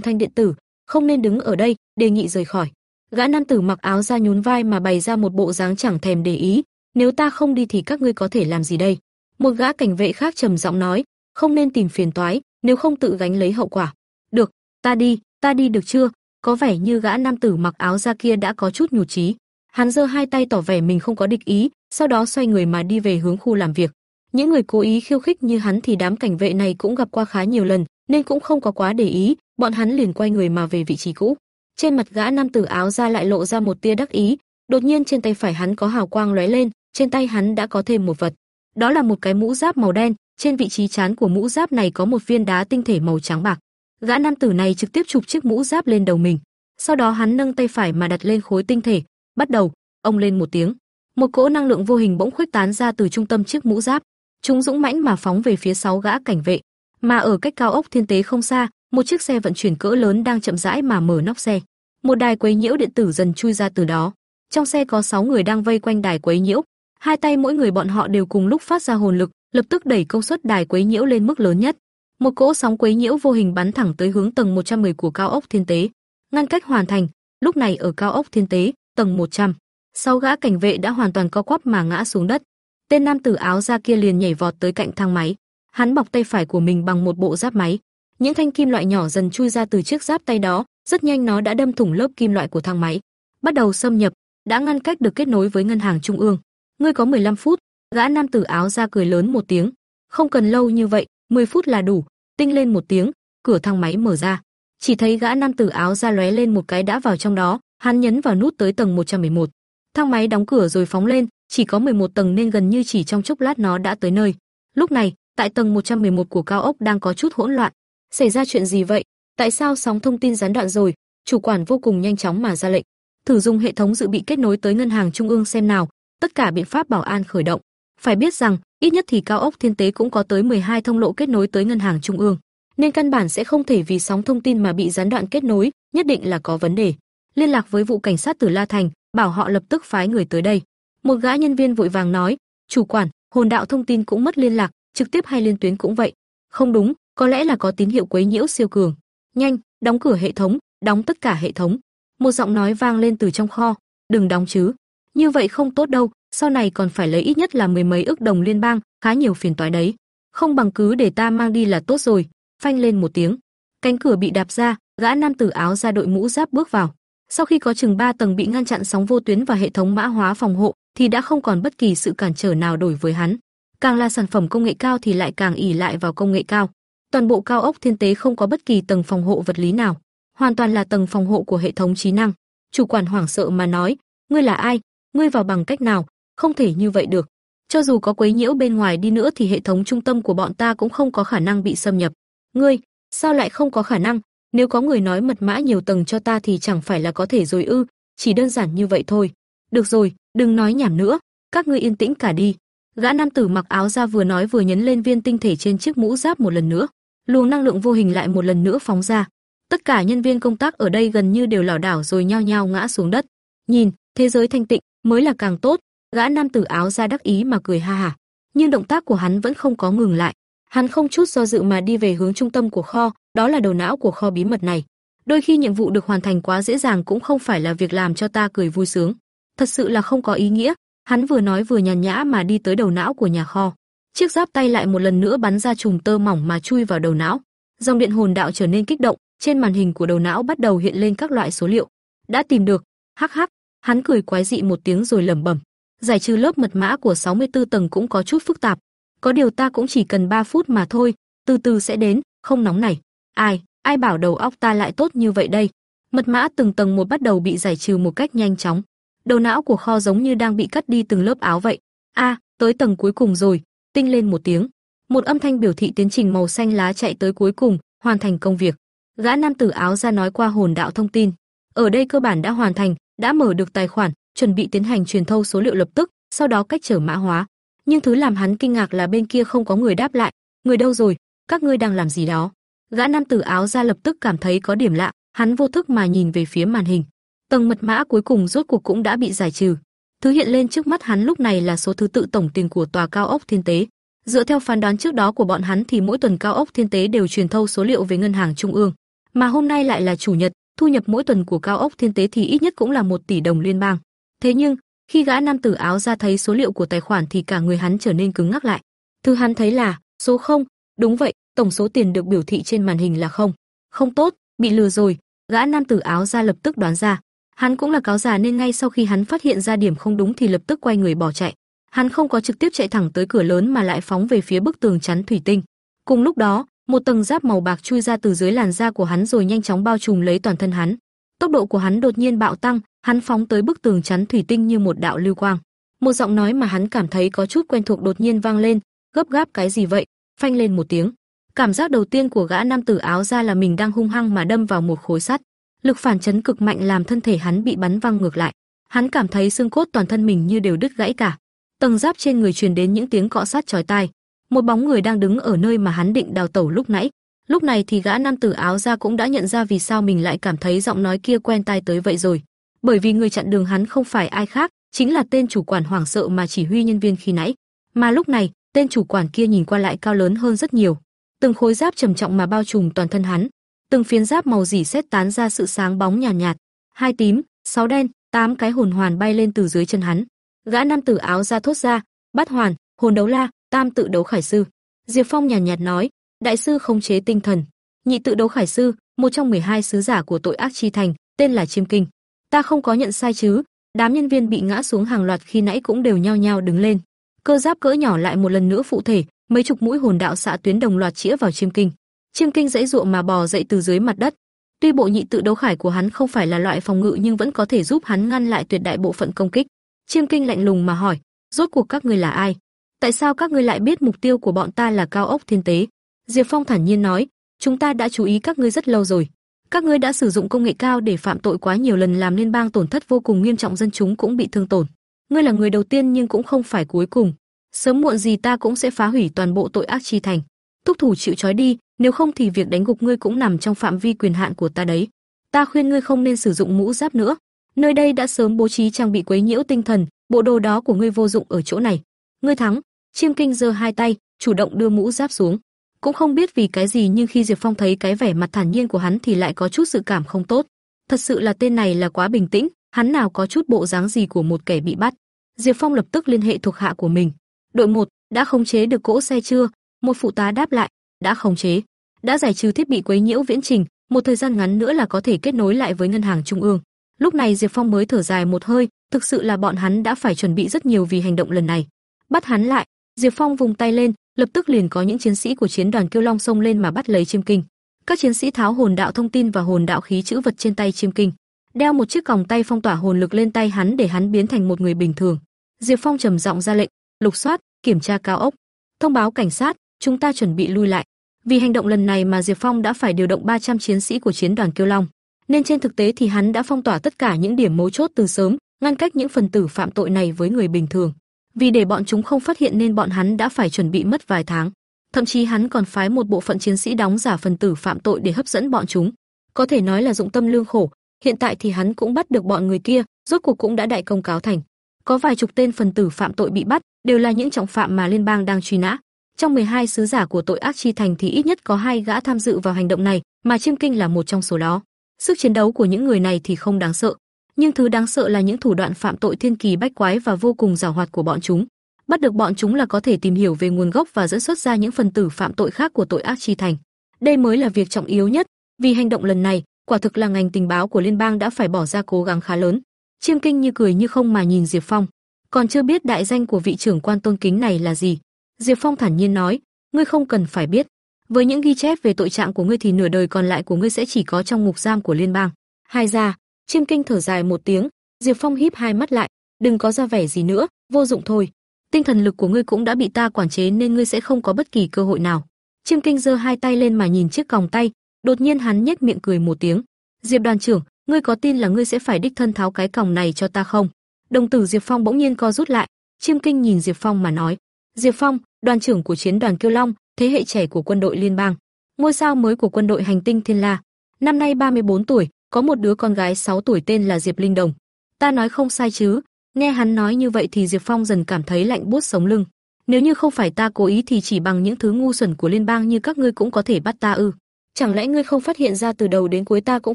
thanh điện tử, không nên đứng ở đây, đề nghị rời khỏi. Gã nam tử mặc áo da nhún vai mà bày ra một bộ dáng chẳng thèm để ý, nếu ta không đi thì các ngươi có thể làm gì đây? Một gã cảnh vệ khác trầm giọng nói, không nên tìm phiền toái, nếu không tự gánh lấy hậu quả. Được, ta đi, ta đi được chưa? Có vẻ như gã nam tử mặc áo da kia đã có chút nhụt chí. Hắn giơ hai tay tỏ vẻ mình không có địch ý, sau đó xoay người mà đi về hướng khu làm việc. Những người cố ý khiêu khích như hắn thì đám cảnh vệ này cũng gặp qua khá nhiều lần, nên cũng không có quá để ý, bọn hắn liền quay người mà về vị trí cũ. Trên mặt gã nam tử áo da lại lộ ra một tia đắc ý, đột nhiên trên tay phải hắn có hào quang lóe lên, trên tay hắn đã có thêm một vật. Đó là một cái mũ giáp màu đen, trên vị trí trán của mũ giáp này có một viên đá tinh thể màu trắng bạc. Gã nam tử này trực tiếp chụp chiếc mũ giáp lên đầu mình. Sau đó hắn nâng tay phải mà đặt lên khối tinh thể, bắt đầu, ông lên một tiếng. Một cỗ năng lượng vô hình bỗng khuếch tán ra từ trung tâm chiếc mũ giáp, chúng dũng mãnh mà phóng về phía sáu gã cảnh vệ, mà ở cách cao ốc thiên tế không xa, một chiếc xe vận chuyển cỡ lớn đang chậm rãi mà mở nóc xe. Một đài quấy nhiễu điện tử dần chui ra từ đó. Trong xe có 6 người đang vây quanh đài quấy nhiễu, hai tay mỗi người bọn họ đều cùng lúc phát ra hồn lực, lập tức đẩy công suất đài quấy nhiễu lên mức lớn nhất. Một cỗ sóng quấy nhiễu vô hình bắn thẳng tới hướng tầng 110 của cao ốc thiên tế. Ngăn cách hoàn thành, lúc này ở cao ốc thiên tế, tầng 100, sáu gã cảnh vệ đã hoàn toàn co quắp mà ngã xuống đất. Tên nam tử áo da kia liền nhảy vọt tới cạnh thang máy. hắn bọc tay phải của mình bằng một bộ giáp máy. Những thanh kim loại nhỏ dần chui ra từ chiếc giáp tay đó, rất nhanh nó đã đâm thủng lớp kim loại của thang máy, bắt đầu xâm nhập, đã ngăn cách được kết nối với ngân hàng trung ương. Ngươi có 15 phút, gã nam tử áo ra cười lớn một tiếng. Không cần lâu như vậy, 10 phút là đủ. Tinh lên một tiếng, cửa thang máy mở ra. Chỉ thấy gã nam tử áo ra lóe lên một cái đã vào trong đó, hắn nhấn vào nút tới tầng 111. Thang máy đóng cửa rồi phóng lên, chỉ có 11 tầng nên gần như chỉ trong chốc lát nó đã tới nơi. Lúc này, tại tầng 111 của cao ốc đang có chút hỗn loạn. Xảy ra chuyện gì vậy? Tại sao sóng thông tin gián đoạn rồi? Chủ quản vô cùng nhanh chóng mà ra lệnh. Thử dùng hệ thống dự bị kết nối tới ngân hàng trung ương xem nào, tất cả biện pháp bảo an khởi động. Phải biết rằng, ít nhất thì cao ốc Thiên Tế cũng có tới 12 thông lộ kết nối tới ngân hàng trung ương, nên căn bản sẽ không thể vì sóng thông tin mà bị gián đoạn kết nối, nhất định là có vấn đề. Liên lạc với vụ cảnh sát Tử La Thành, bảo họ lập tức phái người tới đây. Một gã nhân viên vội vàng nói, "Chủ quản, hồn đạo thông tin cũng mất liên lạc, trực tiếp hay liên tuyến cũng vậy." Không đúng, có lẽ là có tín hiệu quấy nhiễu siêu cường. Nhanh, đóng cửa hệ thống, đóng tất cả hệ thống. Một giọng nói vang lên từ trong kho, "Đừng đóng chứ, như vậy không tốt đâu, sau này còn phải lấy ít nhất là mười mấy ức đồng liên bang, khá nhiều phiền toái đấy. Không bằng cứ để ta mang đi là tốt rồi." Phanh lên một tiếng, cánh cửa bị đạp ra, gã nam tử áo da đội mũ giáp bước vào. Sau khi có chừng 3 tầng bị ngăn chặn sóng vô tuyến và hệ thống mã hóa phòng hộ, thì đã không còn bất kỳ sự cản trở nào đổi với hắn. Càng là sản phẩm công nghệ cao thì lại càng ỷ lại vào công nghệ cao. Toàn bộ cao ốc thiên tế không có bất kỳ tầng phòng hộ vật lý nào, hoàn toàn là tầng phòng hộ của hệ thống trí năng. Chủ quản hoảng sợ mà nói, ngươi là ai? Ngươi vào bằng cách nào? Không thể như vậy được. Cho dù có quấy nhiễu bên ngoài đi nữa thì hệ thống trung tâm của bọn ta cũng không có khả năng bị xâm nhập. Ngươi, sao lại không có khả năng? Nếu có người nói mật mã nhiều tầng cho ta thì chẳng phải là có thể rồi ư? Chỉ đơn giản như vậy thôi. Được rồi, đừng nói nhảm nữa, các ngươi yên tĩnh cả đi. Gã nam tử mặc áo da vừa nói vừa nhấn lên viên tinh thể trên chiếc mũ giáp một lần nữa. Luồng năng lượng vô hình lại một lần nữa phóng ra. Tất cả nhân viên công tác ở đây gần như đều lảo đảo rồi nhao nhao ngã xuống đất. Nhìn, thế giới thanh tịnh mới là càng tốt. Gã nam tử áo da đắc ý mà cười ha hả. Nhưng động tác của hắn vẫn không có ngừng lại. Hắn không chút do dự mà đi về hướng trung tâm của kho, đó là đầu não của kho bí mật này. Đôi khi nhiệm vụ được hoàn thành quá dễ dàng cũng không phải là việc làm cho ta cười vui sướng, thật sự là không có ý nghĩa. Hắn vừa nói vừa nhàn nhã mà đi tới đầu não của nhà kho. Chiếc giáp tay lại một lần nữa bắn ra chùm tơ mỏng mà chui vào đầu não. Dòng điện hồn đạo trở nên kích động, trên màn hình của đầu não bắt đầu hiện lên các loại số liệu. Đã tìm được. Hắc hắc, hắn cười quái dị một tiếng rồi lẩm bẩm. Giải trừ lớp mật mã của 64 tầng cũng có chút phức tạp, có điều ta cũng chỉ cần 3 phút mà thôi, từ từ sẽ đến, không nóng này. Ai, ai bảo đầu óc ta lại tốt như vậy đây? Mật mã từng tầng một bắt đầu bị giải trừ một cách nhanh chóng. Đầu não của kho giống như đang bị cắt đi từng lớp áo vậy. A, tới tầng cuối cùng rồi, tinh lên một tiếng. Một âm thanh biểu thị tiến trình màu xanh lá chạy tới cuối cùng, hoàn thành công việc. Gã nam tử áo ra nói qua hồn đạo thông tin. Ở đây cơ bản đã hoàn thành, đã mở được tài khoản, chuẩn bị tiến hành truyền thâu số liệu lập tức, sau đó cách trở mã hóa nhưng thứ làm hắn kinh ngạc là bên kia không có người đáp lại. Người đâu rồi? Các ngươi đang làm gì đó? Gã nam tử áo ra lập tức cảm thấy có điểm lạ, hắn vô thức mà nhìn về phía màn hình. Tầng mật mã cuối cùng rốt cuộc cũng đã bị giải trừ. Thứ hiện lên trước mắt hắn lúc này là số thứ tự tổng tiền của tòa cao ốc Thiên Tế. Dựa theo phán đoán trước đó của bọn hắn thì mỗi tuần cao ốc Thiên Tế đều truyền thâu số liệu về ngân hàng trung ương, mà hôm nay lại là chủ nhật, thu nhập mỗi tuần của cao ốc Thiên Tế thì ít nhất cũng là một tỷ đồng liên bang. Thế nhưng, khi gã nam tử áo ra thấy số liệu của tài khoản thì cả người hắn trở nên cứng ngắc lại. Thứ hắn thấy là số không, đúng vậy, tổng số tiền được biểu thị trên màn hình là không. Không tốt, bị lừa rồi, gã nam tử áo ra lập tức đoán ra. Hắn cũng là cáo già nên ngay sau khi hắn phát hiện ra điểm không đúng thì lập tức quay người bỏ chạy. Hắn không có trực tiếp chạy thẳng tới cửa lớn mà lại phóng về phía bức tường chắn thủy tinh. Cùng lúc đó, một tầng giáp màu bạc chui ra từ dưới làn da của hắn rồi nhanh chóng bao trùm lấy toàn thân hắn. Tốc độ của hắn đột nhiên bạo tăng, hắn phóng tới bức tường chắn thủy tinh như một đạo lưu quang. Một giọng nói mà hắn cảm thấy có chút quen thuộc đột nhiên vang lên, gấp gáp cái gì vậy? Phanh lên một tiếng. Cảm giác đầu tiên của gã nam tử áo da là mình đang hung hăng mà đâm vào một khối sắt. Lực phản chấn cực mạnh làm thân thể hắn bị bắn văng ngược lại. Hắn cảm thấy xương cốt toàn thân mình như đều đứt gãy cả. Tầng giáp trên người truyền đến những tiếng cọ sát chói tai. Một bóng người đang đứng ở nơi mà hắn định đào tẩu lúc nãy. Lúc này thì gã nam tử áo da cũng đã nhận ra vì sao mình lại cảm thấy giọng nói kia quen tai tới vậy rồi bởi vì người chặn đường hắn không phải ai khác, chính là tên chủ quản hoảng sợ mà chỉ huy nhân viên khi nãy. Mà lúc này, tên chủ quản kia nhìn qua lại cao lớn hơn rất nhiều. Từng khối giáp trầm trọng mà bao trùm toàn thân hắn, từng phiến giáp màu rỉ sét tán ra sự sáng bóng nhàn nhạt, nhạt, hai tím, sáu đen, tám cái hồn hoàn bay lên từ dưới chân hắn. Gã nam tử áo da thốt ra, "Bát hoàn, hồn đấu la, tam tự đấu khải sư." Diệp Phong nhàn nhạt, nhạt nói, đại sư khống chế tinh thần, nhị tự đấu khải sư, một trong 12 sứ giả của tội ác chi thành, tên là Chiêm Kinh. Ta không có nhận sai chứ? Đám nhân viên bị ngã xuống hàng loạt khi nãy cũng đều nhao nhao đứng lên. Cơ giáp cỡ nhỏ lại một lần nữa phụ thể, mấy chục mũi hồn đạo xạ tuyến đồng loạt chĩa vào Chiêm Kinh. Chiêm Kinh dãy dụa mà bò dậy từ dưới mặt đất. Tuy bộ nhị tự đấu khải của hắn không phải là loại phòng ngự nhưng vẫn có thể giúp hắn ngăn lại tuyệt đại bộ phận công kích. Chiêm Kinh lạnh lùng mà hỏi, rốt cuộc các ngươi là ai? Tại sao các ngươi lại biết mục tiêu của bọn ta là cao ốc thiên tế? Diệp Phong thản nhiên nói, chúng ta đã chú ý các ngươi rất lâu rồi. Các ngươi đã sử dụng công nghệ cao để phạm tội quá nhiều lần làm liên bang tổn thất vô cùng nghiêm trọng dân chúng cũng bị thương tổn. Ngươi là người đầu tiên nhưng cũng không phải cuối cùng. Sớm muộn gì ta cũng sẽ phá hủy toàn bộ tội ác chi thành. Thúc thủ chịu trói đi, nếu không thì việc đánh gục ngươi cũng nằm trong phạm vi quyền hạn của ta đấy. Ta khuyên ngươi không nên sử dụng mũ giáp nữa. Nơi đây đã sớm bố trí trang bị quấy nhiễu tinh thần, bộ đồ đó của ngươi vô dụng ở chỗ này. Ngươi thắng. Chiêm Kinh giơ hai tay, chủ động đưa mũ giáp xuống. Cũng không biết vì cái gì nhưng khi Diệp Phong thấy cái vẻ mặt thản nhiên của hắn thì lại có chút sự cảm không tốt. Thật sự là tên này là quá bình tĩnh, hắn nào có chút bộ dáng gì của một kẻ bị bắt. Diệp Phong lập tức liên hệ thuộc hạ của mình. Đội 1, đã khống chế được cỗ xe chưa? Một phụ tá đáp lại, đã khống chế. Đã giải trừ thiết bị quấy nhiễu viễn trình, một thời gian ngắn nữa là có thể kết nối lại với ngân hàng trung ương. Lúc này Diệp Phong mới thở dài một hơi, thực sự là bọn hắn đã phải chuẩn bị rất nhiều vì hành động lần này. Bắt hắn lại, Diệp Phong vùng tay lên, lập tức liền có những chiến sĩ của chiến đoàn Kiêu Long xông lên mà bắt lấy Chiêm Kinh. Các chiến sĩ tháo hồn đạo thông tin và hồn đạo khí chữ vật trên tay Chiêm Kinh, đeo một chiếc còng tay phong tỏa hồn lực lên tay hắn để hắn biến thành một người bình thường. Diệp Phong trầm giọng ra lệnh, lục soát, kiểm tra cao ốc, thông báo cảnh sát, chúng ta chuẩn bị lui lại. Vì hành động lần này mà Diệp Phong đã phải điều động 300 chiến sĩ của chiến đoàn Kiêu Long, nên trên thực tế thì hắn đã phong tỏa tất cả những điểm mấu chốt từ sớm, ngăn cách những phần tử phạm tội này với người bình thường. Vì để bọn chúng không phát hiện nên bọn hắn đã phải chuẩn bị mất vài tháng. Thậm chí hắn còn phái một bộ phận chiến sĩ đóng giả phần tử phạm tội để hấp dẫn bọn chúng. Có thể nói là dụng tâm lương khổ, hiện tại thì hắn cũng bắt được bọn người kia, rốt cuộc cũng đã đại công cáo thành. Có vài chục tên phần tử phạm tội bị bắt, đều là những trọng phạm mà liên bang đang truy nã. Trong 12 sứ giả của tội ác chi thành thì ít nhất có hai gã tham dự vào hành động này, mà Chiêm Kinh là một trong số đó. Sức chiến đấu của những người này thì không đáng sợ, nhưng thứ đáng sợ là những thủ đoạn phạm tội thiên kỳ bách quái và vô cùng giàu hoạt của bọn chúng. Bắt được bọn chúng là có thể tìm hiểu về nguồn gốc và dẫn xuất ra những phần tử phạm tội khác của tội ác chi thành. Đây mới là việc trọng yếu nhất, vì hành động lần này, quả thực là ngành tình báo của liên bang đã phải bỏ ra cố gắng khá lớn. Chiêm Kinh như cười như không mà nhìn Diệp Phong, còn chưa biết đại danh của vị trưởng quan tôn kính này là gì. Diệp Phong thản nhiên nói, ngươi không cần phải biết, với những ghi chép về tội trạng của ngươi thì nửa đời còn lại của ngươi sẽ chỉ có trong ngục giam của liên bang. Hai ra, Chiêm Kinh thở dài một tiếng, Diệp Phong híp hai mắt lại, đừng có ra vẻ gì nữa, vô dụng thôi. Tinh thần lực của ngươi cũng đã bị ta quản chế nên ngươi sẽ không có bất kỳ cơ hội nào. Chiêm Kinh giơ hai tay lên mà nhìn chiếc còng tay, đột nhiên hắn nhếch miệng cười một tiếng. Diệp đoàn trưởng, ngươi có tin là ngươi sẽ phải đích thân tháo cái còng này cho ta không? Đồng tử Diệp Phong bỗng nhiên co rút lại, Chiêm Kinh nhìn Diệp Phong mà nói, Diệp Phong, đoàn trưởng của chiến đoàn Kiêu Long, thế hệ trẻ của quân đội liên bang, ngôi sao mới của quân đội hành tinh Thiên La, năm nay 34 tuổi, có một đứa con gái 6 tuổi tên là Diệp Linh Đồng. Ta nói không sai chứ? Nghe hắn nói như vậy thì Diệp Phong dần cảm thấy lạnh buốt sống lưng. Nếu như không phải ta cố ý thì chỉ bằng những thứ ngu xuẩn của liên bang như các ngươi cũng có thể bắt ta ư? Chẳng lẽ ngươi không phát hiện ra từ đầu đến cuối ta cũng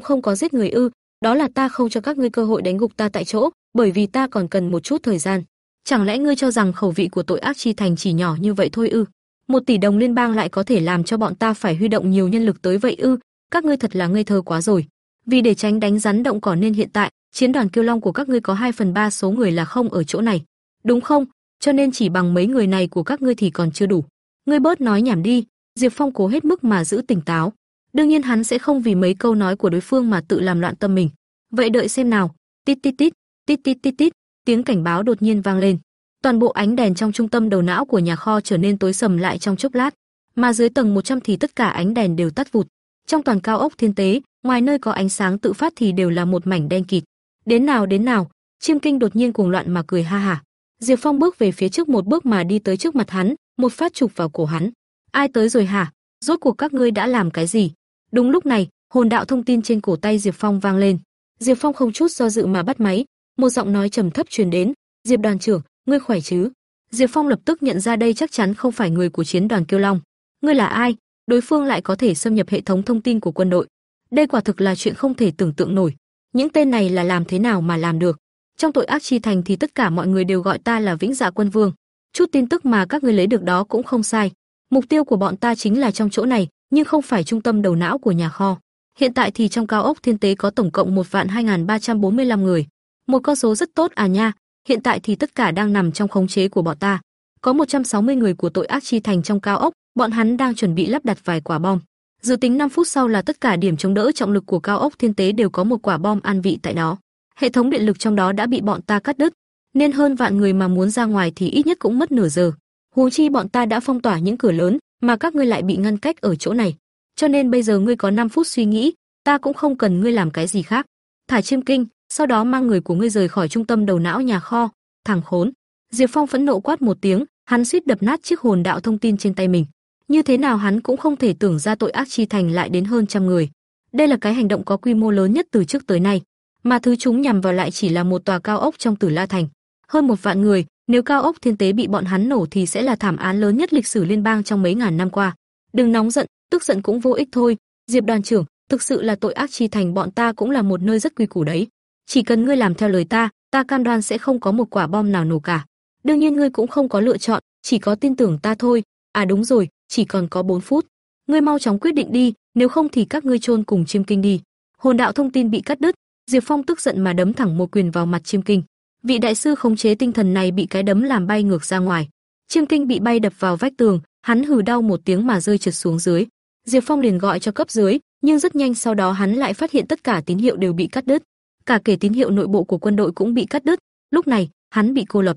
không có giết người ư? Đó là ta không cho các ngươi cơ hội đánh gục ta tại chỗ, bởi vì ta còn cần một chút thời gian. Chẳng lẽ ngươi cho rằng khẩu vị của tội ác chi thành chỉ nhỏ như vậy thôi ư? Một tỷ đồng liên bang lại có thể làm cho bọn ta phải huy động nhiều nhân lực tới vậy ư? Các ngươi thật là ngây thơ quá rồi. Vì để tránh đánh rắn động cỏ nên hiện tại, chiến đoàn kiêu long của các ngươi có 2 phần 3 số người là không ở chỗ này. Đúng không? Cho nên chỉ bằng mấy người này của các ngươi thì còn chưa đủ. Ngươi bớt nói nhảm đi, Diệp Phong cố hết mức mà giữ tỉnh táo. Đương nhiên hắn sẽ không vì mấy câu nói của đối phương mà tự làm loạn tâm mình. Vậy đợi xem nào. Tít tít tít, tít tít tít tít, tiếng cảnh báo đột nhiên vang lên. Toàn bộ ánh đèn trong trung tâm đầu não của nhà kho trở nên tối sầm lại trong chốc lát, mà dưới tầng 100 thì tất cả ánh đèn đều tắt vụt. Trong toàn cao ốc thiên tế, ngoài nơi có ánh sáng tự phát thì đều là một mảnh đen kịt. Đến nào đến nào, Chiêm Kinh đột nhiên cuồng loạn mà cười ha hả. Diệp Phong bước về phía trước một bước mà đi tới trước mặt hắn, một phát chụp vào cổ hắn. Ai tới rồi hả? Rốt cuộc các ngươi đã làm cái gì? Đúng lúc này, hồn đạo thông tin trên cổ tay Diệp Phong vang lên. Diệp Phong không chút do dự mà bắt máy, một giọng nói trầm thấp truyền đến, "Diệp đoàn trưởng, ngươi khỏe chứ?" Diệp Phong lập tức nhận ra đây chắc chắn không phải người của chiến đoàn Kiêu Long. "Ngươi là ai? Đối phương lại có thể xâm nhập hệ thống thông tin của quân đội?" Đây quả thực là chuyện không thể tưởng tượng nổi. Những tên này là làm thế nào mà làm được? Trong tội ác chi thành thì tất cả mọi người đều gọi ta là Vĩnh Dạ Quân Vương. Chút tin tức mà các ngươi lấy được đó cũng không sai. Mục tiêu của bọn ta chính là trong chỗ này, nhưng không phải trung tâm đầu não của nhà kho. Hiện tại thì trong cao ốc thiên tế có tổng cộng một vạn 2345 người. Một con số rất tốt à nha, hiện tại thì tất cả đang nằm trong khống chế của bọn ta. Có 160 người của tội ác chi thành trong cao ốc, bọn hắn đang chuẩn bị lắp đặt vài quả bom. Dự tính 5 phút sau là tất cả điểm chống đỡ trọng lực của cao ốc thiên tế đều có một quả bom an vị tại đó. Hệ thống điện lực trong đó đã bị bọn ta cắt đứt, nên hơn vạn người mà muốn ra ngoài thì ít nhất cũng mất nửa giờ. Huống chi bọn ta đã phong tỏa những cửa lớn, mà các ngươi lại bị ngăn cách ở chỗ này. Cho nên bây giờ ngươi có 5 phút suy nghĩ, ta cũng không cần ngươi làm cái gì khác. Thả chiêm kinh, sau đó mang người của ngươi rời khỏi trung tâm đầu não nhà kho, thằng khốn. Diệp Phong phẫn nộ quát một tiếng, hắn suýt đập nát chiếc hồn đạo thông tin trên tay mình. Như thế nào hắn cũng không thể tưởng ra tội ác chi thành lại đến hơn trăm người. Đây là cái hành động có quy mô lớn nhất từ trước tới nay, mà thứ chúng nhằm vào lại chỉ là một tòa cao ốc trong Tử La thành. Hơn một vạn người, nếu cao ốc thiên tế bị bọn hắn nổ thì sẽ là thảm án lớn nhất lịch sử liên bang trong mấy ngàn năm qua. Đừng nóng giận, tức giận cũng vô ích thôi, Diệp đoàn trưởng, thực sự là tội ác chi thành bọn ta cũng là một nơi rất quy củ đấy. Chỉ cần ngươi làm theo lời ta, ta cam đoan sẽ không có một quả bom nào nổ cả. Đương nhiên ngươi cũng không có lựa chọn, chỉ có tin tưởng ta thôi. À đúng rồi, chỉ còn có 4 phút. Ngươi mau chóng quyết định đi, nếu không thì các ngươi chôn cùng Chiêm Kinh đi. Hồn đạo thông tin bị cắt đứt, Diệp Phong tức giận mà đấm thẳng một quyền vào mặt Chiêm Kinh. Vị đại sư khống chế tinh thần này bị cái đấm làm bay ngược ra ngoài. Chiêm Kinh bị bay đập vào vách tường, hắn hừ đau một tiếng mà rơi trượt xuống dưới. Diệp Phong liền gọi cho cấp dưới, nhưng rất nhanh sau đó hắn lại phát hiện tất cả tín hiệu đều bị cắt đứt. Cả kể tín hiệu nội bộ của quân đội cũng bị cắt đứt. Lúc này, hắn bị cô lập.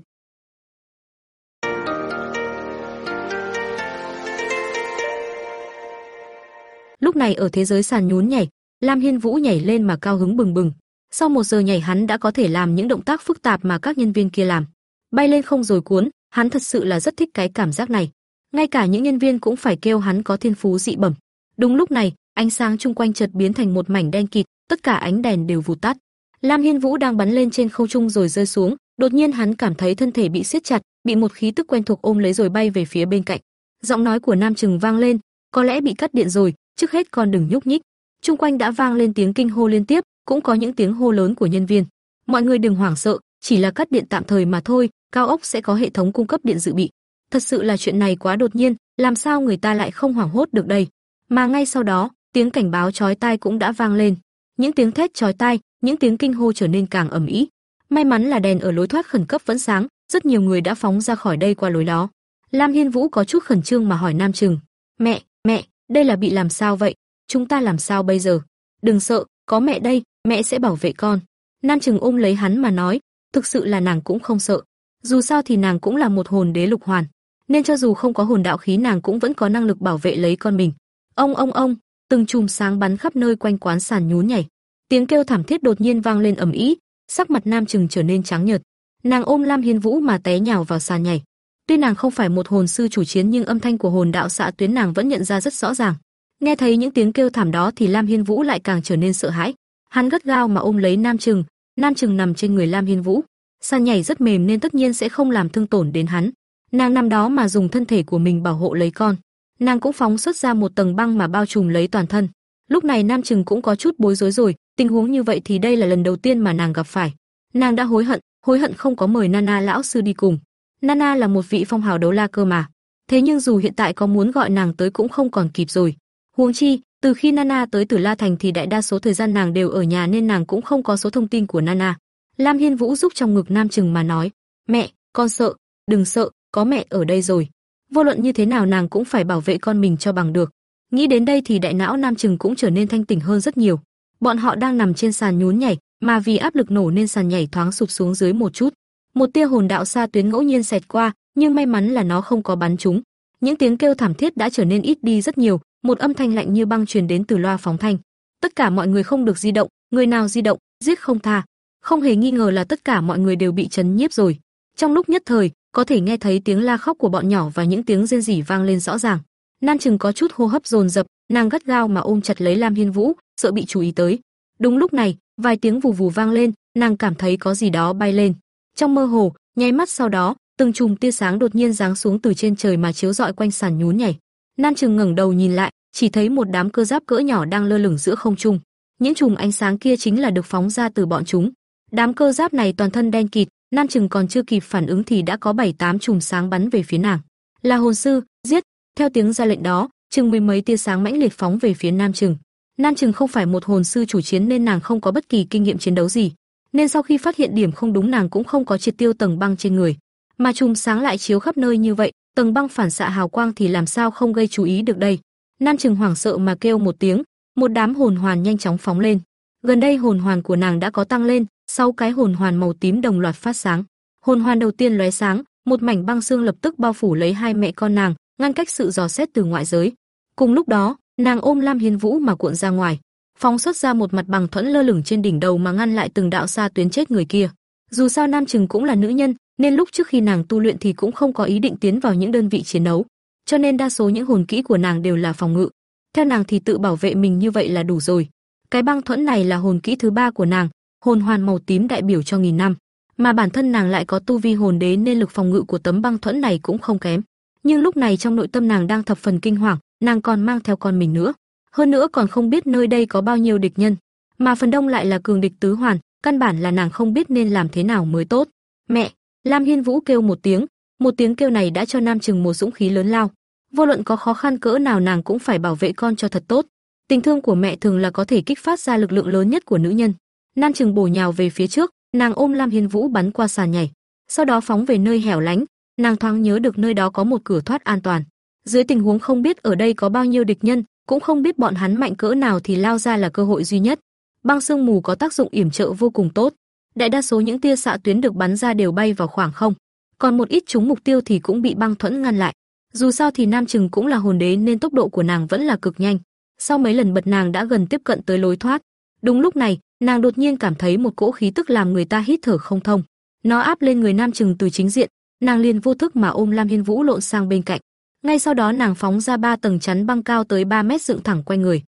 Lúc này ở thế giới sàn nhún nhảy, Lam Hiên Vũ nhảy lên mà cao hứng bừng bừng. Sau một giờ nhảy hắn đã có thể làm những động tác phức tạp mà các nhân viên kia làm. Bay lên không rồi cuốn, hắn thật sự là rất thích cái cảm giác này. Ngay cả những nhân viên cũng phải kêu hắn có thiên phú dị bẩm. Đúng lúc này, ánh sáng chung quanh chợt biến thành một mảnh đen kịt, tất cả ánh đèn đều vụt tắt. Lam Hiên Vũ đang bắn lên trên không trung rồi rơi xuống, đột nhiên hắn cảm thấy thân thể bị siết chặt, bị một khí tức quen thuộc ôm lấy rồi bay về phía bên cạnh. Giọng nói của Nam Trừng vang lên, có lẽ bị cắt điện rồi, trước hết con đừng nhúc nhích. Trung quanh đã vang lên tiếng kinh hô liên tiếp, cũng có những tiếng hô lớn của nhân viên. Mọi người đừng hoảng sợ, chỉ là cắt điện tạm thời mà thôi, cao ốc sẽ có hệ thống cung cấp điện dự bị. Thật sự là chuyện này quá đột nhiên, làm sao người ta lại không hoảng hốt được đây? Mà ngay sau đó, tiếng cảnh báo chói tai cũng đã vang lên. Những tiếng thét chói tai, những tiếng kinh hô trở nên càng ầm ĩ. May mắn là đèn ở lối thoát khẩn cấp vẫn sáng, rất nhiều người đã phóng ra khỏi đây qua lối đó. Lam Hiên Vũ có chút khẩn trương mà hỏi Nam Trừng: "Mẹ, mẹ, đây là bị làm sao vậy? Chúng ta làm sao bây giờ?" "Đừng sợ, có mẹ đây, mẹ sẽ bảo vệ con." Nam Trừng ôm lấy hắn mà nói, thực sự là nàng cũng không sợ. Dù sao thì nàng cũng là một hồn đế lục hoàn, nên cho dù không có hồn đạo khí nàng cũng vẫn có năng lực bảo vệ lấy con mình. Ông ông ông, từng chùm sáng bắn khắp nơi quanh quán sàn nhún nhảy. Tiếng kêu thảm thiết đột nhiên vang lên ầm ĩ, sắc mặt Nam Trừng trở nên trắng nhợt. Nàng ôm Lam Hiên Vũ mà té nhào vào sàn nhảy. Tuy nàng không phải một hồn sư chủ chiến nhưng âm thanh của hồn đạo xạ tuyến nàng vẫn nhận ra rất rõ ràng. Nghe thấy những tiếng kêu thảm đó thì Lam Hiên Vũ lại càng trở nên sợ hãi. Hắn gắt gao mà ôm lấy Nam Trừng, Nam Trừng nằm trên người Lam Hiên Vũ. sa nhảy rất mềm nên tất nhiên sẽ không làm thương tổn đến hắn. Nàng nằm đó mà dùng thân thể của mình bảo hộ lấy con. Nàng cũng phóng xuất ra một tầng băng mà bao trùm lấy toàn thân. Lúc này Nam Trừng cũng có chút bối rối rồi, tình huống như vậy thì đây là lần đầu tiên mà nàng gặp phải. Nàng đã hối hận, hối hận không có mời Nana lão sư đi cùng. Nana là một vị phong hào đấu la cơ mà. Thế nhưng dù hiện tại có muốn gọi nàng tới cũng không còn kịp rồi. Huống chi, từ khi Nana tới Tử La Thành thì đại đa số thời gian nàng đều ở nhà nên nàng cũng không có số thông tin của Nana. Lam Hiên Vũ giúp trong ngực Nam Trừng mà nói, "Mẹ, con sợ, đừng sợ, có mẹ ở đây rồi." Vô luận như thế nào nàng cũng phải bảo vệ con mình cho bằng được. Nghĩ đến đây thì đại não Nam Trừng cũng trở nên thanh tỉnh hơn rất nhiều. Bọn họ đang nằm trên sàn nhún nhảy, mà vì áp lực nổ nên sàn nhảy thoáng sụp xuống dưới một chút. Một tia hồn đạo xa tuyến ngẫu nhiên xẹt qua, nhưng may mắn là nó không có bắn trúng. Những tiếng kêu thảm thiết đã trở nên ít đi rất nhiều, một âm thanh lạnh như băng truyền đến từ loa phóng thanh. Tất cả mọi người không được di động, người nào di động, giết không tha. Không hề nghi ngờ là tất cả mọi người đều bị chấn nhiếp rồi. Trong lúc nhất thời, có thể nghe thấy tiếng la khóc của bọn nhỏ và những tiếng rên rỉ vang lên rõ ràng. Nan Trừng có chút hô hấp dồn dập, nàng gắt gao mà ôm chặt lấy Lam Hiên Vũ, sợ bị chú ý tới. Đúng lúc này, vài tiếng vù vù vang lên, nàng cảm thấy có gì đó bay lên. Trong mơ hồ, nháy mắt sau đó, từng chùm tia sáng đột nhiên giáng xuống từ trên trời mà chiếu rọi quanh sàn nhún nhảy. Nam Trừng ngẩng đầu nhìn lại, chỉ thấy một đám cơ giáp cỡ nhỏ đang lơ lửng giữa không trung. Những chùm ánh sáng kia chính là được phóng ra từ bọn chúng. Đám cơ giáp này toàn thân đen kịt, Nam Trừng còn chưa kịp phản ứng thì đã có bảy tám chùm sáng bắn về phía nàng. Là hồn sư, giết, Theo tiếng ra lệnh đó, chừng mười mấy tia sáng mãnh liệt phóng về phía Nam Trừng. Nam Trừng không phải một hồn sư chủ chiến nên nàng không có bất kỳ kinh nghiệm chiến đấu gì, nên sau khi phát hiện điểm không đúng nàng cũng không có triệt tiêu tầng băng trên người, mà chùm sáng lại chiếu khắp nơi như vậy, tầng băng phản xạ hào quang thì làm sao không gây chú ý được đây. Nam Trừng hoảng sợ mà kêu một tiếng, một đám hồn hoàn nhanh chóng phóng lên. Gần đây hồn hoàn của nàng đã có tăng lên, sau cái hồn hoàn màu tím đồng loạt phát sáng. Hồn hoàn đầu tiên lóe sáng, một mảnh băng xương lập tức bao phủ lấy hai mẹ con nàng, ngăn cách sự dò xét từ ngoại giới. Cùng lúc đó, nàng ôm Lam Hiên Vũ mà cuộn ra ngoài, phóng xuất ra một mặt bằng thuẫn lơ lửng trên đỉnh đầu mà ngăn lại từng đạo xa tuyến chết người kia. Dù sao Nam Trừng cũng là nữ nhân, nên lúc trước khi nàng tu luyện thì cũng không có ý định tiến vào những đơn vị chiến đấu, cho nên đa số những hồn kỹ của nàng đều là phòng ngự. Theo nàng thì tự bảo vệ mình như vậy là đủ rồi. Cái băng thuẫn này là hồn kỹ thứ ba của nàng, hồn hoàn màu tím đại biểu cho nghìn năm, mà bản thân nàng lại có tu vi hồn đế nên lực phòng ngự của tấm băng thuẫn này cũng không kém. Nhưng lúc này trong nội tâm nàng đang thập phần kinh hoàng, nàng còn mang theo con mình nữa, hơn nữa còn không biết nơi đây có bao nhiêu địch nhân, mà phần đông lại là cường địch tứ hoàn, căn bản là nàng không biết nên làm thế nào mới tốt. Mẹ, Lam Hiên Vũ kêu một tiếng, một tiếng kêu này đã cho Nam Trừng một dũng khí lớn lao. Vô luận có khó khăn cỡ nào nàng cũng phải bảo vệ con cho thật tốt. Tình thương của mẹ thường là có thể kích phát ra lực lượng lớn nhất của nữ nhân. Nam Trừng bổ nhào về phía trước, nàng ôm Lam Hiên Vũ bắn qua sàn nhảy, sau đó phóng về nơi hẻo lánh, nàng thoáng nhớ được nơi đó có một cửa thoát an toàn. Dưới tình huống không biết ở đây có bao nhiêu địch nhân, cũng không biết bọn hắn mạnh cỡ nào thì lao ra là cơ hội duy nhất. Băng sương mù có tác dụng yểm trợ vô cùng tốt. Đại đa số những tia xạ tuyến được bắn ra đều bay vào khoảng không, còn một ít chúng mục tiêu thì cũng bị băng thuẫn ngăn lại. Dù sao thì Nam Trừng cũng là hồn đế nên tốc độ của nàng vẫn là cực nhanh. Sau mấy lần bật nàng đã gần tiếp cận tới lối thoát. Đúng lúc này, nàng đột nhiên cảm thấy một cỗ khí tức làm người ta hít thở không thông. Nó áp lên người Nam Trừng từ chính diện, nàng liền vô thức mà ôm Lam Hiên Vũ lộn sang bên cạnh. Ngay sau đó nàng phóng ra ba tầng chắn băng cao tới 3 mét dựng thẳng quanh người.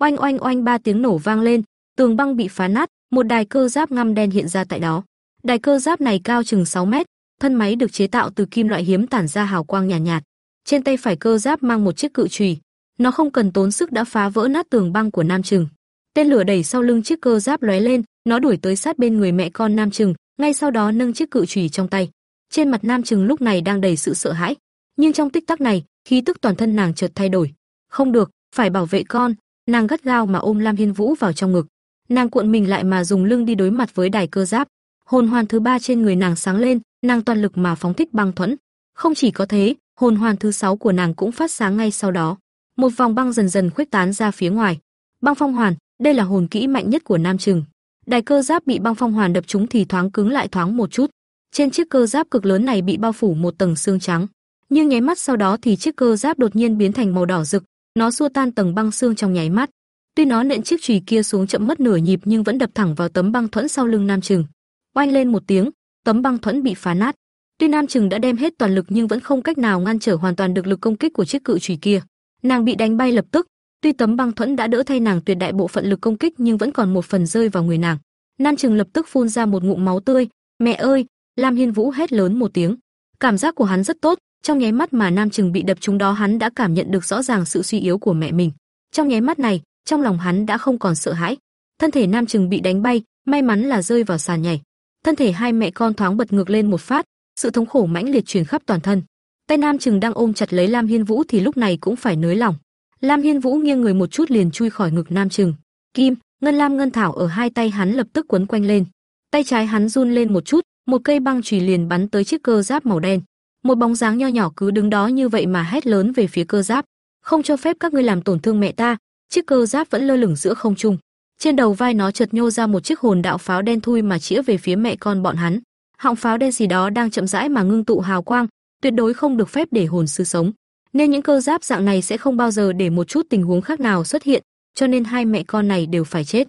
Oanh oanh oanh ba tiếng nổ vang lên, tường băng bị phá nát, một đài cơ giáp ngăm đen hiện ra tại đó. Đài cơ giáp này cao chừng 6 mét, thân máy được chế tạo từ kim loại hiếm tản ra hào quang nhàn nhạt, nhạt. Trên tay phải cơ giáp mang một chiếc cự chùy, nó không cần tốn sức đã phá vỡ nát tường băng của Nam Trừng. Tên lửa đẩy sau lưng chiếc cơ giáp lóe lên, nó đuổi tới sát bên người mẹ con Nam Trừng, ngay sau đó nâng chiếc cự chùy trong tay. Trên mặt Nam Trừng lúc này đang đầy sự sợ hãi, nhưng trong tích tắc này, khí tức toàn thân nàng chợt thay đổi. Không được, phải bảo vệ con, nàng gắt gao mà ôm Lam Hiên Vũ vào trong ngực. Nàng cuộn mình lại mà dùng lưng đi đối mặt với đài cơ giáp. Hồn hoàn thứ ba trên người nàng sáng lên, nàng toàn lực mà phóng thích băng thuẫn. Không chỉ có thế, hồn hoàn thứ sáu của nàng cũng phát sáng ngay sau đó. Một vòng băng dần dần khuếch tán ra phía ngoài. Băng phong hoàn, đây là hồn kỹ mạnh nhất của Nam Trừng. Đài cơ giáp bị băng phong hoàn đập trúng thì thoáng cứng lại thoáng một chút. Trên chiếc cơ giáp cực lớn này bị bao phủ một tầng xương trắng nhưng nháy mắt sau đó thì chiếc cơ giáp đột nhiên biến thành màu đỏ rực, nó xua tan tầng băng xương trong nháy mắt. Tuy nó nện chiếc chùy kia xuống chậm mất nửa nhịp nhưng vẫn đập thẳng vào tấm băng thuẫn sau lưng Nam Trừng. Oanh lên một tiếng, tấm băng thuẫn bị phá nát. Tuy Nam Trừng đã đem hết toàn lực nhưng vẫn không cách nào ngăn trở hoàn toàn được lực công kích của chiếc cự chùy kia. Nàng bị đánh bay lập tức, tuy tấm băng thuẫn đã đỡ thay nàng tuyệt đại bộ phận lực công kích nhưng vẫn còn một phần rơi vào người nàng. Nam Trừng lập tức phun ra một ngụm máu tươi, "Mẹ ơi!" Lam Hiên Vũ hét lớn một tiếng. Cảm giác của hắn rất tốt, trong nháy mắt mà Nam Trừng bị đập trúng đó hắn đã cảm nhận được rõ ràng sự suy yếu của mẹ mình. Trong nháy mắt này, trong lòng hắn đã không còn sợ hãi. Thân thể Nam Trừng bị đánh bay, may mắn là rơi vào sàn nhảy. Thân thể hai mẹ con thoáng bật ngược lên một phát, sự thống khổ mãnh liệt truyền khắp toàn thân. Tay Nam Trừng đang ôm chặt lấy Lam Hiên Vũ thì lúc này cũng phải nới lỏng. Lam Hiên Vũ nghiêng người một chút liền chui khỏi ngực Nam Trừng. Kim, ngân lam ngân thảo ở hai tay hắn lập tức quấn quanh lên. Tay trái hắn run lên một chút, một cây băng chùy liền bắn tới chiếc cơ giáp màu đen. Một bóng dáng nho nhỏ cứ đứng đó như vậy mà hét lớn về phía cơ giáp, không cho phép các ngươi làm tổn thương mẹ ta. Chiếc cơ giáp vẫn lơ lửng giữa không trung. Trên đầu vai nó chợt nhô ra một chiếc hồn đạo pháo đen thui mà chĩa về phía mẹ con bọn hắn. Họng pháo đen gì đó đang chậm rãi mà ngưng tụ hào quang, tuyệt đối không được phép để hồn sư sống. Nên những cơ giáp dạng này sẽ không bao giờ để một chút tình huống khác nào xuất hiện, cho nên hai mẹ con này đều phải chết.